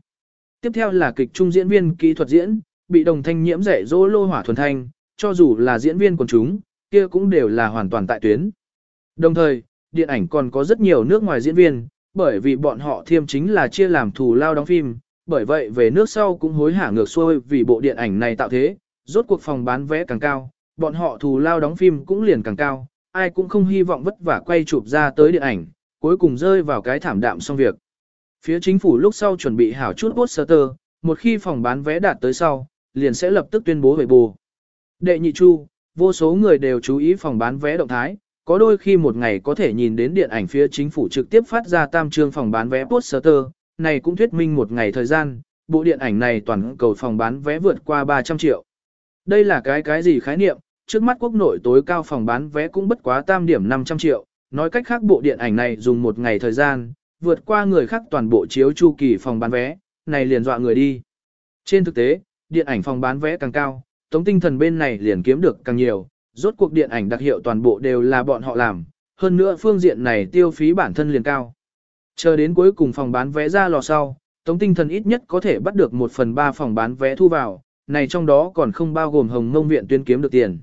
Speaker 1: Tiếp theo là kịch trung diễn viên kỹ thuật diễn, bị đồng thanh nhiễm rẻ dỗ lô hỏa thuần thanh, cho dù là diễn viên quần chúng, kia cũng đều là hoàn toàn tại tuyến. Đồng thời, điện ảnh còn có rất nhiều nước ngoài diễn viên, bởi vì bọn họ thiêm chính là chia làm thù lao đóng phim, bởi vậy về nước sau cũng hối hả ngược xuôi vì bộ điện ảnh này tạo thế, rốt cuộc phòng bán vé càng cao, bọn họ thù lao đóng phim cũng liền càng cao, ai cũng không hy vọng vất vả quay chụp ra tới điện ảnh, cuối cùng rơi vào cái thảm đạm xong việc. Phía chính phủ lúc sau chuẩn bị hảo chút poster, một khi phòng bán vé đạt tới sau, liền sẽ lập tức tuyên bố về bù. Đệ nhị chu, vô số người đều chú ý phòng bán vé động thái, có đôi khi một ngày có thể nhìn đến điện ảnh phía chính phủ trực tiếp phát ra tam trương phòng bán vé poster, này cũng thuyết minh một ngày thời gian, bộ điện ảnh này toàn cầu phòng bán vé vượt qua 300 triệu. Đây là cái cái gì khái niệm, trước mắt quốc nội tối cao phòng bán vé cũng bất quá tam điểm 500 triệu, nói cách khác bộ điện ảnh này dùng một ngày thời gian, vượt qua người khác toàn bộ chiếu chu kỳ phòng bán vé, này liền dọa người đi. Trên thực tế, điện ảnh phòng bán vé càng cao, tống tinh thần bên này liền kiếm được càng nhiều, rốt cuộc điện ảnh đặc hiệu toàn bộ đều là bọn họ làm, hơn nữa phương diện này tiêu phí bản thân liền cao. Chờ đến cuối cùng phòng bán vé ra lò sau, tống tinh thần ít nhất có thể bắt được một phần ba phòng bán vé thu vào, này trong đó còn không bao gồm hồng mông viện tuyên kiếm được tiền.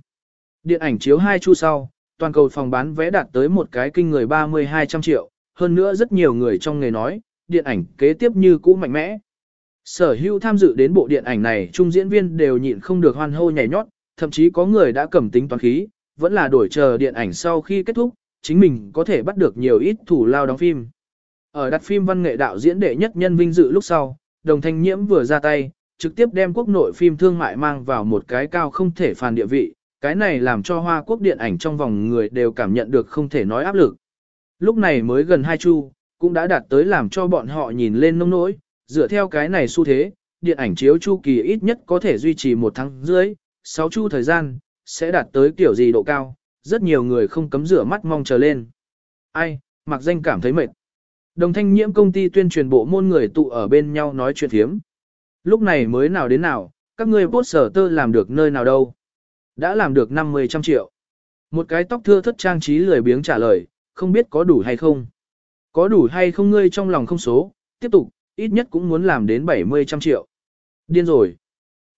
Speaker 1: Điện ảnh chiếu hai chu sau, toàn cầu phòng bán vé đạt tới một cái kinh người 3200 triệu, hơn nữa rất nhiều người trong nghề nói, điện ảnh kế tiếp như cũ mạnh mẽ. Sở hữu tham dự đến bộ điện ảnh này trung diễn viên đều nhịn không được hoan hô nhảy nhót, thậm chí có người đã cầm tính toán khí, vẫn là đổi chờ điện ảnh sau khi kết thúc, chính mình có thể bắt được nhiều ít thủ lao đóng phim. Ở đặt phim văn nghệ đạo diễn đệ nhất nhân vinh dự lúc sau, đồng thanh nhiễm vừa ra tay, trực tiếp đem quốc nội phim thương mại mang vào một cái cao không thể phàn địa vị, cái này làm cho Hoa Quốc điện ảnh trong vòng người đều cảm nhận được không thể nói áp lực. Lúc này mới gần hai chu, cũng đã đạt tới làm cho bọn họ nhìn lên nông nỗi, dựa theo cái này xu thế, điện ảnh chiếu chu kỳ ít nhất có thể duy trì một tháng dưới, sáu chu thời gian, sẽ đạt tới kiểu gì độ cao, rất nhiều người không cấm rửa mắt mong chờ lên. Ai, mặc danh cảm thấy mệt. Đồng thanh nhiễm công ty tuyên truyền bộ môn người tụ ở bên nhau nói chuyện thiếm. Lúc này mới nào đến nào, các ngươi bốt sở tơ làm được nơi nào đâu. Đã làm được 50 trăm triệu. Một cái tóc thưa thất trang trí lười biếng trả lời, không biết có đủ hay không. Có đủ hay không ngươi trong lòng không số, tiếp tục, ít nhất cũng muốn làm đến 70 trăm triệu. Điên rồi.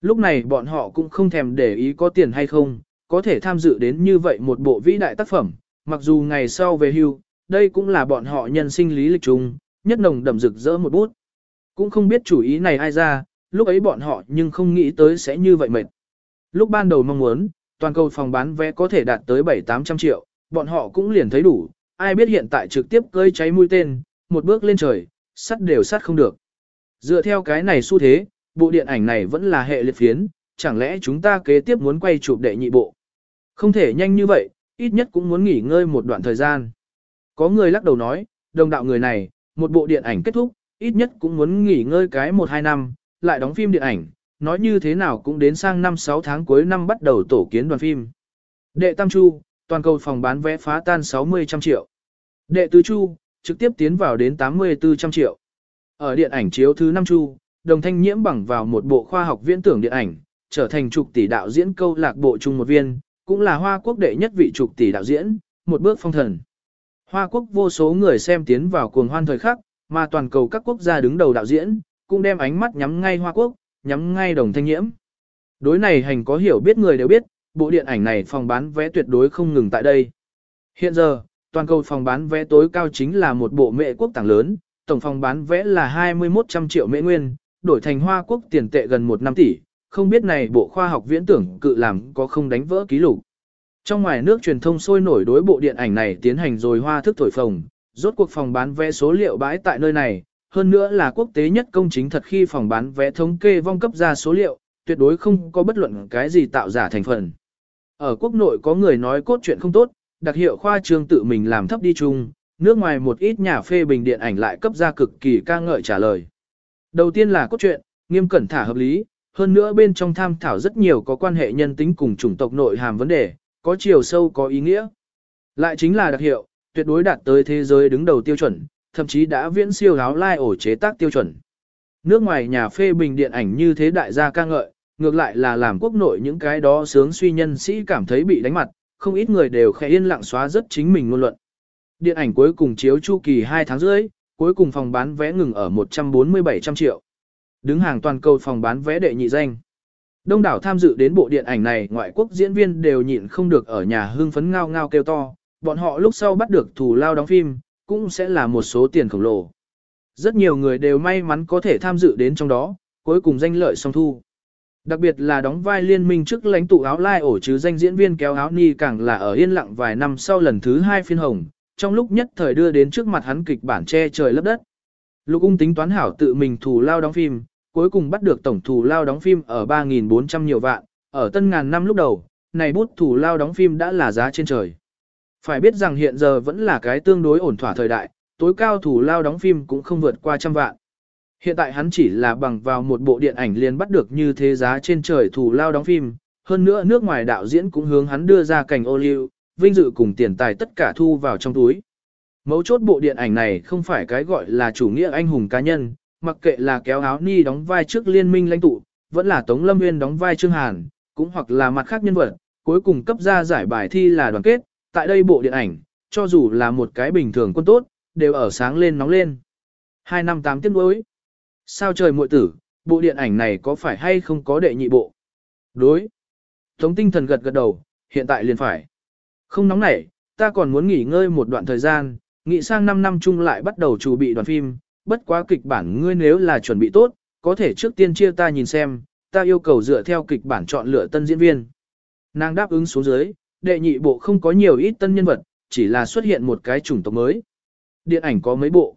Speaker 1: Lúc này bọn họ cũng không thèm để ý có tiền hay không, có thể tham dự đến như vậy một bộ vĩ đại tác phẩm, mặc dù ngày sau về hưu, đây cũng là bọn họ nhân sinh lý lịch trùng, nhất nồng đậm rực rỡ một bút. Cũng không biết chủ ý này ai ra, lúc ấy bọn họ nhưng không nghĩ tới sẽ như vậy mệt. Lúc ban đầu mong muốn, toàn cầu phòng bán vé có thể đạt tới 7-800 triệu, bọn họ cũng liền thấy đủ, ai biết hiện tại trực tiếp cơi cháy mũi tên, một bước lên trời, sắt đều sắt không được. Dựa theo cái này xu thế, bộ điện ảnh này vẫn là hệ liệt phiến, chẳng lẽ chúng ta kế tiếp muốn quay chụp đệ nhị bộ. Không thể nhanh như vậy, ít nhất cũng muốn nghỉ ngơi một đoạn thời gian. Có người lắc đầu nói, đồng đạo người này, một bộ điện ảnh kết thúc, ít nhất cũng muốn nghỉ ngơi cái 1-2 năm, lại đóng phim điện ảnh, nói như thế nào cũng đến sang năm 6 tháng cuối năm bắt đầu tổ kiến đoàn phim. Đệ Tam Chu, toàn cầu phòng bán vé phá tan 60 trăm triệu. Đệ Tứ Chu, trực tiếp tiến vào đến 84 trăm triệu. Ở điện ảnh chiếu thứ 5 Chu, đồng thanh nhiễm bằng vào một bộ khoa học viễn tưởng điện ảnh, trở thành trục tỷ đạo diễn câu lạc bộ chung một viên, cũng là hoa quốc đệ nhất vị trục tỷ đạo diễn, một bước phong thần. Hoa quốc vô số người xem tiến vào cuồng hoan thời khắc, mà toàn cầu các quốc gia đứng đầu đạo diễn, cũng đem ánh mắt nhắm ngay Hoa quốc, nhắm ngay đồng thanh nhiễm. Đối này hành có hiểu biết người đều biết, bộ điện ảnh này phòng bán vé tuyệt đối không ngừng tại đây. Hiện giờ, toàn cầu phòng bán vé tối cao chính là một bộ mệ quốc tảng lớn, tổng phòng bán vé là 21 trăm triệu mễ nguyên, đổi thành Hoa quốc tiền tệ gần 1 năm tỷ, không biết này bộ khoa học viễn tưởng cự làm có không đánh vỡ ký lục. Trong ngoài nước truyền thông sôi nổi đối bộ điện ảnh này tiến hành rồi hoa thức thổi phồng, rốt cuộc phòng bán vé số liệu bãi tại nơi này, hơn nữa là quốc tế nhất công chính thật khi phòng bán vé thống kê vong cấp ra số liệu, tuyệt đối không có bất luận cái gì tạo giả thành phần. Ở quốc nội có người nói cốt truyện không tốt, đặc hiệu khoa trương tự mình làm thấp đi chung, nước ngoài một ít nhà phê bình điện ảnh lại cấp ra cực kỳ ca ngợi trả lời. Đầu tiên là cốt truyện, nghiêm cẩn thả hợp lý, hơn nữa bên trong tham thảo rất nhiều có quan hệ nhân tính cùng chủng tộc nội hàm vấn đề, có chiều sâu có ý nghĩa. Lại chính là đặc hiệu, tuyệt đối đạt tới thế giới đứng đầu tiêu chuẩn, thậm chí đã viễn siêu áo lai ổ chế tác tiêu chuẩn. Nước ngoài nhà phê bình điện ảnh như thế đại gia ca ngợi, ngược lại là làm quốc nội những cái đó sướng suy nhân sĩ cảm thấy bị đánh mặt, không ít người đều khẽ yên lặng xóa rất chính mình ngôn luận. Điện ảnh cuối cùng chiếu chu kỳ 2 tháng rưỡi, cuối cùng phòng bán vé ngừng ở 147 triệu. Đứng hàng toàn cầu phòng bán vé đệ nhị danh. Đông đảo tham dự đến bộ điện ảnh này ngoại quốc diễn viên đều nhịn không được ở nhà hương phấn ngao ngao kêu to, bọn họ lúc sau bắt được thù lao đóng phim, cũng sẽ là một số tiền khổng lồ. Rất nhiều người đều may mắn có thể tham dự đến trong đó, cuối cùng danh lợi song thu. Đặc biệt là đóng vai liên minh trước lãnh tụ áo lai ổ chứ danh diễn viên kéo áo ni càng là ở yên lặng vài năm sau lần thứ hai phiên hồng, trong lúc nhất thời đưa đến trước mặt hắn kịch bản che trời lấp đất. Lục ung tính toán hảo tự mình thù lao đóng phim, cuối cùng bắt được tổng thù lao đóng phim ở 3.400 nhiều vạn, ở tân ngàn năm lúc đầu, này bút thù lao đóng phim đã là giá trên trời. Phải biết rằng hiện giờ vẫn là cái tương đối ổn thỏa thời đại, tối cao thủ lao đóng phim cũng không vượt qua trăm vạn. Hiện tại hắn chỉ là bằng vào một bộ điện ảnh liền bắt được như thế giá trên trời thủ lao đóng phim, hơn nữa nước ngoài đạo diễn cũng hướng hắn đưa ra cảnh ô liu, vinh dự cùng tiền tài tất cả thu vào trong túi. Mấu chốt bộ điện ảnh này không phải cái gọi là chủ nghĩa anh hùng cá nhân, mặc kệ là kéo áo ni đóng vai trước liên minh lãnh tụ, vẫn là Tống Lâm Nguyên đóng vai Trương Hàn, cũng hoặc là mặt khác nhân vật, cuối cùng cấp ra giải bài thi là đoàn kết, tại đây bộ điện ảnh, cho dù là một cái bình thường quân tốt, đều ở sáng lên nóng lên. Hai năm tám tiếng đối. Sao trời muội tử, bộ điện ảnh này có phải hay không có đệ nhị bộ? Đối. Tống tinh thần gật gật đầu, hiện tại liền phải. Không nóng nảy, ta còn muốn nghỉ ngơi một đoạn thời gian, nghĩ sang 5 năm chung lại bắt đầu chuẩn bị đoàn phim, bất quá kịch bản ngươi nếu là chuẩn bị tốt, có thể trước tiên chia ta nhìn xem, ta yêu cầu dựa theo kịch bản chọn lựa tân diễn viên. Nàng đáp ứng xuống dưới, đệ nhị bộ không có nhiều ít tân nhân vật, chỉ là xuất hiện một cái chủng tộc mới. Điện ảnh có mấy bộ.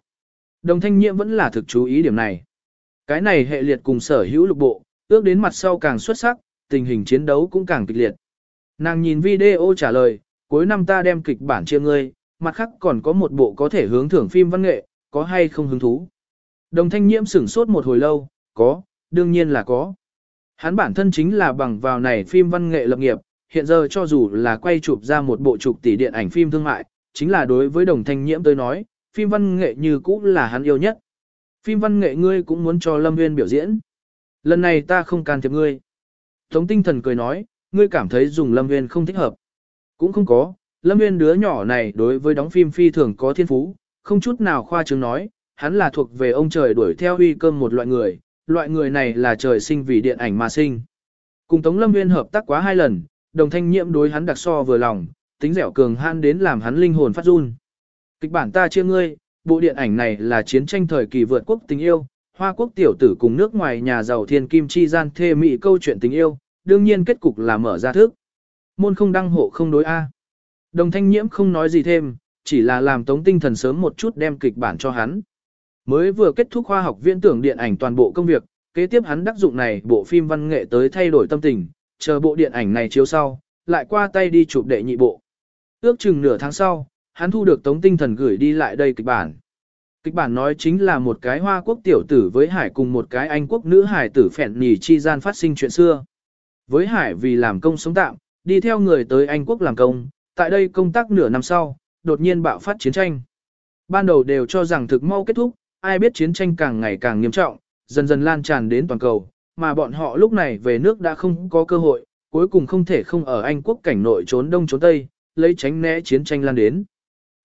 Speaker 1: Đồng thanh nhiễm vẫn là thực chú ý điểm này. Cái này hệ liệt cùng sở hữu lục bộ, ước đến mặt sau càng xuất sắc, tình hình chiến đấu cũng càng kịch liệt. Nàng nhìn video trả lời, cuối năm ta đem kịch bản chia ngươi, mặt khác còn có một bộ có thể hướng thưởng phim văn nghệ, có hay không hứng thú. Đồng thanh nhiễm sửng sốt một hồi lâu, có, đương nhiên là có. Hắn bản thân chính là bằng vào này phim văn nghệ lập nghiệp, hiện giờ cho dù là quay chụp ra một bộ chụp tỷ điện ảnh phim thương mại, chính là đối với đồng thanh nhiễm tới nói, phim văn nghệ như cũ là hắn yêu nhất. Phim văn nghệ ngươi cũng muốn cho Lâm Nguyên biểu diễn. Lần này ta không can thiệp ngươi. Tống tinh thần cười nói, ngươi cảm thấy dùng Lâm Nguyên không thích hợp. Cũng không có, Lâm Nguyên đứa nhỏ này đối với đóng phim phi thường có thiên phú, không chút nào khoa trương nói, hắn là thuộc về ông trời đuổi theo huy cơm một loại người, loại người này là trời sinh vì điện ảnh mà sinh. Cùng Tống Lâm Nguyên hợp tác quá hai lần, đồng thanh nhiễm đối hắn đặc so vừa lòng, tính dẻo cường han đến làm hắn linh hồn phát run. Kịch bản ta chia ngươi, bộ điện ảnh này là chiến tranh thời kỳ vượt quốc tình yêu, Hoa quốc tiểu tử cùng nước ngoài nhà giàu thiên kim chi gian thê mị câu chuyện tình yêu, đương nhiên kết cục là mở ra thức. Môn không đăng hộ không đối A. Đồng thanh nhiễm không nói gì thêm, chỉ là làm tống tinh thần sớm một chút đem kịch bản cho hắn. Mới vừa kết thúc khoa học viên tưởng điện ảnh toàn bộ công việc, kế tiếp hắn đắc dụng này bộ phim văn nghệ tới thay đổi tâm tình, chờ bộ điện ảnh này chiếu sau, lại qua tay đi chụp đệ nhị bộ. Ước chừng nửa tháng sau, hắn thu được tống tinh thần gửi đi lại đây kịch bản. Kịch bản nói chính là một cái hoa quốc tiểu tử với hải cùng một cái anh quốc nữ hải tử phèn nhì chi gian phát sinh chuyện xưa. Với hải vì làm công sống tạm, đi theo người tới Anh quốc làm công, tại đây công tác nửa năm sau, đột nhiên bạo phát chiến tranh. Ban đầu đều cho rằng thực mau kết thúc, ai biết chiến tranh càng ngày càng nghiêm trọng, dần dần lan tràn đến toàn cầu, mà bọn họ lúc này về nước đã không có cơ hội, cuối cùng không thể không ở Anh quốc cảnh nội trốn đông trốn tây, lấy tránh né chiến tranh lan đến.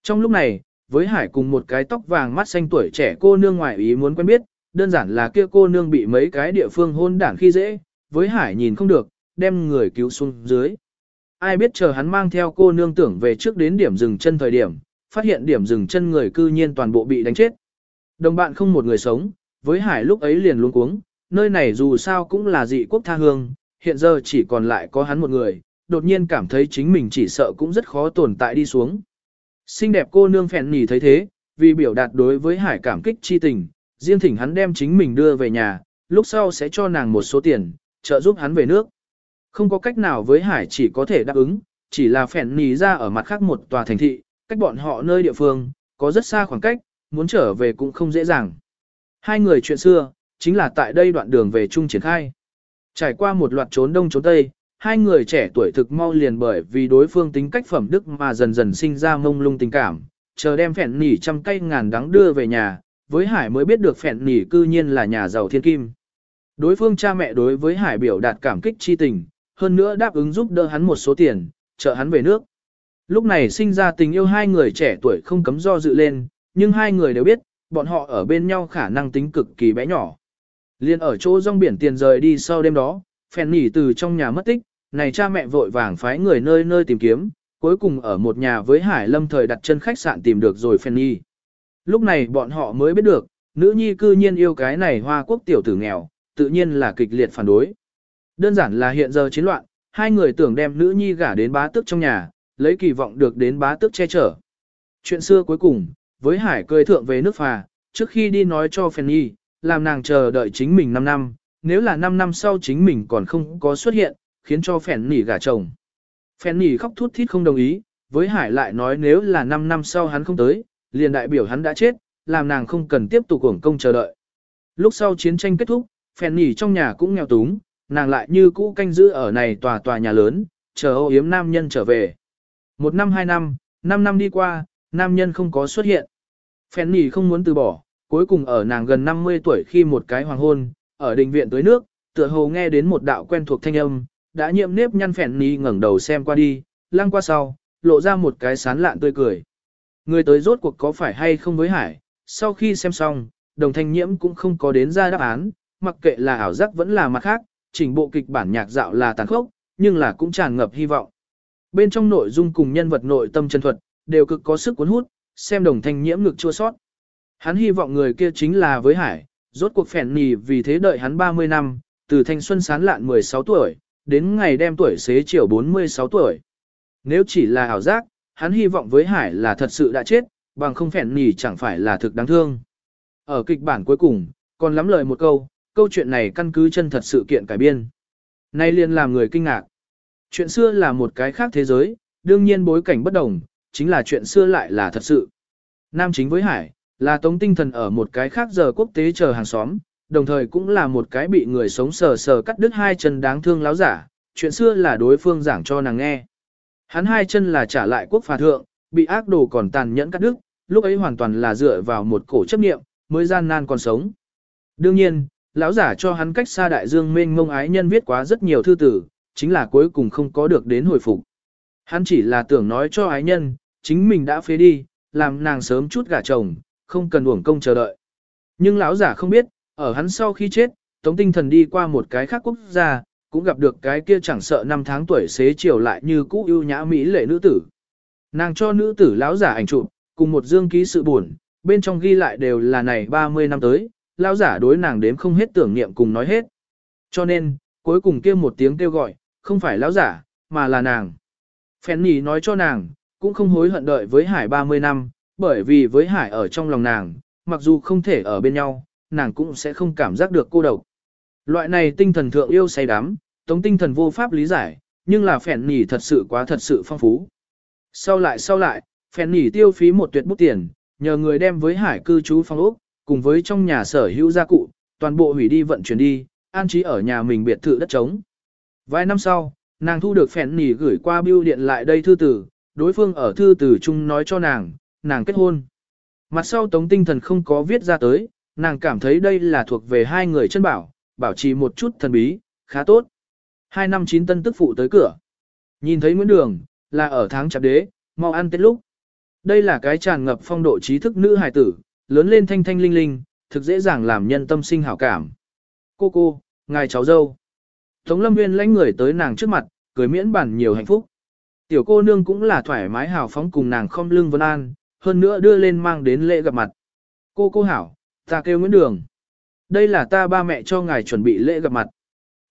Speaker 1: Trong lúc này, với Hải cùng một cái tóc vàng mắt xanh tuổi trẻ cô nương ngoại ý muốn quen biết, đơn giản là kia cô nương bị mấy cái địa phương hôn đảng khi dễ, với Hải nhìn không được, đem người cứu xuống dưới. Ai biết chờ hắn mang theo cô nương tưởng về trước đến điểm dừng chân thời điểm, phát hiện điểm dừng chân người cư nhiên toàn bộ bị đánh chết. Đồng bạn không một người sống, với Hải lúc ấy liền luống cuống, nơi này dù sao cũng là dị quốc tha hương, hiện giờ chỉ còn lại có hắn một người, đột nhiên cảm thấy chính mình chỉ sợ cũng rất khó tồn tại đi xuống. Xinh đẹp cô nương phèn nhỉ thấy thế, vì biểu đạt đối với Hải cảm kích chi tình, riêng thỉnh hắn đem chính mình đưa về nhà, lúc sau sẽ cho nàng một số tiền, trợ giúp hắn về nước. Không có cách nào với Hải chỉ có thể đáp ứng, chỉ là phèn nhì ra ở mặt khác một tòa thành thị, cách bọn họ nơi địa phương, có rất xa khoảng cách, muốn trở về cũng không dễ dàng. Hai người chuyện xưa, chính là tại đây đoạn đường về chung triển khai. Trải qua một loạt trốn đông trốn tây, hai người trẻ tuổi thực mau liền bởi vì đối phương tính cách phẩm đức mà dần dần sinh ra mông lung tình cảm, chờ đem phèn nỉ trăm cây ngàn đắng đưa về nhà, với Hải mới biết được phèn nỉ cư nhiên là nhà giàu thiên kim. Đối phương cha mẹ đối với Hải biểu đạt cảm kích chi tình, hơn nữa đáp ứng giúp đỡ hắn một số tiền, trợ hắn về nước. Lúc này sinh ra tình yêu hai người trẻ tuổi không cấm do dự lên, nhưng hai người đều biết, bọn họ ở bên nhau khả năng tính cực kỳ bé nhỏ. Liên ở chỗ rong biển tiền rời đi sau đêm đó, phèn nỉ từ trong nhà mất tích, này cha mẹ vội vàng phái người nơi nơi tìm kiếm, cuối cùng ở một nhà với Hải Lâm thời đặt chân khách sạn tìm được rồi phèn nhi. Lúc này bọn họ mới biết được, nữ nhi cư nhiên yêu cái này hoa quốc tiểu tử nghèo, tự nhiên là kịch liệt phản đối. Đơn giản là hiện giờ chiến loạn, hai người tưởng đem nữ nhi gả đến bá tước trong nhà, lấy kỳ vọng được đến bá tước che chở. Chuyện xưa cuối cùng, với Hải cười thượng về nước phà, trước khi đi nói cho Fanny, làm nàng chờ đợi chính mình 5 năm, nếu là 5 năm sau chính mình còn không có xuất hiện, khiến cho phen nỉ gả chồng. phen nỉ khóc thút thít không đồng ý, với Hải lại nói nếu là 5 năm sau hắn không tới, liền đại biểu hắn đã chết, làm nàng không cần tiếp tục hưởng công chờ đợi. Lúc sau chiến tranh kết thúc, phen nỉ trong nhà cũng nghèo túng, nàng lại như cũ canh giữ ở này tòa tòa nhà lớn, chờ âu yếm nam nhân trở về. Một năm hai năm, năm năm đi qua, nam nhân không có xuất hiện. Phèn nỉ không muốn từ bỏ, cuối cùng ở nàng gần 50 tuổi khi một cái hoàng hôn, ở đình viện tới nước, tựa hồ nghe đến một đạo quen thuộc thanh âm, đã nhiễm nếp nhăn phèn nỉ ngẩng đầu xem qua đi, lăng qua sau, lộ ra một cái sán lạn tươi cười. Người tới rốt cuộc có phải hay không với hải, sau khi xem xong, đồng thanh nhiễm cũng không có đến ra đáp án, mặc kệ là ảo giác vẫn là mặt khác, chỉnh bộ kịch bản nhạc dạo là tàn khốc, nhưng là cũng tràn ngập hy vọng. Bên trong nội dung cùng nhân vật nội tâm chân thuật, đều cực có sức cuốn hút, xem đồng thanh nhiễm ngực chua sót. Hắn hy vọng người kia chính là với hải, rốt cuộc phèn nì vì thế đợi hắn 30 năm, từ thanh xuân sán lạn 16 tuổi, đến ngày đem tuổi xế chiều 46 tuổi. Nếu chỉ là ảo giác, hắn hy vọng với hải là thật sự đã chết, bằng không phèn nì chẳng phải là thực đáng thương. Ở kịch bản cuối cùng, còn lắm lời một câu, câu chuyện này căn cứ chân thật sự kiện cải biên. Nay liền làm người kinh ngạc. Chuyện xưa là một cái khác thế giới, đương nhiên bối cảnh bất đồng, chính là chuyện xưa lại là thật sự. Nam chính với Hải, là tống tinh thần ở một cái khác giờ quốc tế chờ hàng xóm, đồng thời cũng là một cái bị người sống sờ sờ cắt đứt hai chân đáng thương láo giả, chuyện xưa là đối phương giảng cho nàng nghe. Hắn hai chân là trả lại quốc phà thượng, bị ác đồ còn tàn nhẫn cắt đứt, lúc ấy hoàn toàn là dựa vào một cổ chấp niệm, mới gian nan còn sống. Đương nhiên, lão giả cho hắn cách xa đại dương mênh mông ái nhân viết quá rất nhiều thư tử, chính là cuối cùng không có được đến hồi phục. Hắn chỉ là tưởng nói cho ái nhân, chính mình đã phế đi, làm nàng sớm chút gả chồng, không cần uổng công chờ đợi. Nhưng lão giả không biết, ở hắn sau khi chết, Tống Tinh Thần đi qua một cái khác quốc gia, cũng gặp được cái kia chẳng sợ năm tháng tuổi xế chiều lại như cũ ưu nhã mỹ lệ nữ tử. Nàng cho nữ tử lão giả ảnh chụp, cùng một dương ký sự buồn, bên trong ghi lại đều là này 30 năm tới, lão giả đối nàng đếm không hết tưởng niệm cùng nói hết. Cho nên, cuối cùng kia một tiếng kêu gọi, không phải lão giả, mà là nàng. Phèn nhì nói cho nàng, cũng không hối hận đợi với Hải 30 năm, bởi vì với Hải ở trong lòng nàng, mặc dù không thể ở bên nhau, nàng cũng sẽ không cảm giác được cô độc. Loại này tinh thần thượng yêu say đắm, tống tinh thần vô pháp lý giải, nhưng là phèn nhì thật sự quá thật sự phong phú. Sau lại sau lại, phèn nhì tiêu phí một tuyệt bút tiền, nhờ người đem với hải cư trú phong ốc, cùng với trong nhà sở hữu gia cụ, toàn bộ hủy đi vận chuyển đi, an trí ở nhà mình biệt thự đất trống. Vài năm sau, nàng thu được phèn nhì gửi qua bưu điện lại đây thư tử, đối phương ở thư tử chung nói cho nàng, nàng kết hôn. Mặt sau tống tinh thần không có viết ra tới, nàng cảm thấy đây là thuộc về hai người chân bảo, bảo trì một chút thần bí, khá tốt. Hai năm chín tân tức phụ tới cửa. Nhìn thấy Nguyễn Đường, là ở tháng chạp đế, mau ăn tết lúc. Đây là cái tràn ngập phong độ trí thức nữ hài tử, lớn lên thanh thanh linh linh, thực dễ dàng làm nhân tâm sinh hảo cảm. Cô cô, ngài cháu dâu. Tống lâm nguyên lãnh người tới nàng trước mặt, cười miễn bản nhiều hạnh phúc. Tiểu cô nương cũng là thoải mái hào phóng cùng nàng không lưng vân an, hơn nữa đưa lên mang đến lễ gặp mặt. Cô cô hảo, ta kêu Nguyễn Đường. Đây là ta ba mẹ cho ngài chuẩn bị lễ gặp mặt.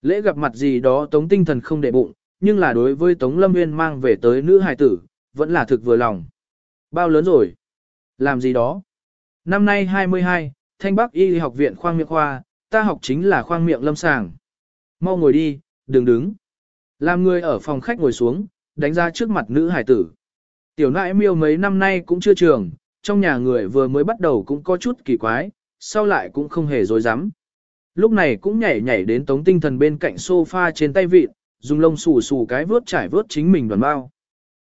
Speaker 1: Lễ gặp mặt gì đó tống tinh thần không để bụng, nhưng là đối với tống lâm nguyên mang về tới nữ hài tử, vẫn là thực vừa lòng. Bao lớn rồi? Làm gì đó? Năm nay 22, Thanh Bắc Y học viện khoang miệng khoa, ta học chính là khoang miệng lâm sàng. Mau ngồi đi, đừng đứng. Làm người ở phòng khách ngồi xuống, đánh ra trước mặt nữ hải tử. Tiểu nãi miêu mấy năm nay cũng chưa trường, trong nhà người vừa mới bắt đầu cũng có chút kỳ quái, sau lại cũng không hề dối rắm Lúc này cũng nhảy nhảy đến tống tinh thần bên cạnh sofa trên tay vịt, dùng lông xù xù cái vớt trải vớt chính mình đoàn bao.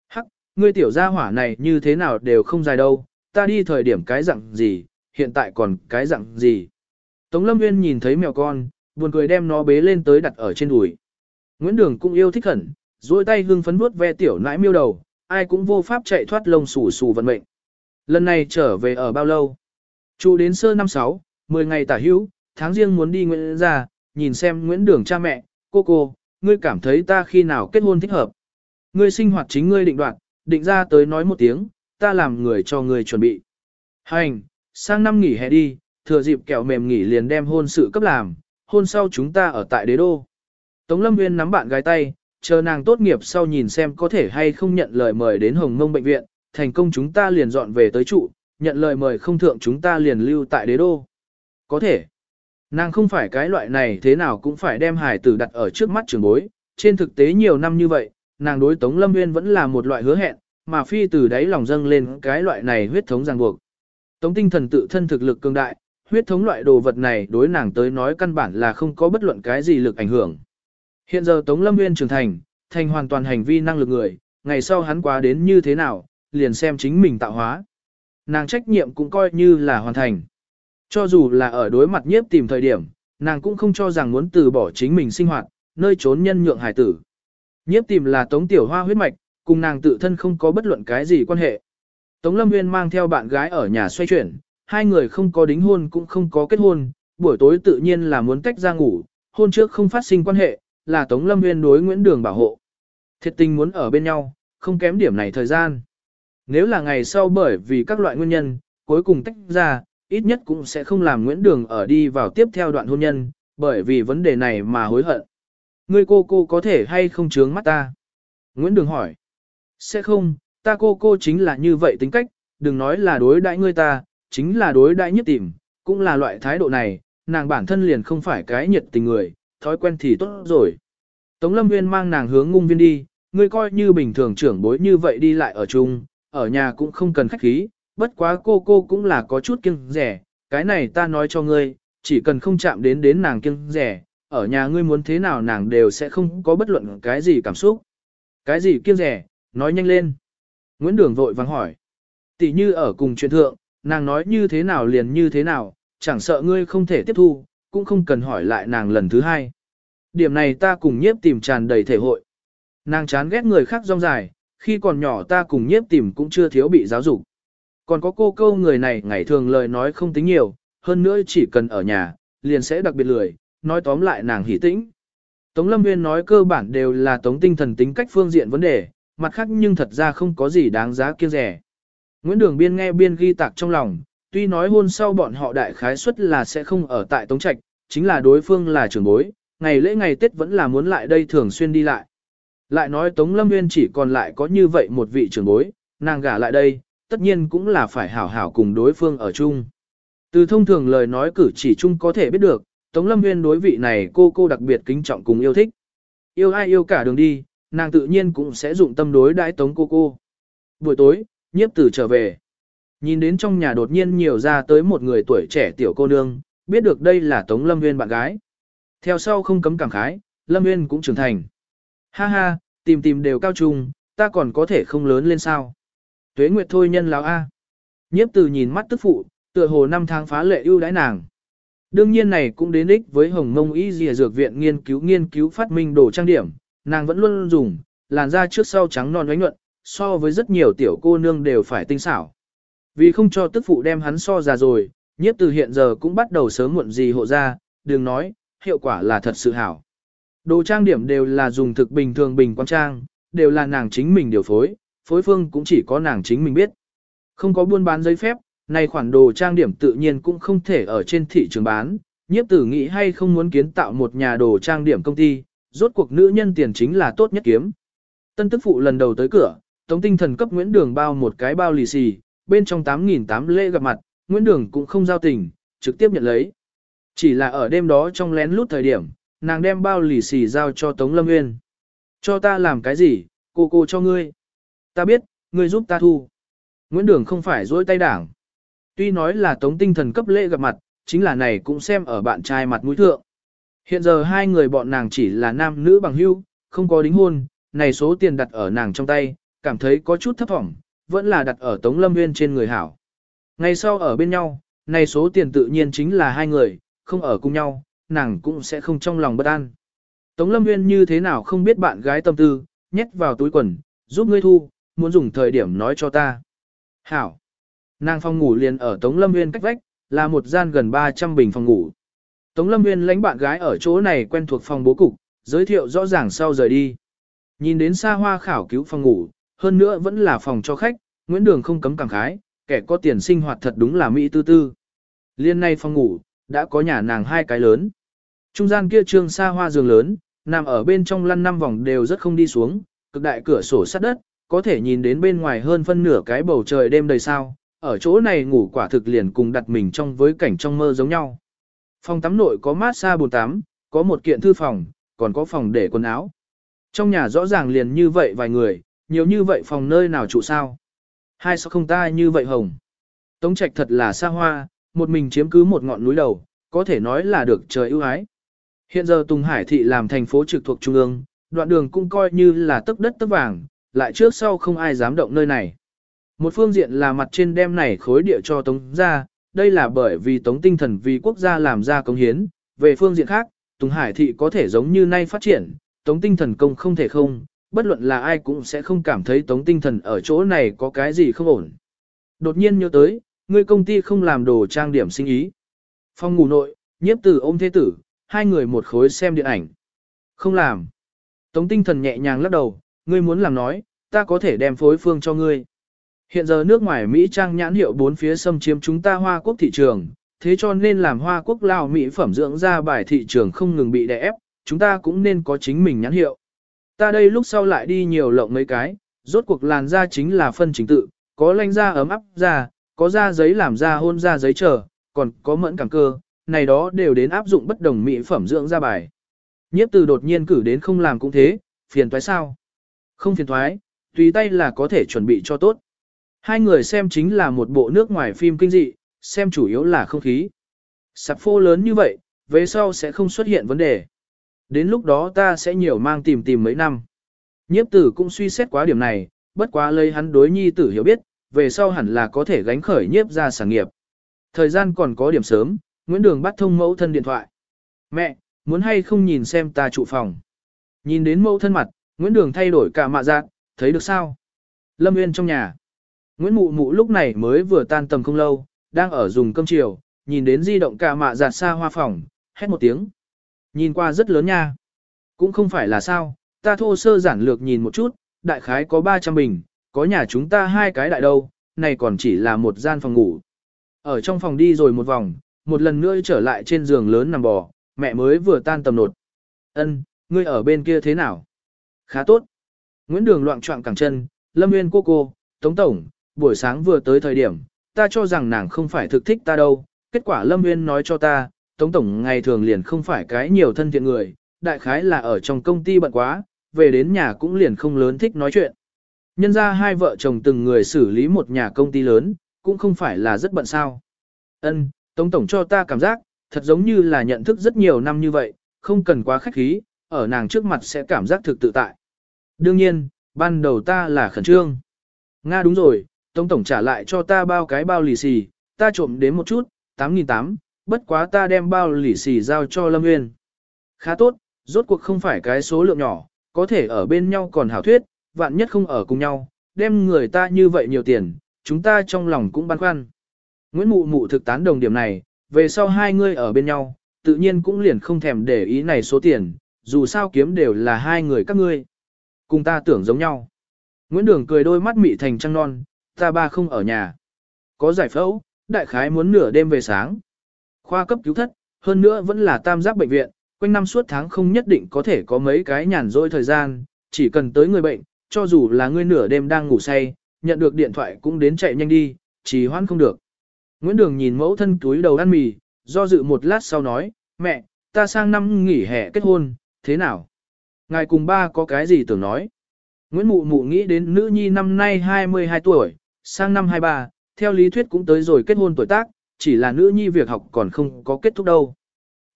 Speaker 1: Hắc, ngươi tiểu gia hỏa này như thế nào đều không dài đâu, ta đi thời điểm cái dạng gì, hiện tại còn cái dạng gì. Tống lâm viên nhìn thấy mèo con, buồn cười đem nó bế lên tới đặt ở trên đùi. Nguyễn Đường cũng yêu thích hẳn, duỗi tay hưng phấn vuốt ve tiểu nãi miêu đầu, ai cũng vô pháp chạy thoát lông xù xù vận mệnh. Lần này trở về ở bao lâu? Chủ đến sơ năm sáu, 10 ngày tả hữu, tháng riêng muốn đi Nguyễn ra, nhìn xem Nguyễn Đường cha mẹ, cô cô, ngươi cảm thấy ta khi nào kết hôn thích hợp. Ngươi sinh hoạt chính ngươi định đoạt, định ra tới nói một tiếng, ta làm người cho ngươi chuẩn bị. Hành, sang năm nghỉ hè đi, thừa dịp kẹo mềm nghỉ liền đem hôn sự cấp làm, hôn sau chúng ta ở tại đế đô. Tống Lâm Nguyên nắm bạn gái tay, chờ nàng tốt nghiệp sau nhìn xem có thể hay không nhận lời mời đến Hồng Mông Bệnh viện, thành công chúng ta liền dọn về tới trụ, nhận lời mời không thượng chúng ta liền lưu tại đế đô. Có thể. Nàng không phải cái loại này thế nào cũng phải đem hải tử đặt ở trước mắt trường bối, trên thực tế nhiều năm như vậy, nàng đối Tống Lâm Nguyên vẫn là một loại hứa hẹn, mà phi từ đáy lòng dâng lên cái loại này huyết thống ràng buộc. Tống tinh thần tự thân thực lực cường đại, huyết thống loại đồ vật này đối nàng tới nói căn bản là không có bất luận cái gì lực ảnh hưởng. Hiện giờ Tống Lâm Nguyên trưởng thành, thành hoàn toàn hành vi năng lực người, ngày sau hắn quá đến như thế nào, liền xem chính mình tạo hóa. Nàng trách nhiệm cũng coi như là hoàn thành. Cho dù là ở đối mặt nhiếp tìm thời điểm, nàng cũng không cho rằng muốn từ bỏ chính mình sinh hoạt, nơi trốn nhân nhượng hải tử. Nhiếp tìm là tống tiểu hoa huyết mạch, cùng nàng tự thân không có bất luận cái gì quan hệ. Tống Lâm Nguyên mang theo bạn gái ở nhà xoay chuyển, hai người không có đính hôn cũng không có kết hôn, buổi tối tự nhiên là muốn tách ra ngủ, hôn trước không phát sinh quan hệ, là Tống Lâm Nguyên đối Nguyễn Đường bảo hộ. Thiệt tình muốn ở bên nhau, không kém điểm này thời gian. Nếu là ngày sau bởi vì các loại nguyên nhân, cuối cùng tách ra, ít nhất cũng sẽ không làm Nguyễn Đường ở đi vào tiếp theo đoạn hôn nhân, bởi vì vấn đề này mà hối hận. Ngươi cô cô có thể hay không chướng mắt ta? Nguyễn Đường hỏi. Sẽ không, ta cô cô chính là như vậy tính cách, đừng nói là đối đãi ngươi ta, chính là đối đãi nhất tìm, cũng là loại thái độ này, nàng bản thân liền không phải cái nhiệt tình người, thói quen thì tốt rồi. Tống Lâm Viên mang nàng hướng ngung viên đi, ngươi coi như bình thường trưởng bối như vậy đi lại ở chung, ở nhà cũng không cần khách khí, bất quá cô cô cũng là có chút kiêng rẻ, cái này ta nói cho ngươi, chỉ cần không chạm đến đến nàng kiêng rẻ, ở nhà ngươi muốn thế nào nàng đều sẽ không có bất luận cái gì cảm xúc. Cái gì kiêng rẻ, nói nhanh lên. Nguyễn Đường vội vàng hỏi. Tỷ như ở cùng chuyện thượng, nàng nói như thế nào liền như thế nào, chẳng sợ ngươi không thể tiếp thu, cũng không cần hỏi lại nàng lần thứ hai. Điểm này ta cùng nhiếp tìm tràn đầy thể hội. Nàng chán ghét người khác rong dài, khi còn nhỏ ta cùng nhiếp tìm cũng chưa thiếu bị giáo dục. Còn có cô câu người này ngày thường lời nói không tính nhiều, hơn nữa chỉ cần ở nhà, liền sẽ đặc biệt lười, nói tóm lại nàng hỉ tĩnh. Tống Lâm Nguyên nói cơ bản đều là tống tinh thần tính cách phương diện vấn đề, mặt khác nhưng thật ra không có gì đáng giá kiêng rẻ. Nguyễn Đường Biên nghe biên ghi tạc trong lòng, tuy nói hôn sau bọn họ đại khái suất là sẽ không ở tại Tống Trạch, chính là đối phương là trưởng bối, ngày lễ ngày Tết vẫn là muốn lại đây thường xuyên đi lại. Lại nói Tống Lâm Nguyên chỉ còn lại có như vậy một vị trưởng bối, nàng gả lại đây, tất nhiên cũng là phải hảo hảo cùng đối phương ở chung. Từ thông thường lời nói cử chỉ chung có thể biết được, Tống Lâm Nguyên đối vị này cô cô đặc biệt kính trọng cùng yêu thích. Yêu ai yêu cả đường đi, nàng tự nhiên cũng sẽ dụng tâm đối đãi Tống cô cô. Buổi tối, nhiếp tử trở về. Nhìn đến trong nhà đột nhiên nhiều ra tới một người tuổi trẻ tiểu cô nương, biết được đây là Tống Lâm Nguyên bạn gái. Theo sau không cấm cảm khái, Lâm Nguyên cũng trưởng thành. Ha ha, tìm tìm đều cao trung, ta còn có thể không lớn lên sao. Tuế Nguyệt thôi nhân lão A. Nhiếp tử nhìn mắt tức phụ, tựa hồ năm tháng phá lệ ưu đãi nàng. Đương nhiên này cũng đến ích với Hồng Mông Y Dìa Dược Viện nghiên cứu nghiên cứu phát minh đồ trang điểm, nàng vẫn luôn dùng, làn da trước sau trắng non ánh nhuận, so với rất nhiều tiểu cô nương đều phải tinh xảo. Vì không cho tức phụ đem hắn so ra rồi, nhiếp từ hiện giờ cũng bắt đầu sớm muộn gì hộ ra, đừng nói, hiệu quả là thật sự hảo. Đồ trang điểm đều là dùng thực bình thường bình quan trang, đều là nàng chính mình điều phối, phối phương cũng chỉ có nàng chính mình biết. Không có buôn bán giấy phép, này khoản đồ trang điểm tự nhiên cũng không thể ở trên thị trường bán. Nhiếp tử nghĩ hay không muốn kiến tạo một nhà đồ trang điểm công ty, rốt cuộc nữ nhân tiền chính là tốt nhất kiếm. Tân tức phụ lần đầu tới cửa, Tống tinh thần cấp Nguyễn Đường bao một cái bao lì xì, bên trong 8.800 lễ gặp mặt, Nguyễn Đường cũng không giao tình, trực tiếp nhận lấy. Chỉ là ở đêm đó trong lén lút thời điểm, nàng đem bao lì xì giao cho Tống Lâm Nguyên. Cho ta làm cái gì, cô cô cho ngươi. Ta biết, ngươi giúp ta thu. Nguyễn Đường không phải dối tay đảng. Tuy nói là Tống tinh thần cấp lễ gặp mặt, chính là này cũng xem ở bạn trai mặt mũi thượng. Hiện giờ hai người bọn nàng chỉ là nam nữ bằng hữu, không có đính hôn, này số tiền đặt ở nàng trong tay, cảm thấy có chút thấp thỏm, vẫn là đặt ở Tống Lâm Nguyên trên người hảo. Ngày sau ở bên nhau, này số tiền tự nhiên chính là hai người, không ở cùng nhau, nàng cũng sẽ không trong lòng bất an. Tống Lâm Nguyên như thế nào không biết bạn gái tâm tư, nhét vào túi quần, giúp ngươi thu, muốn dùng thời điểm nói cho ta. Hảo. Nàng phòng ngủ liền ở Tống Lâm Nguyên cách vách, là một gian gần 300 bình phòng ngủ. Tống Lâm Nguyên lãnh bạn gái ở chỗ này quen thuộc phòng bố cục, giới thiệu rõ ràng sau rời đi. Nhìn đến xa hoa khảo cứu phòng ngủ, hơn nữa vẫn là phòng cho khách, Nguyễn Đường không cấm cảm khái, kẻ có tiền sinh hoạt thật đúng là mỹ tư tư. Liên nay phòng ngủ, đã có nhà nàng hai cái lớn. Trung gian kia trương xa hoa giường lớn, nằm ở bên trong lăn năm vòng đều rất không đi xuống, cực đại cửa sổ sắt đất, có thể nhìn đến bên ngoài hơn phân nửa cái bầu trời đêm đầy sao, ở chỗ này ngủ quả thực liền cùng đặt mình trong với cảnh trong mơ giống nhau. Phòng tắm nội có mát xa bồn tắm, có một kiện thư phòng, còn có phòng để quần áo. Trong nhà rõ ràng liền như vậy vài người, nhiều như vậy phòng nơi nào trụ sao. Hai sao không ta như vậy hồng. Tống trạch thật là xa hoa, một mình chiếm cứ một ngọn núi đầu, có thể nói là được trời ưu ái. Hiện giờ Tùng Hải thị làm thành phố trực thuộc trung ương, đoạn đường cũng coi như là tấc đất tấc vàng, lại trước sau không ai dám động nơi này. Một phương diện là mặt trên đem này khối địa cho Tống ra, đây là bởi vì Tống tinh thần vì quốc gia làm ra công hiến, về phương diện khác, Tùng Hải thị có thể giống như nay phát triển, Tống tinh thần công không thể không, bất luận là ai cũng sẽ không cảm thấy Tống tinh thần ở chỗ này có cái gì không ổn. Đột nhiên nhớ tới, người công ty không làm đồ trang điểm sinh ý. Phong ngủ nội, nhiếp tử ôm thế tử, hai người một khối xem điện ảnh. Không làm. Tống tinh thần nhẹ nhàng lắc đầu, ngươi muốn làm nói, ta có thể đem phối phương cho ngươi. Hiện giờ nước ngoài Mỹ trang nhãn hiệu bốn phía xâm chiếm chúng ta Hoa Quốc thị trường, thế cho nên làm Hoa Quốc lao Mỹ phẩm dưỡng ra bài thị trường không ngừng bị đè ép, chúng ta cũng nên có chính mình nhãn hiệu. Ta đây lúc sau lại đi nhiều lộng mấy cái, rốt cuộc làn da chính là phân chính tự, có lanh da ấm áp da, có da giấy làm da hôn da giấy trở còn có mẫn cảm cơ, này đó đều đến áp dụng bất đồng mỹ phẩm dưỡng da bài. Nhiếp từ đột nhiên cử đến không làm cũng thế, phiền toái sao? Không phiền toái, tùy tay là có thể chuẩn bị cho tốt. Hai người xem chính là một bộ nước ngoài phim kinh dị, xem chủ yếu là không khí. Sạp phô lớn như vậy, về sau sẽ không xuất hiện vấn đề. Đến lúc đó ta sẽ nhiều mang tìm tìm mấy năm. Nhiếp tử cũng suy xét quá điểm này, bất quá lấy hắn đối nhi tử hiểu biết, về sau hẳn là có thể gánh khởi nhiếp ra sản nghiệp. Thời gian còn có điểm sớm, Nguyễn Đường bắt thông mẫu thân điện thoại. Mẹ, muốn hay không nhìn xem ta trụ phòng. Nhìn đến mẫu thân mặt, Nguyễn Đường thay đổi cả mạ dạng, thấy được sao? Lâm Nguyên trong nhà. Nguyễn Mụ Mụ lúc này mới vừa tan tầm không lâu, đang ở dùng cơm chiều, nhìn đến di động cả mạ giạt xa hoa phòng, hét một tiếng. Nhìn qua rất lớn nha. Cũng không phải là sao, ta thô sơ giản lược nhìn một chút, đại khái có 300 bình, có nhà chúng ta hai cái đại đâu, này còn chỉ là một gian phòng ngủ. Ở trong phòng đi rồi một vòng, một lần nữa trở lại trên giường lớn nằm bò, mẹ mới vừa tan tầm nột. Ân, ngươi ở bên kia thế nào? Khá tốt. Nguyễn Đường loạn trọng cẳng chân, Lâm Nguyên cô cô, Tống Tổng, buổi sáng vừa tới thời điểm, ta cho rằng nàng không phải thực thích ta đâu. Kết quả Lâm Nguyên nói cho ta, Tống Tổng ngày thường liền không phải cái nhiều thân thiện người, đại khái là ở trong công ty bận quá, về đến nhà cũng liền không lớn thích nói chuyện. Nhân ra hai vợ chồng từng người xử lý một nhà công ty lớn, cũng không phải là rất bận sao. Ân, Tống Tổng cho ta cảm giác, thật giống như là nhận thức rất nhiều năm như vậy, không cần quá khách khí, ở nàng trước mặt sẽ cảm giác thực tự tại. Đương nhiên, ban đầu ta là khẩn trương. Nga đúng rồi, Tống Tổng trả lại cho ta bao cái bao lì xì, ta trộm đến một chút, 8.800, bất quá ta đem bao lì xì giao cho Lâm Nguyên. Khá tốt, rốt cuộc không phải cái số lượng nhỏ, có thể ở bên nhau còn hảo thuyết, vạn nhất không ở cùng nhau, đem người ta như vậy nhiều tiền, chúng ta trong lòng cũng băn khoăn. Nguyễn Mụ Mụ thực tán đồng điểm này, về sau hai người ở bên nhau, tự nhiên cũng liền không thèm để ý này số tiền, dù sao kiếm đều là hai người các ngươi. Cùng ta tưởng giống nhau. Nguyễn Đường cười đôi mắt mị thành trăng non, ta ba không ở nhà. Có giải phẫu, đại khái muốn nửa đêm về sáng. Khoa cấp cứu thất, hơn nữa vẫn là tam giác bệnh viện, quanh năm suốt tháng không nhất định có thể có mấy cái nhàn rỗi thời gian, chỉ cần tới người bệnh, cho dù là ngươi nửa đêm đang ngủ say, nhận được điện thoại cũng đến chạy nhanh đi, chỉ hoãn không được. Nguyễn Đường nhìn mẫu thân túi đầu ăn mì, do dự một lát sau nói, mẹ, ta sang năm nghỉ hè kết hôn, thế nào? Ngài cùng ba có cái gì tưởng nói? Nguyễn Mụ Mụ nghĩ đến nữ nhi năm nay 22 tuổi, sang năm 23, theo lý thuyết cũng tới rồi kết hôn tuổi tác, chỉ là nữ nhi việc học còn không có kết thúc đâu.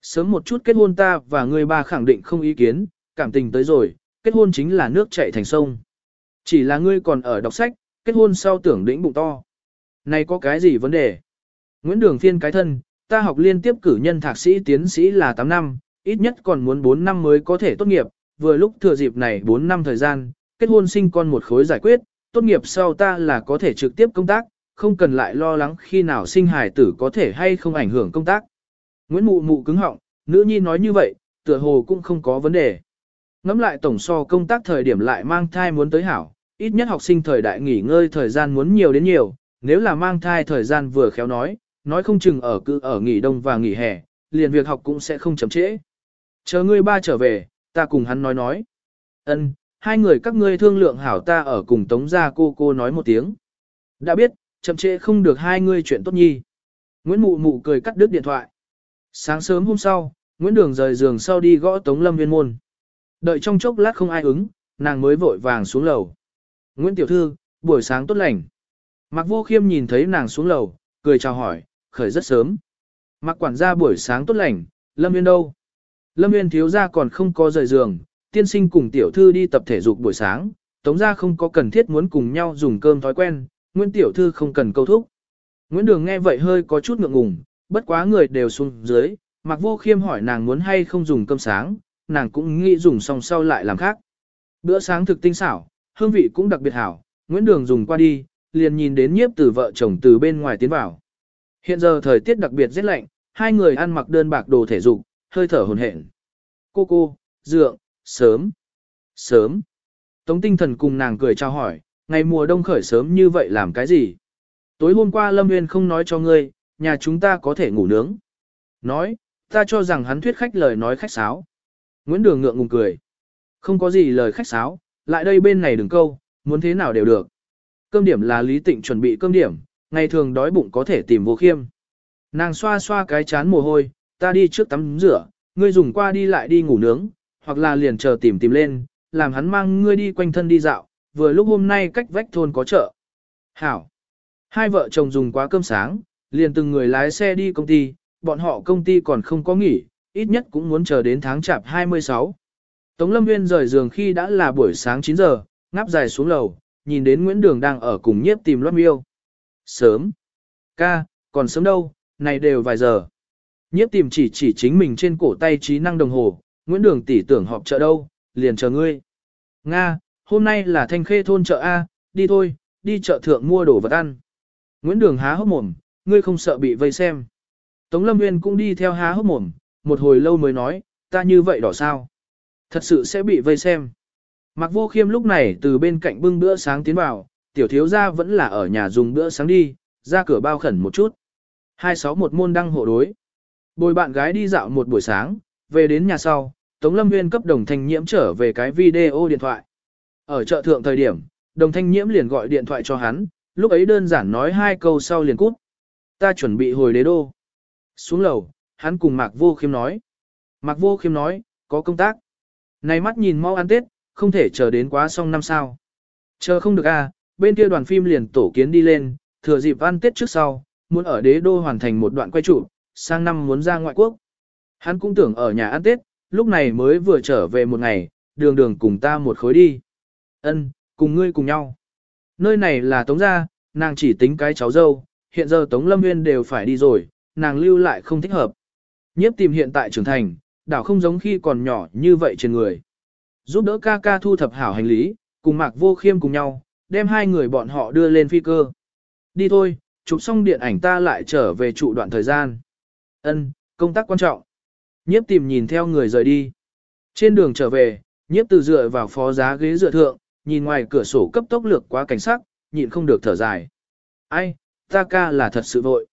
Speaker 1: Sớm một chút kết hôn ta và người ba khẳng định không ý kiến, cảm tình tới rồi, kết hôn chính là nước chảy thành sông. Chỉ là ngươi còn ở đọc sách, kết hôn sau tưởng đỉnh bụng to. Này có cái gì vấn đề? Nguyễn Đường Phiên cái thân, ta học liên tiếp cử nhân thạc sĩ tiến sĩ là 8 năm, ít nhất còn muốn 4 năm mới có thể tốt nghiệp, vừa lúc thừa dịp này 4 năm thời gian, kết hôn sinh con một khối giải quyết, tốt nghiệp sau ta là có thể trực tiếp công tác, không cần lại lo lắng khi nào sinh hài tử có thể hay không ảnh hưởng công tác. Nguyễn Mụ Mụ cứng họng, nữ nhi nói như vậy, tựa hồ cũng không có vấn đề. Ngắm lại tổng so công tác thời điểm lại mang thai muốn tới hảo, ít nhất học sinh thời đại nghỉ ngơi thời gian muốn nhiều đến nhiều, nếu là mang thai thời gian vừa khéo nói, nói không chừng ở cứ ở nghỉ đông và nghỉ hè, liền việc học cũng sẽ không chậm trễ. Chờ ngươi ba trở về, ta cùng hắn nói nói. Ân, hai người các ngươi thương lượng hảo ta ở cùng tống gia cô cô nói một tiếng. Đã biết, chậm trễ không được hai ngươi chuyện tốt nhi. Nguyễn Mụ Mụ cười cắt đứt điện thoại. Sáng sớm hôm sau, Nguyễn Đường rời giường sau đi gõ Tống Lâm viên môn. Đợi trong chốc lát không ai ứng, nàng mới vội vàng xuống lầu. Nguyễn Tiểu Thư, buổi sáng tốt lành. Mạc Vô Khiêm nhìn thấy nàng xuống lầu, cười chào hỏi, khởi rất sớm. Mạc quản gia buổi sáng tốt lành, Lâm Viên đâu? Lâm Viên thiếu gia còn không có rời giường, tiên sinh cùng tiểu thư đi tập thể dục buổi sáng, tống gia không có cần thiết muốn cùng nhau dùng cơm thói quen, Nguyễn tiểu thư không cần câu thúc. Nguyễn Đường nghe vậy hơi có chút ngượng ngùng, bất quá người đều xuống dưới, Mạc Vô Khiêm hỏi nàng muốn hay không dùng cơm sáng, nàng cũng nghĩ dùng xong sau lại làm khác. Bữa sáng thực tinh xảo, hương vị cũng đặc biệt hảo, Nguyễn Đường dùng qua đi, liền nhìn đến nhiếp từ vợ chồng từ bên ngoài tiến vào. Hiện giờ thời tiết đặc biệt rất lạnh, hai người ăn mặc đơn bạc đồ thể dục, hơi thở hồn hển. Cô cô, dượng, sớm, sớm. Tống tinh thần cùng nàng cười chào hỏi, ngày mùa đông khởi sớm như vậy làm cái gì? Tối hôm qua Lâm Nguyên không nói cho ngươi, nhà chúng ta có thể ngủ nướng. Nói, ta cho rằng hắn thuyết khách lời nói khách sáo. Nguyễn Đường ngượng ngùng cười. Không có gì lời khách sáo, lại đây bên này đừng câu, muốn thế nào đều được. Cơm điểm là Lý Tịnh chuẩn bị cơm điểm, ngày thường đói bụng có thể tìm vô khiêm. Nàng xoa xoa cái chán mồ hôi, ta đi trước tắm rửa, ngươi dùng qua đi lại đi ngủ nướng, hoặc là liền chờ tìm tìm lên, làm hắn mang ngươi đi quanh thân đi dạo, vừa lúc hôm nay cách vách thôn có chợ. Hảo. Hai vợ chồng dùng quá cơm sáng, liền từng người lái xe đi công ty, bọn họ công ty còn không có nghỉ, ít nhất cũng muốn chờ đến tháng chạp 26. Tống Lâm Nguyên rời giường khi đã là buổi sáng 9 giờ, ngáp dài xuống lầu, nhìn đến Nguyễn Đường đang ở cùng nhiếp tìm Loan miêu. Sớm. Ca, còn sớm đâu, này đều vài giờ. Nhiếp tìm chỉ chỉ chính mình trên cổ tay trí năng đồng hồ, Nguyễn Đường tỷ tưởng họp chợ đâu, liền chờ ngươi. Nga, hôm nay là thanh khê thôn chợ A, đi thôi, đi chợ thượng mua đồ vật ăn. Nguyễn Đường há hốc mồm, ngươi không sợ bị vây xem. Tống Lâm Nguyên cũng đi theo há hốc mồm, một hồi lâu mới nói, ta như vậy đỏ sao. Thật sự sẽ bị vây xem. Mặc vô khiêm lúc này từ bên cạnh bưng bữa sáng tiến vào, tiểu thiếu gia vẫn là ở nhà dùng bữa sáng đi, ra cửa bao khẩn một chút. 261 môn đăng hộ đối. Bồi bạn gái đi dạo một buổi sáng, về đến nhà sau, Tống Lâm Nguyên cấp đồng thanh nhiễm trở về cái video điện thoại. Ở chợ thượng thời điểm, đồng thanh nhiễm liền gọi điện thoại cho hắn, lúc ấy đơn giản nói hai câu sau liền cút. Ta chuẩn bị hồi đế đô. Xuống lầu, hắn cùng Mạc Vô Khiêm nói. Mạc Vô Khiêm nói, có công tác. Này mắt nhìn mau ăn Tết, không thể chờ đến quá xong năm sao. Chờ không được a, à, bên kia đoàn phim liền tổ kiến đi lên, thừa dịp ăn Tết trước sau, muốn ở đế đô hoàn thành một đoạn quay trụ, sang năm muốn ra ngoại quốc. Hắn cũng tưởng ở nhà ăn Tết, lúc này mới vừa trở về một ngày, đường đường cùng ta một khối đi. Ân, cùng ngươi cùng nhau. Nơi này là Tống gia, nàng chỉ tính cái cháu dâu, hiện giờ Tống Lâm Nguyên đều phải đi rồi, nàng lưu lại không thích hợp. Nhiếp tìm hiện tại trưởng thành, đảo không giống khi còn nhỏ như vậy trên người. Giúp đỡ ca ca thu thập hảo hành lý, cùng Mạc Vô Khiêm cùng nhau, đem hai người bọn họ đưa lên phi cơ. Đi thôi, chụp xong điện ảnh ta lại trở về trụ đoạn thời gian. Ân, công tác quan trọng. Nhiếp tìm nhìn theo người rời đi. Trên đường trở về, nhiếp từ dựa vào phó giá ghế dựa thượng, nhìn ngoài cửa sổ cấp tốc lược quá cảnh sắc, nhịn không được thở dài. Ai, ta ca là thật sự vội.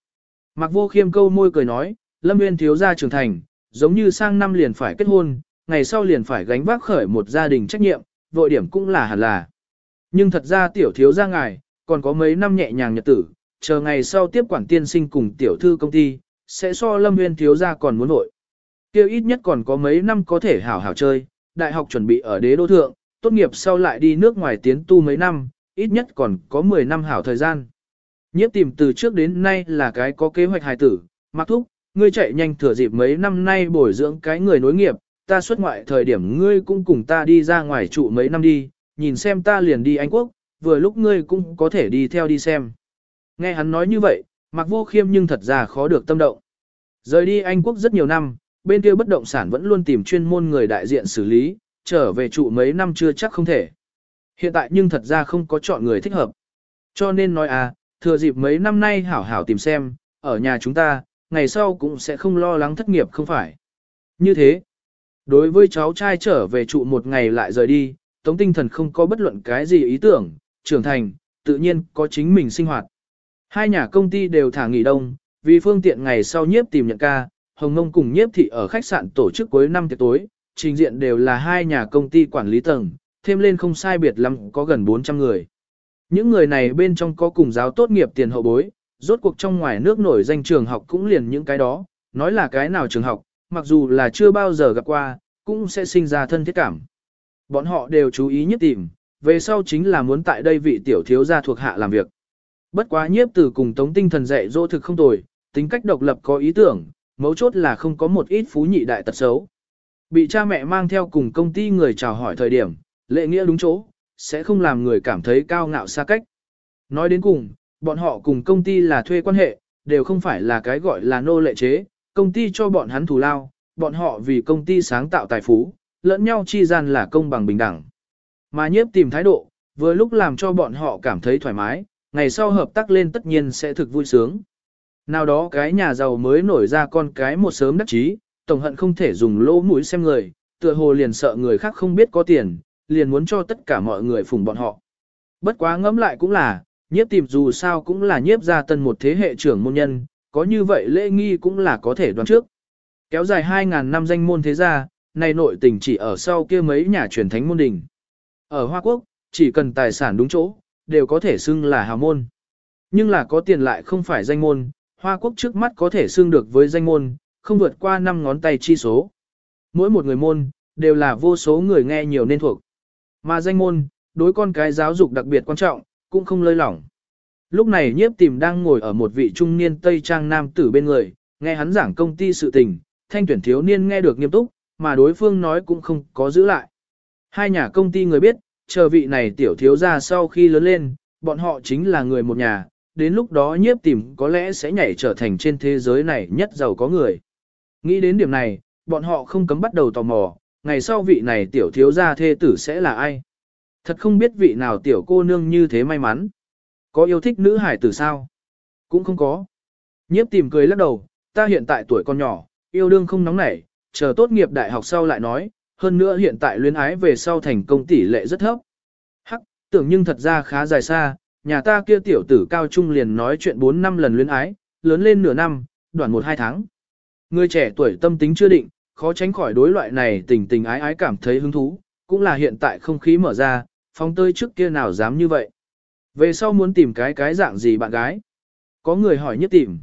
Speaker 1: Mặc vô khiêm câu môi cười nói, Lâm Nguyên thiếu gia trưởng thành, giống như sang năm liền phải kết hôn, ngày sau liền phải gánh vác khởi một gia đình trách nhiệm, vội điểm cũng là hẳn là. Nhưng thật ra tiểu thiếu gia ngài, còn có mấy năm nhẹ nhàng nhật tử, chờ ngày sau tiếp quản tiên sinh cùng tiểu thư công ty, sẽ so Lâm Nguyên thiếu gia còn muốn vội kia ít nhất còn có mấy năm có thể hảo hảo chơi, đại học chuẩn bị ở đế đô thượng, tốt nghiệp sau lại đi nước ngoài tiến tu mấy năm, ít nhất còn có 10 năm hảo thời gian. Nhiếp tìm từ trước đến nay là cái có kế hoạch hài tử, mặc thúc, ngươi chạy nhanh thừa dịp mấy năm nay bồi dưỡng cái người nối nghiệp, ta xuất ngoại thời điểm ngươi cũng cùng ta đi ra ngoài trụ mấy năm đi, nhìn xem ta liền đi Anh Quốc, vừa lúc ngươi cũng có thể đi theo đi xem. Nghe hắn nói như vậy, mặc vô khiêm nhưng thật ra khó được tâm động. Rời đi Anh Quốc rất nhiều năm, bên kia bất động sản vẫn luôn tìm chuyên môn người đại diện xử lý, trở về trụ mấy năm chưa chắc không thể. Hiện tại nhưng thật ra không có chọn người thích hợp. Cho nên nói à, thừa dịp mấy năm nay hảo hảo tìm xem, ở nhà chúng ta, ngày sau cũng sẽ không lo lắng thất nghiệp không phải. Như thế, đối với cháu trai trở về trụ một ngày lại rời đi, tống tinh thần không có bất luận cái gì ý tưởng, trưởng thành, tự nhiên có chính mình sinh hoạt. Hai nhà công ty đều thả nghỉ đông, vì phương tiện ngày sau nhiếp tìm nhận ca, Hồng Ngông cùng nhiếp thị ở khách sạn tổ chức cuối năm tiệc tối, trình diện đều là hai nhà công ty quản lý tầng, thêm lên không sai biệt lắm có gần 400 người. Những người này bên trong có cùng giáo tốt nghiệp tiền hậu bối, rốt cuộc trong ngoài nước nổi danh trường học cũng liền những cái đó, nói là cái nào trường học, mặc dù là chưa bao giờ gặp qua, cũng sẽ sinh ra thân thiết cảm. Bọn họ đều chú ý nhất tìm, về sau chính là muốn tại đây vị tiểu thiếu gia thuộc hạ làm việc. Bất quá nhiếp từ cùng tống tinh thần dạy dỗ thực không tồi, tính cách độc lập có ý tưởng, mấu chốt là không có một ít phú nhị đại tật xấu. Bị cha mẹ mang theo cùng công ty người chào hỏi thời điểm, lệ nghĩa đúng chỗ, sẽ không làm người cảm thấy cao ngạo xa cách. Nói đến cùng, bọn họ cùng công ty là thuê quan hệ, đều không phải là cái gọi là nô lệ chế, công ty cho bọn hắn thù lao, bọn họ vì công ty sáng tạo tài phú, lẫn nhau chi gian là công bằng bình đẳng. Mà nhiếp tìm thái độ, vừa lúc làm cho bọn họ cảm thấy thoải mái, ngày sau hợp tác lên tất nhiên sẽ thực vui sướng. Nào đó cái nhà giàu mới nổi ra con cái một sớm đắc chí, tổng hận không thể dùng lỗ mũi xem người, tựa hồ liền sợ người khác không biết có tiền, liền muốn cho tất cả mọi người phụng bọn họ. Bất quá ngẫm lại cũng là, nhiếp tìm dù sao cũng là nhiếp gia tân một thế hệ trưởng môn nhân, có như vậy lễ nghi cũng là có thể đoán trước. Kéo dài 2.000 năm danh môn thế gia, nay nội tình chỉ ở sau kia mấy nhà truyền thánh môn đình. Ở Hoa Quốc, chỉ cần tài sản đúng chỗ, đều có thể xưng là hào môn. Nhưng là có tiền lại không phải danh môn, Hoa Quốc trước mắt có thể xưng được với danh môn, không vượt qua 5 ngón tay chi số. Mỗi một người môn, đều là vô số người nghe nhiều nên thuộc. Mà danh môn, đối con cái giáo dục đặc biệt quan trọng, cũng không lơi lỏng. Lúc này nhiếp tìm đang ngồi ở một vị trung niên Tây Trang nam tử bên người, nghe hắn giảng công ty sự tình, thanh tuyển thiếu niên nghe được nghiêm túc, mà đối phương nói cũng không có giữ lại. Hai nhà công ty người biết, chờ vị này tiểu thiếu ra sau khi lớn lên, bọn họ chính là người một nhà, đến lúc đó nhiếp tìm có lẽ sẽ nhảy trở thành trên thế giới này nhất giàu có người. Nghĩ đến điểm này, bọn họ không cấm bắt đầu tò mò, ngày sau vị này tiểu thiếu gia thê tử sẽ là ai. Thật không biết vị nào tiểu cô nương như thế may mắn. Có yêu thích nữ hải tử sao? Cũng không có. Nhiếp tìm cười lắc đầu, ta hiện tại tuổi còn nhỏ, yêu đương không nóng nảy, chờ tốt nghiệp đại học sau lại nói, hơn nữa hiện tại luyến ái về sau thành công tỷ lệ rất thấp. Hắc, tưởng nhưng thật ra khá dài xa, nhà ta kia tiểu tử cao trung liền nói chuyện 4 năm lần luyến ái, lớn lên nửa năm, đoạn 1-2 tháng. Người trẻ tuổi tâm tính chưa định, khó tránh khỏi đối loại này tình tình ái ái cảm thấy hứng thú, cũng là hiện tại không khí mở ra, phong tơi trước kia nào dám như vậy. Về sau muốn tìm cái cái dạng gì bạn gái? Có người hỏi nhiếp tìm.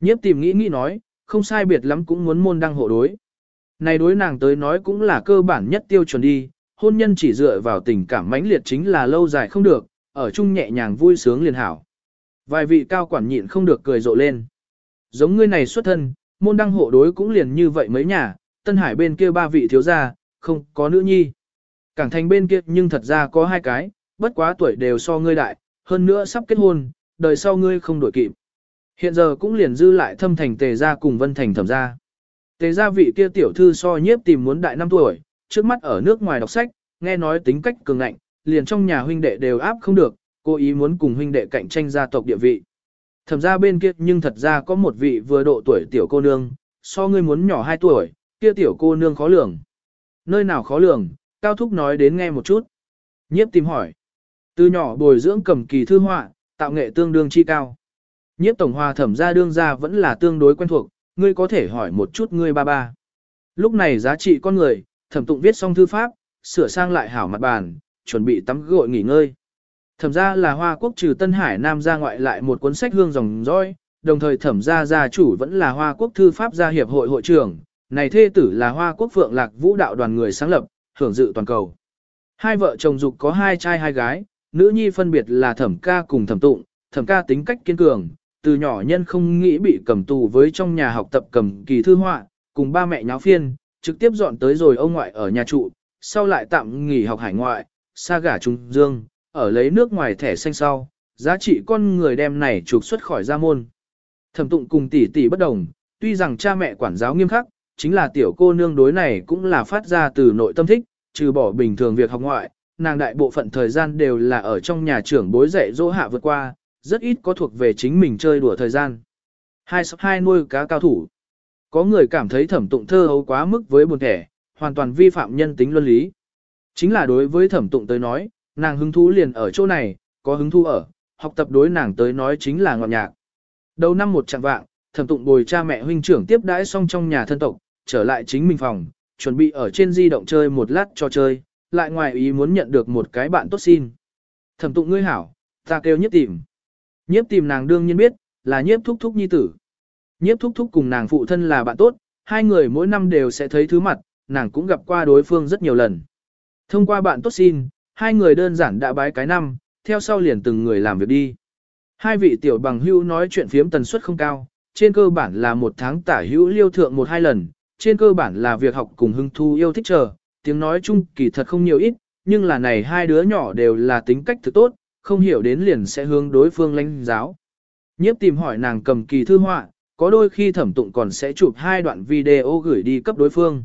Speaker 1: Nhiếp tìm nghĩ nghĩ nói, không sai biệt lắm cũng muốn môn đăng hộ đối. Này đối nàng tới nói cũng là cơ bản nhất tiêu chuẩn đi, hôn nhân chỉ dựa vào tình cảm mãnh liệt chính là lâu dài không được, ở chung nhẹ nhàng vui sướng liền hảo. Vài vị cao quản nhịn không được cười rộ lên. Giống ngươi này xuất thân, môn đăng hộ đối cũng liền như vậy mấy nhà, Tân Hải bên kia ba vị thiếu gia, không có nữ nhi. Cảng thành bên kia nhưng thật ra có hai cái, bất quá tuổi đều so ngươi đại, hơn nữa sắp kết hôn, đời sau ngươi không đổi kịp. Hiện giờ cũng liền dư lại thâm thành tề gia cùng vân thành thẩm gia. Tề gia vị kia tiểu thư so nhiếp tìm muốn đại năm tuổi, trước mắt ở nước ngoài đọc sách, nghe nói tính cách cường ngạnh, liền trong nhà huynh đệ đều áp không được, cô ý muốn cùng huynh đệ cạnh tranh gia tộc địa vị. Thẩm gia bên kia nhưng thật ra có một vị vừa độ tuổi tiểu cô nương, so ngươi muốn nhỏ 2 tuổi, kia tiểu cô nương khó lường. Nơi nào khó lường, Cao Thúc nói đến nghe một chút. Nhiếp tìm hỏi. Từ nhỏ bồi dưỡng cầm kỳ thư họa, tạo nghệ tương đương chi cao. Nhiếp tổng hòa thẩm gia đương gia vẫn là tương đối quen thuộc, ngươi có thể hỏi một chút ngươi ba ba. Lúc này giá trị con người, thẩm tụng viết xong thư pháp, sửa sang lại hảo mặt bàn, chuẩn bị tắm gội nghỉ ngơi. Thẩm gia là hoa quốc trừ Tân Hải Nam ra ngoại lại một cuốn sách hương dòng dõi, đồng thời thẩm gia gia chủ vẫn là hoa quốc thư pháp gia hiệp hội hội trưởng, này thê tử là hoa quốc phượng lạc vũ đạo đoàn người sáng lập, hưởng dự toàn cầu. Hai vợ chồng dục có hai trai hai gái, nữ nhi phân biệt là thẩm ca cùng thẩm tụng, thẩm ca tính cách kiên cường, từ nhỏ nhân không nghĩ bị cầm tù với trong nhà học tập cầm kỳ thư họa, cùng ba mẹ nháo phiên, trực tiếp dọn tới rồi ông ngoại ở nhà trụ, sau lại tạm nghỉ học hải ngoại, xa gả trung dương, ở lấy nước ngoài thẻ xanh sau, giá trị con người đem này trục xuất khỏi gia môn. Thẩm tụng cùng tỷ tỷ bất đồng, tuy rằng cha mẹ quản giáo nghiêm khắc, chính là tiểu cô nương đối này cũng là phát ra từ nội tâm thích, trừ bỏ bình thường việc học ngoại, nàng đại bộ phận thời gian đều là ở trong nhà trưởng bối dạy dỗ hạ vượt qua, rất ít có thuộc về chính mình chơi đùa thời gian. Hai sắp hai nuôi cá cao thủ. Có người cảm thấy thẩm tụng thơ hấu quá mức với buồn thẻ, hoàn toàn vi phạm nhân tính luân lý. Chính là đối với thẩm tụng tới nói, nàng hứng thú liền ở chỗ này, có hứng thú ở, học tập đối nàng tới nói chính là ngọt nhạc. Đầu năm một trạng vạng, thẩm tụng bồi cha mẹ huynh trưởng tiếp đãi xong trong nhà thân tộc, trở lại chính mình phòng, chuẩn bị ở trên di động chơi một lát cho chơi, lại ngoài ý muốn nhận được một cái bạn tốt xin. Thẩm tụng ngươi hảo, ta kêu nhiếp tìm. Nhiếp tìm nàng đương nhiên biết, là nhiếp thúc thúc nhi tử. Nhiếp thúc thúc cùng nàng phụ thân là bạn tốt, hai người mỗi năm đều sẽ thấy thứ mặt, nàng cũng gặp qua đối phương rất nhiều lần. Thông qua bạn tốt xin, hai người đơn giản đã bái cái năm, theo sau liền từng người làm việc đi. Hai vị tiểu bằng hưu nói chuyện phiếm tần suất không cao, trên cơ bản là một tháng tả hữu liêu thượng một hai lần, trên cơ bản là việc học cùng hưng thu yêu thích chờ, tiếng nói chung kỳ thật không nhiều ít, nhưng là này hai đứa nhỏ đều là tính cách thực tốt, không hiểu đến liền sẽ hướng đối phương lãnh giáo. Nhiếp tìm hỏi nàng cầm kỳ thư họa, có đôi khi thẩm tụng còn sẽ chụp hai đoạn video gửi đi cấp đối phương.